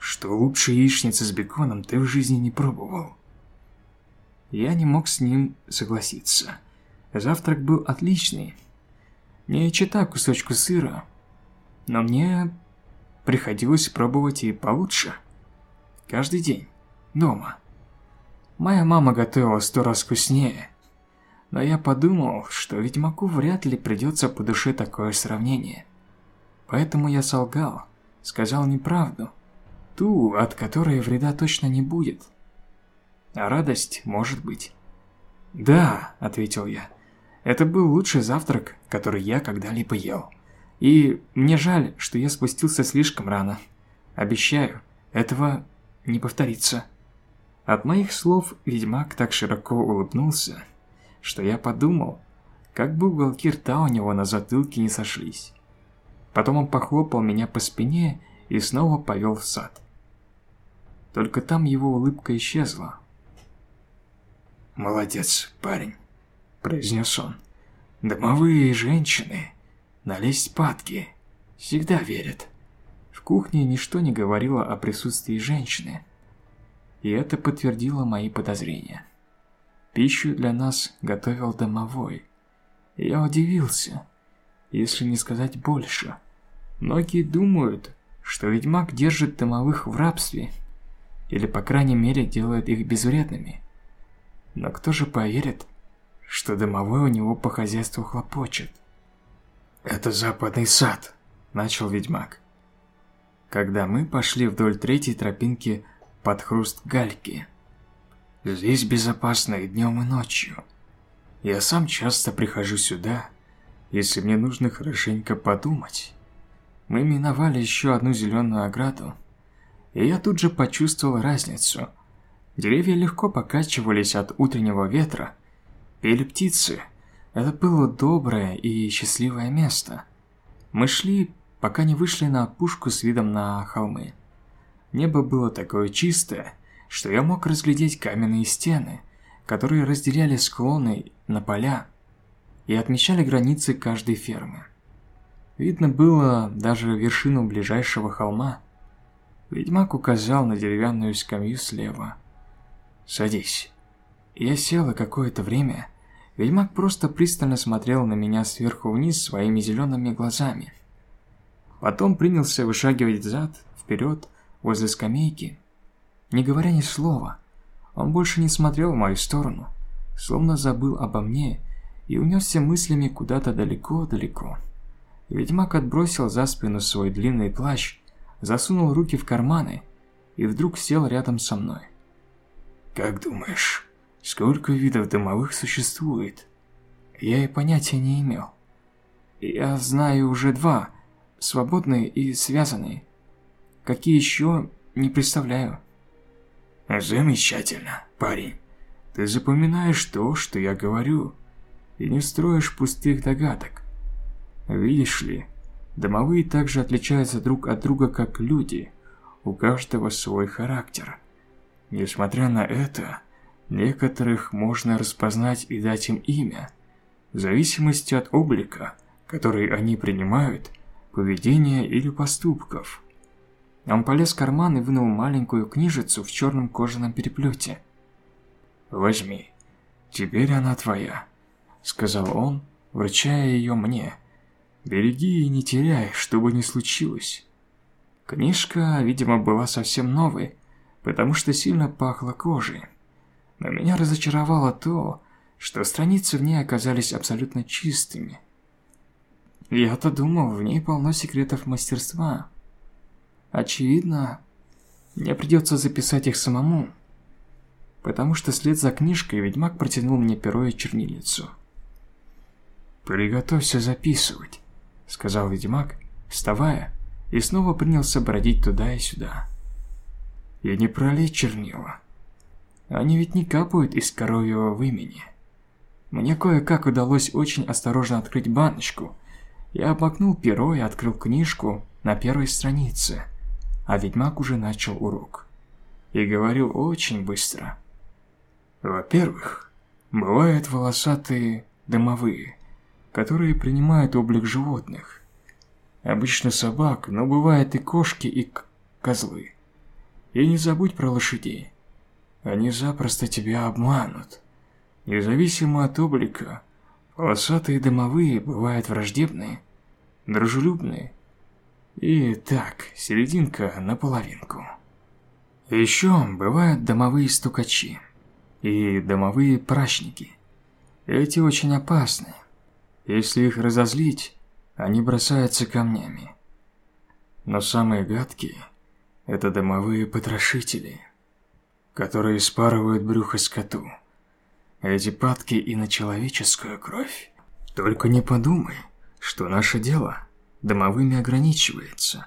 Что лучше яичницы с беконом ты в жизни не пробовал. Я не мог с ним согласиться. Завтрак был отличный. Не чита кусочку сыра, но мне приходилось пробовать и получше. Каждый день. Дома. Моя мама готовила сто раз вкуснее. Но я подумал, что Ведьмаку вряд ли придется по душе такое сравнение. Поэтому я солгал, сказал неправду. Ту, от которой вреда точно не будет. А радость может быть. «Да», — ответил я, — «это был лучший завтрак, который я когда-либо ел. И мне жаль, что я спустился слишком рано. Обещаю, этого не повторится». От моих слов ведьмак так широко улыбнулся, что я подумал, как бы уголки рта у него на затылке не сошлись. Потом он похлопал меня по спине и снова повел в сад. Только там его улыбка исчезла. «Молодец, парень», – произнес он. «Домовые женщины налезть падки, всегда верят». В кухне ничто не говорило о присутствии женщины, и это подтвердило мои подозрения. Пищу для нас готовил домовой. Я удивился, если не сказать больше. Многие думают, что ведьмак держит домовых в рабстве, или по крайней мере делает их безвредными. Но кто же поверит, что домовой у него по хозяйству хлопочет? «Это западный сад», – начал ведьмак. Когда мы пошли вдоль третьей тропинки под хруст гальки. Здесь безопасно и днем, и ночью. Я сам часто прихожу сюда, если мне нужно хорошенько подумать. Мы миновали еще одну зеленую ограду, и я тут же почувствовал разницу. Деревья легко покачивались от утреннего ветра, пели птицы. Это было доброе и счастливое место. Мы шли, пока не вышли на опушку с видом на холмы. Небо было такое чистое, что я мог разглядеть каменные стены, которые разделяли склоны на поля и отмечали границы каждой фермы. Видно было даже вершину ближайшего холма. Ведьмак указал на деревянную скамью слева. «Садись». Я сел, и какое-то время ведьмак просто пристально смотрел на меня сверху вниз своими зелеными глазами. Потом принялся вышагивать зад, вперед, возле скамейки. Не говоря ни слова, он больше не смотрел в мою сторону, словно забыл обо мне и унесся мыслями куда-то далеко-далеко. Ведьмак отбросил за спину свой длинный плащ, засунул руки в карманы и вдруг сел рядом со мной. «Как думаешь, сколько видов домовых существует?» Я и понятия не имел. Я знаю уже два, свободные и связанные. Какие еще, не представляю. Замечательно, парень. Ты запоминаешь то, что я говорю, и не строишь пустых догадок. Видишь ли, домовые также отличаются друг от друга как люди, у каждого свой характер. Несмотря на это, некоторых можно распознать и дать им имя, в зависимости от облика, который они принимают, поведения или поступков. Он полез в карман и вынул маленькую книжицу в черном кожаном переплете. «Возьми, теперь она твоя», — сказал он, вручая ее мне. «Береги и не теряй, что бы ни случилось». Книжка, видимо, была совсем новой, потому что сильно пахла кожей. Но меня разочаровало то, что страницы в ней оказались абсолютно чистыми. Я-то думал, в ней полно секретов мастерства. Очевидно, мне придется записать их самому, потому что след за книжкой ведьмак протянул мне перо и чернильницу. «Приготовься записывать», — сказал ведьмак, вставая, и снова принялся бродить туда и сюда. «И не пролей чернила. Они ведь не капают из коровьего вымени». Мне кое-как удалось очень осторожно открыть баночку. Я обмакнул перо и открыл книжку на первой странице — а ведьмак уже начал урок. И говорил очень быстро. Во-первых, бывают волосатые домовые, которые принимают облик животных. Обычно собак, но бывают и кошки, и козлы. И не забудь про лошадей. Они запросто тебя обманут. Независимо от облика, волосатые домовые бывают враждебные, дружелюбные и так, серединка на половинку. Еще бывают домовые стукачи и домовые прачники. Эти очень опасны. Если их разозлить, они бросаются камнями. Но самые гадкие – Это домовые потрошители, которые спарывают брюхо скоту. Эти падки и на человеческую кровь. Только не подумай, что наше дело домовыми ограничивается.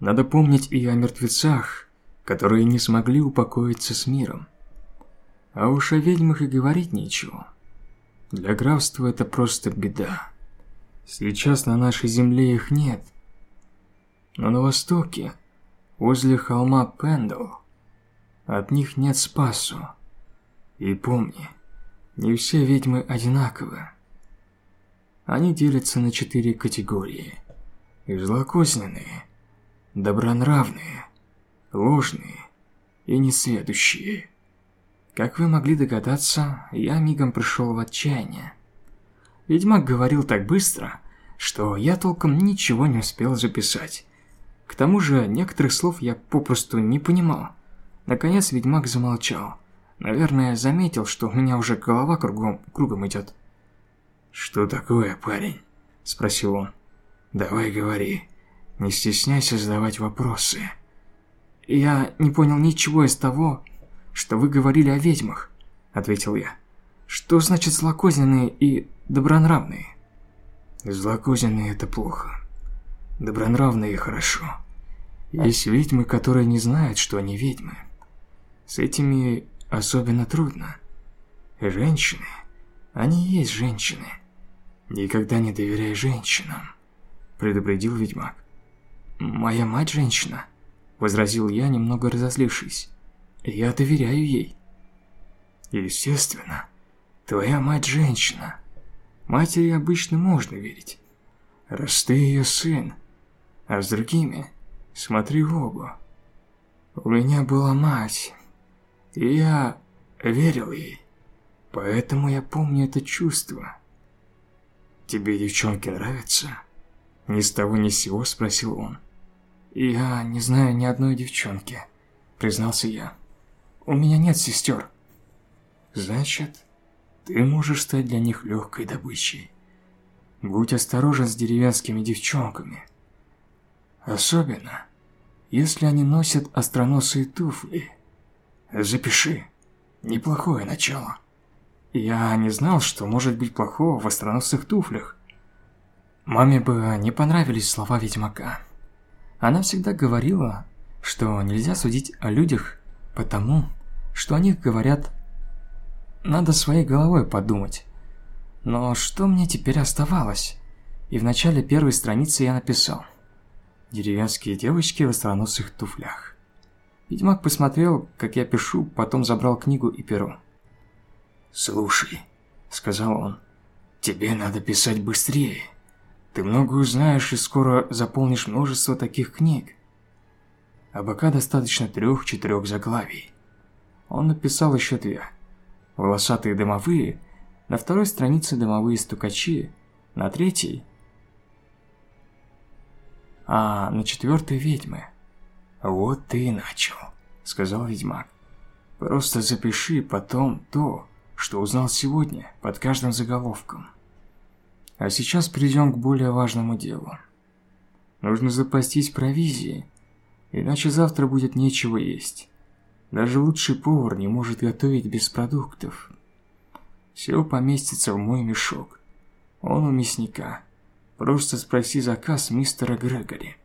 Надо помнить и о мертвецах, которые не смогли упокоиться с миром. А уж о ведьмах и говорить нечего. Для графства это просто беда. Сейчас на нашей земле их нет. Но на востоке, возле холма Пендл, от них нет спасу. И помни, не все ведьмы одинаковы. Они делятся на четыре категории. Злокозненные, добронравные, ложные и несведущие. Как вы могли догадаться, я мигом пришел в отчаяние. Ведьмак говорил так быстро, что я толком ничего не успел записать. К тому же, некоторых слов я попросту не понимал. Наконец ведьмак замолчал. Наверное, заметил, что у меня уже голова кругом, кругом идет. «Что такое, парень?» – спросил он. «Давай говори. Не стесняйся задавать вопросы». «Я не понял ничего из того, что вы говорили о ведьмах», – ответил я. «Что значит злокозненные и добронравные?» «Злокозненные – это плохо. Добронравные – хорошо. Есть ведьмы, которые не знают, что они ведьмы. С этими особенно трудно. Женщины, они и есть женщины. Никогда не доверяй женщинам, предупредил ведьмак. Моя мать женщина, возразил я, немного разозлившись. Я доверяю ей. Естественно, твоя мать женщина. Матери обычно можно верить. Раз ты ее сын, а с другими смотри в оба. У меня была мать, и я верил ей. Поэтому я помню это чувство. Тебе девчонки нравятся? Ни с того ни с сего спросил он. Я не знаю ни одной девчонки, признался я. У меня нет сестер. Значит, ты можешь стать для них легкой добычей. Будь осторожен с деревенскими девчонками. Особенно, если они носят остроносые туфли. Запиши. Неплохое начало. Я не знал, что может быть плохого в остроносых туфлях. Маме бы не понравились слова ведьмака. Она всегда говорила, что нельзя судить о людях потому, что о них говорят. Надо своей головой подумать. Но что мне теперь оставалось? И в начале первой страницы я написал. Деревенские девочки в остроносых туфлях. Ведьмак посмотрел, как я пишу, потом забрал книгу и перо. «Слушай», — сказал он, — «тебе надо писать быстрее. Ты много узнаешь и скоро заполнишь множество таких книг». А пока достаточно трех-четырех заглавий. Он написал еще две. «Волосатые домовые», на второй странице «Домовые стукачи», на третьей а на четвертой ведьмы. «Вот ты и начал», — сказал ведьмак. «Просто запиши потом то, что узнал сегодня под каждым заголовком. А сейчас перейдем к более важному делу. Нужно запастись провизией, иначе завтра будет нечего есть. Даже лучший повар не может готовить без продуктов. Все поместится в мой мешок. Он у мясника. Просто спроси заказ мистера Грегори.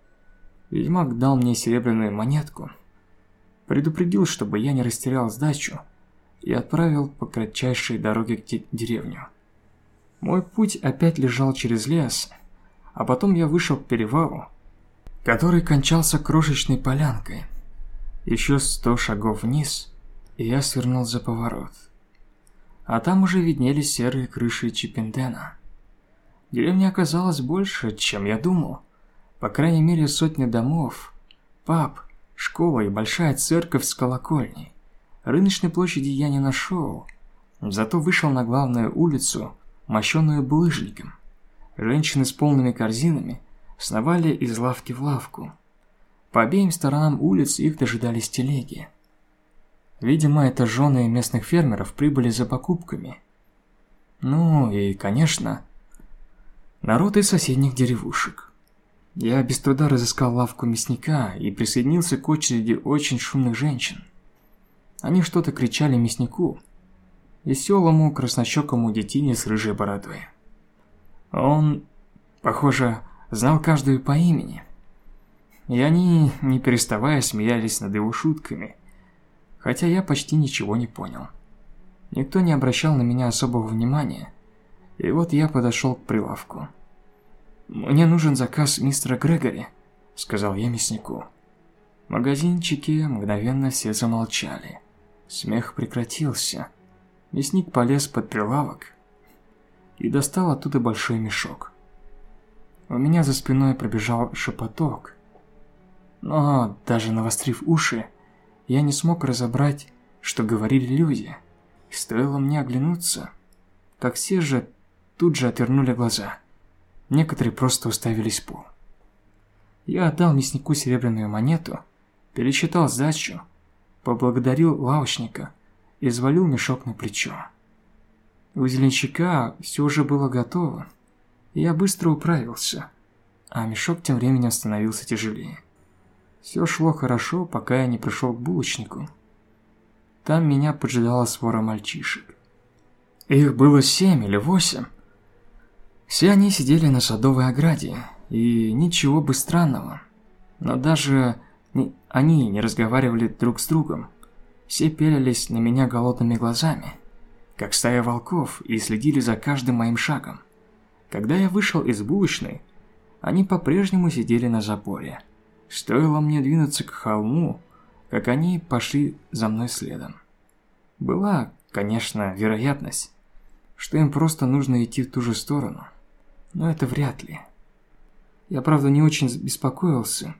Ведьмак дал мне серебряную монетку, предупредил, чтобы я не растерял сдачу, и отправил по кратчайшей дороге к деревню. Мой путь опять лежал через лес, а потом я вышел к перевалу, который кончался крошечной полянкой. Еще сто шагов вниз, и я свернул за поворот. А там уже виднелись серые крыши Чипендена. Деревня оказалась больше, чем я думал. По крайней мере, сотни домов, паб, школа и большая церковь с колокольней. Рыночной площади я не нашел, зато вышел на главную улицу, мощенную булыжником. Женщины с полными корзинами сновали из лавки в лавку. По обеим сторонам улицы их дожидались телеги. Видимо, это жены местных фермеров прибыли за покупками. Ну и, конечно, народ из соседних деревушек. Я без труда разыскал лавку мясника и присоединился к очереди очень шумных женщин. Они что-то кричали мяснику, веселому краснощекому детине с рыжей бородой. Он, похоже, знал каждую по имени. И они, не переставая, смеялись над его шутками, хотя я почти ничего не понял. Никто не обращал на меня особого внимания, и вот я подошел к прилавку. «Мне нужен заказ мистера Грегори», — сказал я мяснику. В магазинчике мгновенно все замолчали. Смех прекратился. Мясник полез под прилавок и достал оттуда большой мешок. У меня за спиной пробежал шепоток. Но даже навострив уши, я не смог разобрать, что говорили люди. Стоило мне оглянуться, как все же тут же отвернули глаза. Некоторые просто уставились в пол. Я отдал мяснику серебряную монету, пересчитал сдачу, поблагодарил лавочника и взвалил мешок на плечо. У зеленщика все уже было готово, и я быстро управился, а мешок тем временем становился тяжелее. Все шло хорошо, пока я не пришел к булочнику. Там меня поджидала свора мальчишек. Их было семь или восемь. Все они сидели на садовой ограде, и ничего бы странного. Но даже они не разговаривали друг с другом. Все пелились на меня голодными глазами, как стая волков, и следили за каждым моим шагом. Когда я вышел из булочной, они по-прежнему сидели на запоре. Стоило мне двинуться к холму, как они пошли за мной следом. Была, конечно, вероятность, что им просто нужно идти в ту же сторону но это вряд ли. Я, правда, не очень беспокоился.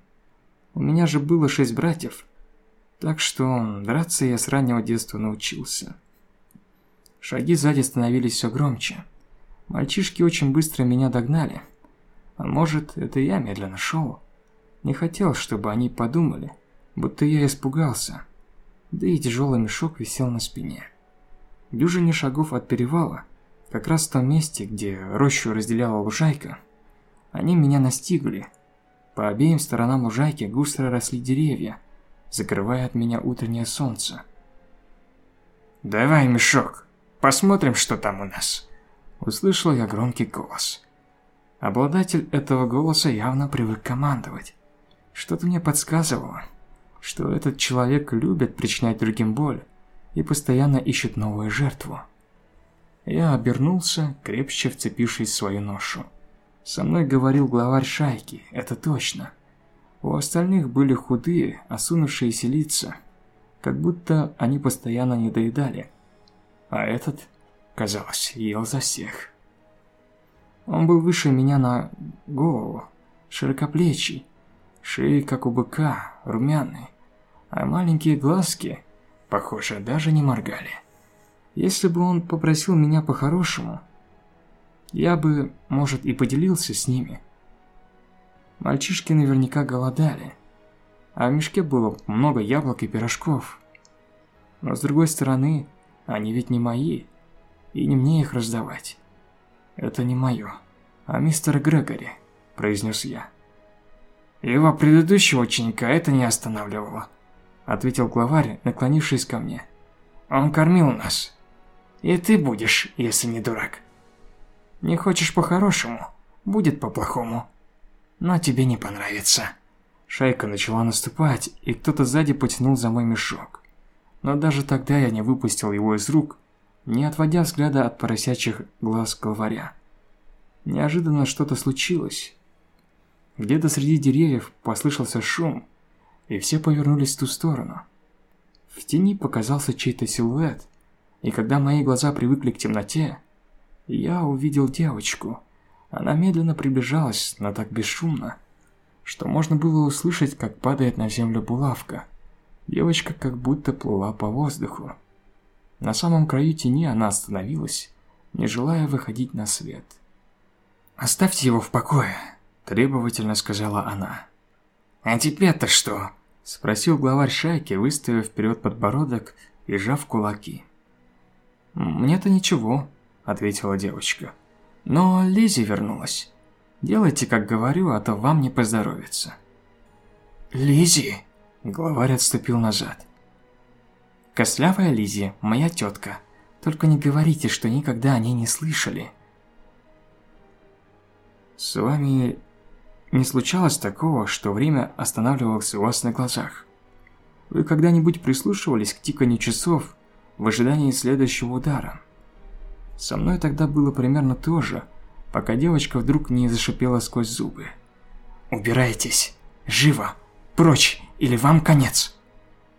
У меня же было шесть братьев, так что драться я с раннего детства научился. Шаги сзади становились все громче. Мальчишки очень быстро меня догнали. А может, это я медленно шел. Не хотел, чтобы они подумали, будто я испугался. Да и тяжелый мешок висел на спине. Дюжине шагов от перевала как раз в том месте, где рощу разделяла лужайка, они меня настигли. По обеим сторонам лужайки густо росли деревья, закрывая от меня утреннее солнце. «Давай мешок, посмотрим, что там у нас», – услышал я громкий голос. Обладатель этого голоса явно привык командовать. Что-то мне подсказывало, что этот человек любит причинять другим боль и постоянно ищет новую жертву. Я обернулся, крепче вцепившись в свою ношу. Со мной говорил главарь шайки, это точно. У остальных были худые, осунувшиеся лица, как будто они постоянно не доедали. А этот, казалось, ел за всех. Он был выше меня на голову, широкоплечий, шея как у быка, румяный, а маленькие глазки, похоже, даже не моргали. Если бы он попросил меня по-хорошему, я бы, может, и поделился с ними. Мальчишки наверняка голодали, а в мешке было много яблок и пирожков. Но с другой стороны, они ведь не мои, и не мне их раздавать. Это не мое, а мистер Грегори, произнес я. Его предыдущего ученика это не останавливало, ответил главарь, наклонившись ко мне. Он кормил нас. И ты будешь, если не дурак. Не хочешь по-хорошему, будет по-плохому. Но тебе не понравится. Шайка начала наступать, и кто-то сзади потянул за мой мешок. Но даже тогда я не выпустил его из рук, не отводя взгляда от поросячьих глаз главаря. Неожиданно что-то случилось. Где-то среди деревьев послышался шум, и все повернулись в ту сторону. В тени показался чей-то силуэт, и когда мои глаза привыкли к темноте, я увидел девочку. Она медленно приближалась, но так бесшумно, что можно было услышать, как падает на землю булавка. Девочка как будто плыла по воздуху. На самом краю тени она остановилась, не желая выходить на свет. «Оставьте его в покое», – требовательно сказала она. «А теперь-то что?» – спросил главарь шайки, выставив вперед подбородок и сжав кулаки. «Мне-то ничего», — ответила девочка. «Но Лизи вернулась. Делайте, как говорю, а то вам не поздоровится. Лизи, главарь отступил назад. Кослявая Лизи, моя тетка. Только не говорите, что никогда о ней не слышали. С вами не случалось такого, что время останавливалось у вас на глазах? Вы когда-нибудь прислушивались к тиканью часов в ожидании следующего удара? Со мной тогда было примерно то же, пока девочка вдруг не зашипела сквозь зубы. «Убирайтесь! Живо! Прочь! Или вам конец!»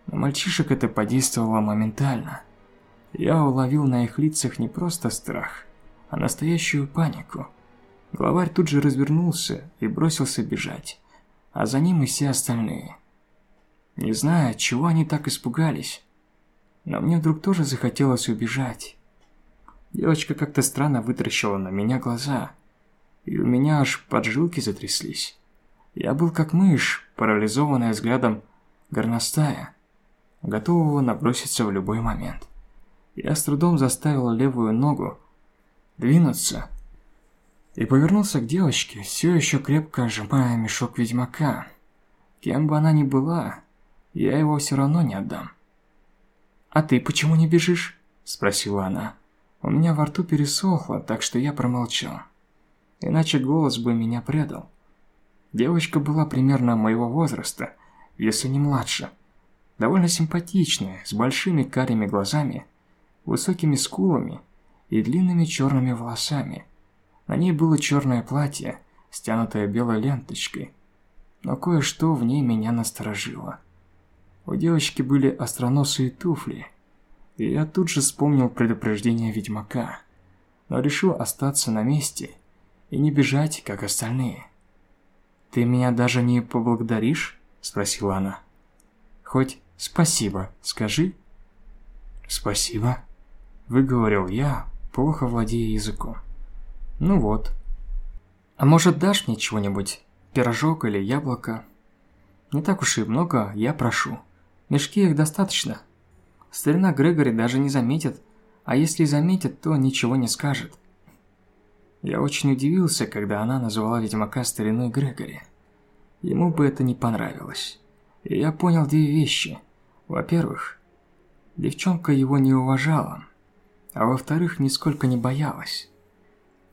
На мальчишек это подействовало моментально. Я уловил на их лицах не просто страх, а настоящую панику. Главарь тут же развернулся и бросился бежать, а за ним и все остальные. Не знаю, чего они так испугались, но мне вдруг тоже захотелось убежать. Девочка как-то странно вытаращила на меня глаза, и у меня аж поджилки затряслись. Я был как мышь, парализованная взглядом горностая, готового наброситься в любой момент. Я с трудом заставил левую ногу двинуться и повернулся к девочке, все еще крепко сжимая мешок ведьмака. Кем бы она ни была, я его все равно не отдам. «А ты почему не бежишь?» – спросила она. У меня во рту пересохло, так что я промолчал. Иначе голос бы меня предал. Девочка была примерно моего возраста, если не младше. Довольно симпатичная, с большими карими глазами, высокими скулами и длинными черными волосами – на ней было черное платье, стянутое белой ленточкой, но кое-что в ней меня насторожило. У девочки были остроносые туфли, и я тут же вспомнил предупреждение ведьмака, но решил остаться на месте и не бежать, как остальные. «Ты меня даже не поблагодаришь?» – спросила она. «Хоть спасибо скажи». «Спасибо», – выговорил я, плохо владея языком. Ну вот. А может, дашь мне чего-нибудь? Пирожок или яблоко? Не так уж и много, я прошу. Мешки их достаточно. Старина Грегори даже не заметит, а если заметит, то ничего не скажет. Я очень удивился, когда она назвала ведьмака стариной Грегори. Ему бы это не понравилось. И я понял две вещи. Во-первых, девчонка его не уважала, а во-вторых, нисколько не боялась.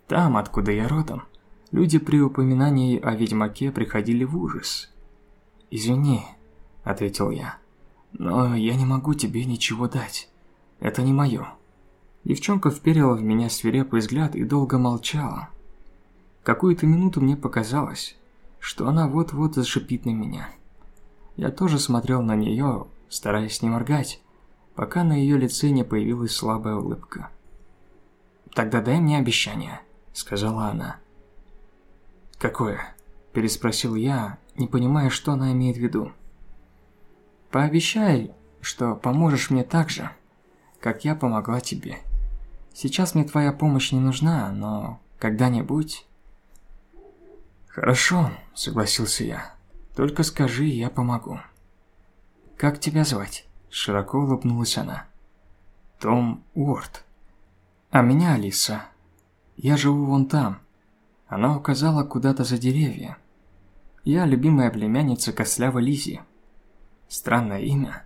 Там, откуда я родом, люди при упоминании о ведьмаке приходили в ужас. «Извини», — ответил я, — «но я не могу тебе ничего дать. Это не мое». Девчонка вперила в меня свирепый взгляд и долго молчала. Какую-то минуту мне показалось, что она вот-вот зашипит на меня. Я тоже смотрел на нее, стараясь не моргать, пока на ее лице не появилась слабая улыбка. «Тогда дай мне обещание», – сказала она. «Какое?» – переспросил я, не понимая, что она имеет в виду. «Пообещай, что поможешь мне так же, как я помогла тебе. Сейчас мне твоя помощь не нужна, но когда-нибудь...» «Хорошо», – согласился я. «Только скажи, я помогу». «Как тебя звать?» – широко улыбнулась она. «Том Уорд». «А меня Алиса», я живу вон там. Она указала куда-то за деревья. Я любимая племянница Кослявы Лизи. Странное имя,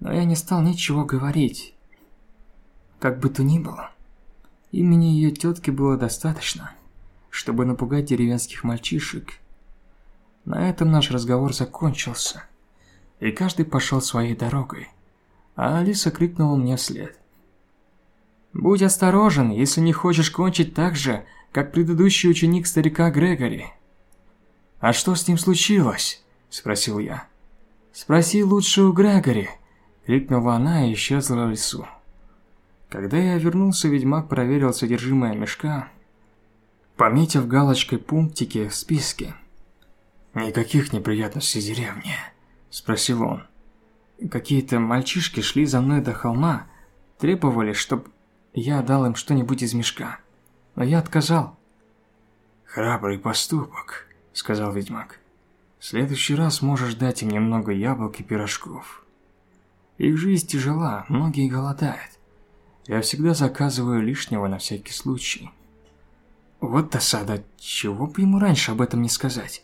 но я не стал ничего говорить. Как бы то ни было, имени ее тетки было достаточно, чтобы напугать деревенских мальчишек. На этом наш разговор закончился, и каждый пошел своей дорогой, а Алиса крикнула мне вслед. Будь осторожен, если не хочешь кончить так же, как предыдущий ученик старика Грегори. А что с ним случилось? спросил я. Спроси лучше у Грегори, крикнула она и исчезла в лесу. Когда я вернулся, ведьмак проверил содержимое мешка, пометив галочкой пунктики в списке. «Никаких неприятностей в деревне?» – спросил он. Какие-то мальчишки шли за мной до холма, требовали, чтобы я дал им что-нибудь из мешка, но я отказал. «Храбрый поступок», — сказал ведьмак. «В следующий раз можешь дать им немного яблок и пирожков. Их жизнь тяжела, многие голодают. Я всегда заказываю лишнего на всякий случай». Вот досада, чего бы ему раньше об этом не сказать?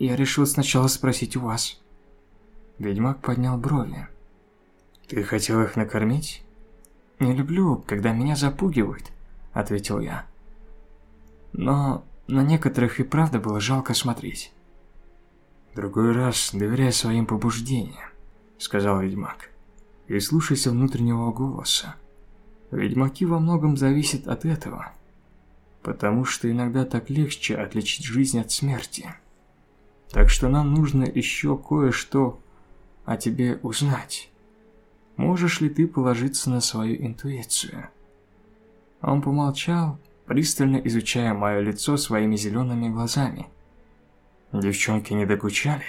Я решил сначала спросить у вас. Ведьмак поднял брови. Ты хотел их накормить? Не люблю, когда меня запугивают, ответил я. Но на некоторых и правда было жалко смотреть. Другой раз доверяй своим побуждениям, сказал ведьмак. И слушайся внутреннего голоса. Ведьмаки во многом зависят от этого, потому что иногда так легче отличить жизнь от смерти. Так что нам нужно еще кое-что о тебе узнать. Можешь ли ты положиться на свою интуицию? Он помолчал, пристально изучая мое лицо своими зелеными глазами. «Девчонки не докучали?»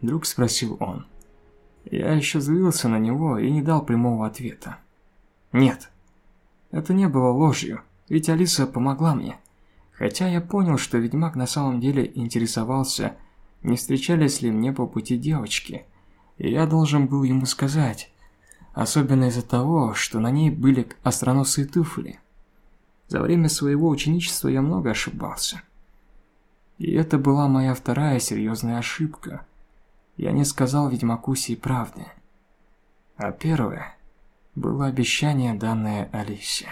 Вдруг спросил он. Я еще злился на него и не дал прямого ответа. «Нет». Это не было ложью, ведь Алиса помогла мне. Хотя я понял, что ведьмак на самом деле интересовался, не встречались ли мне по пути девочки. И я должен был ему сказать, особенно из-за того, что на ней были остроносые туфли. За время своего ученичества я много ошибался. И это была моя вторая серьезная ошибка. Я не сказал ведьмаку сей правды. А первая было обещание, данное Алисе.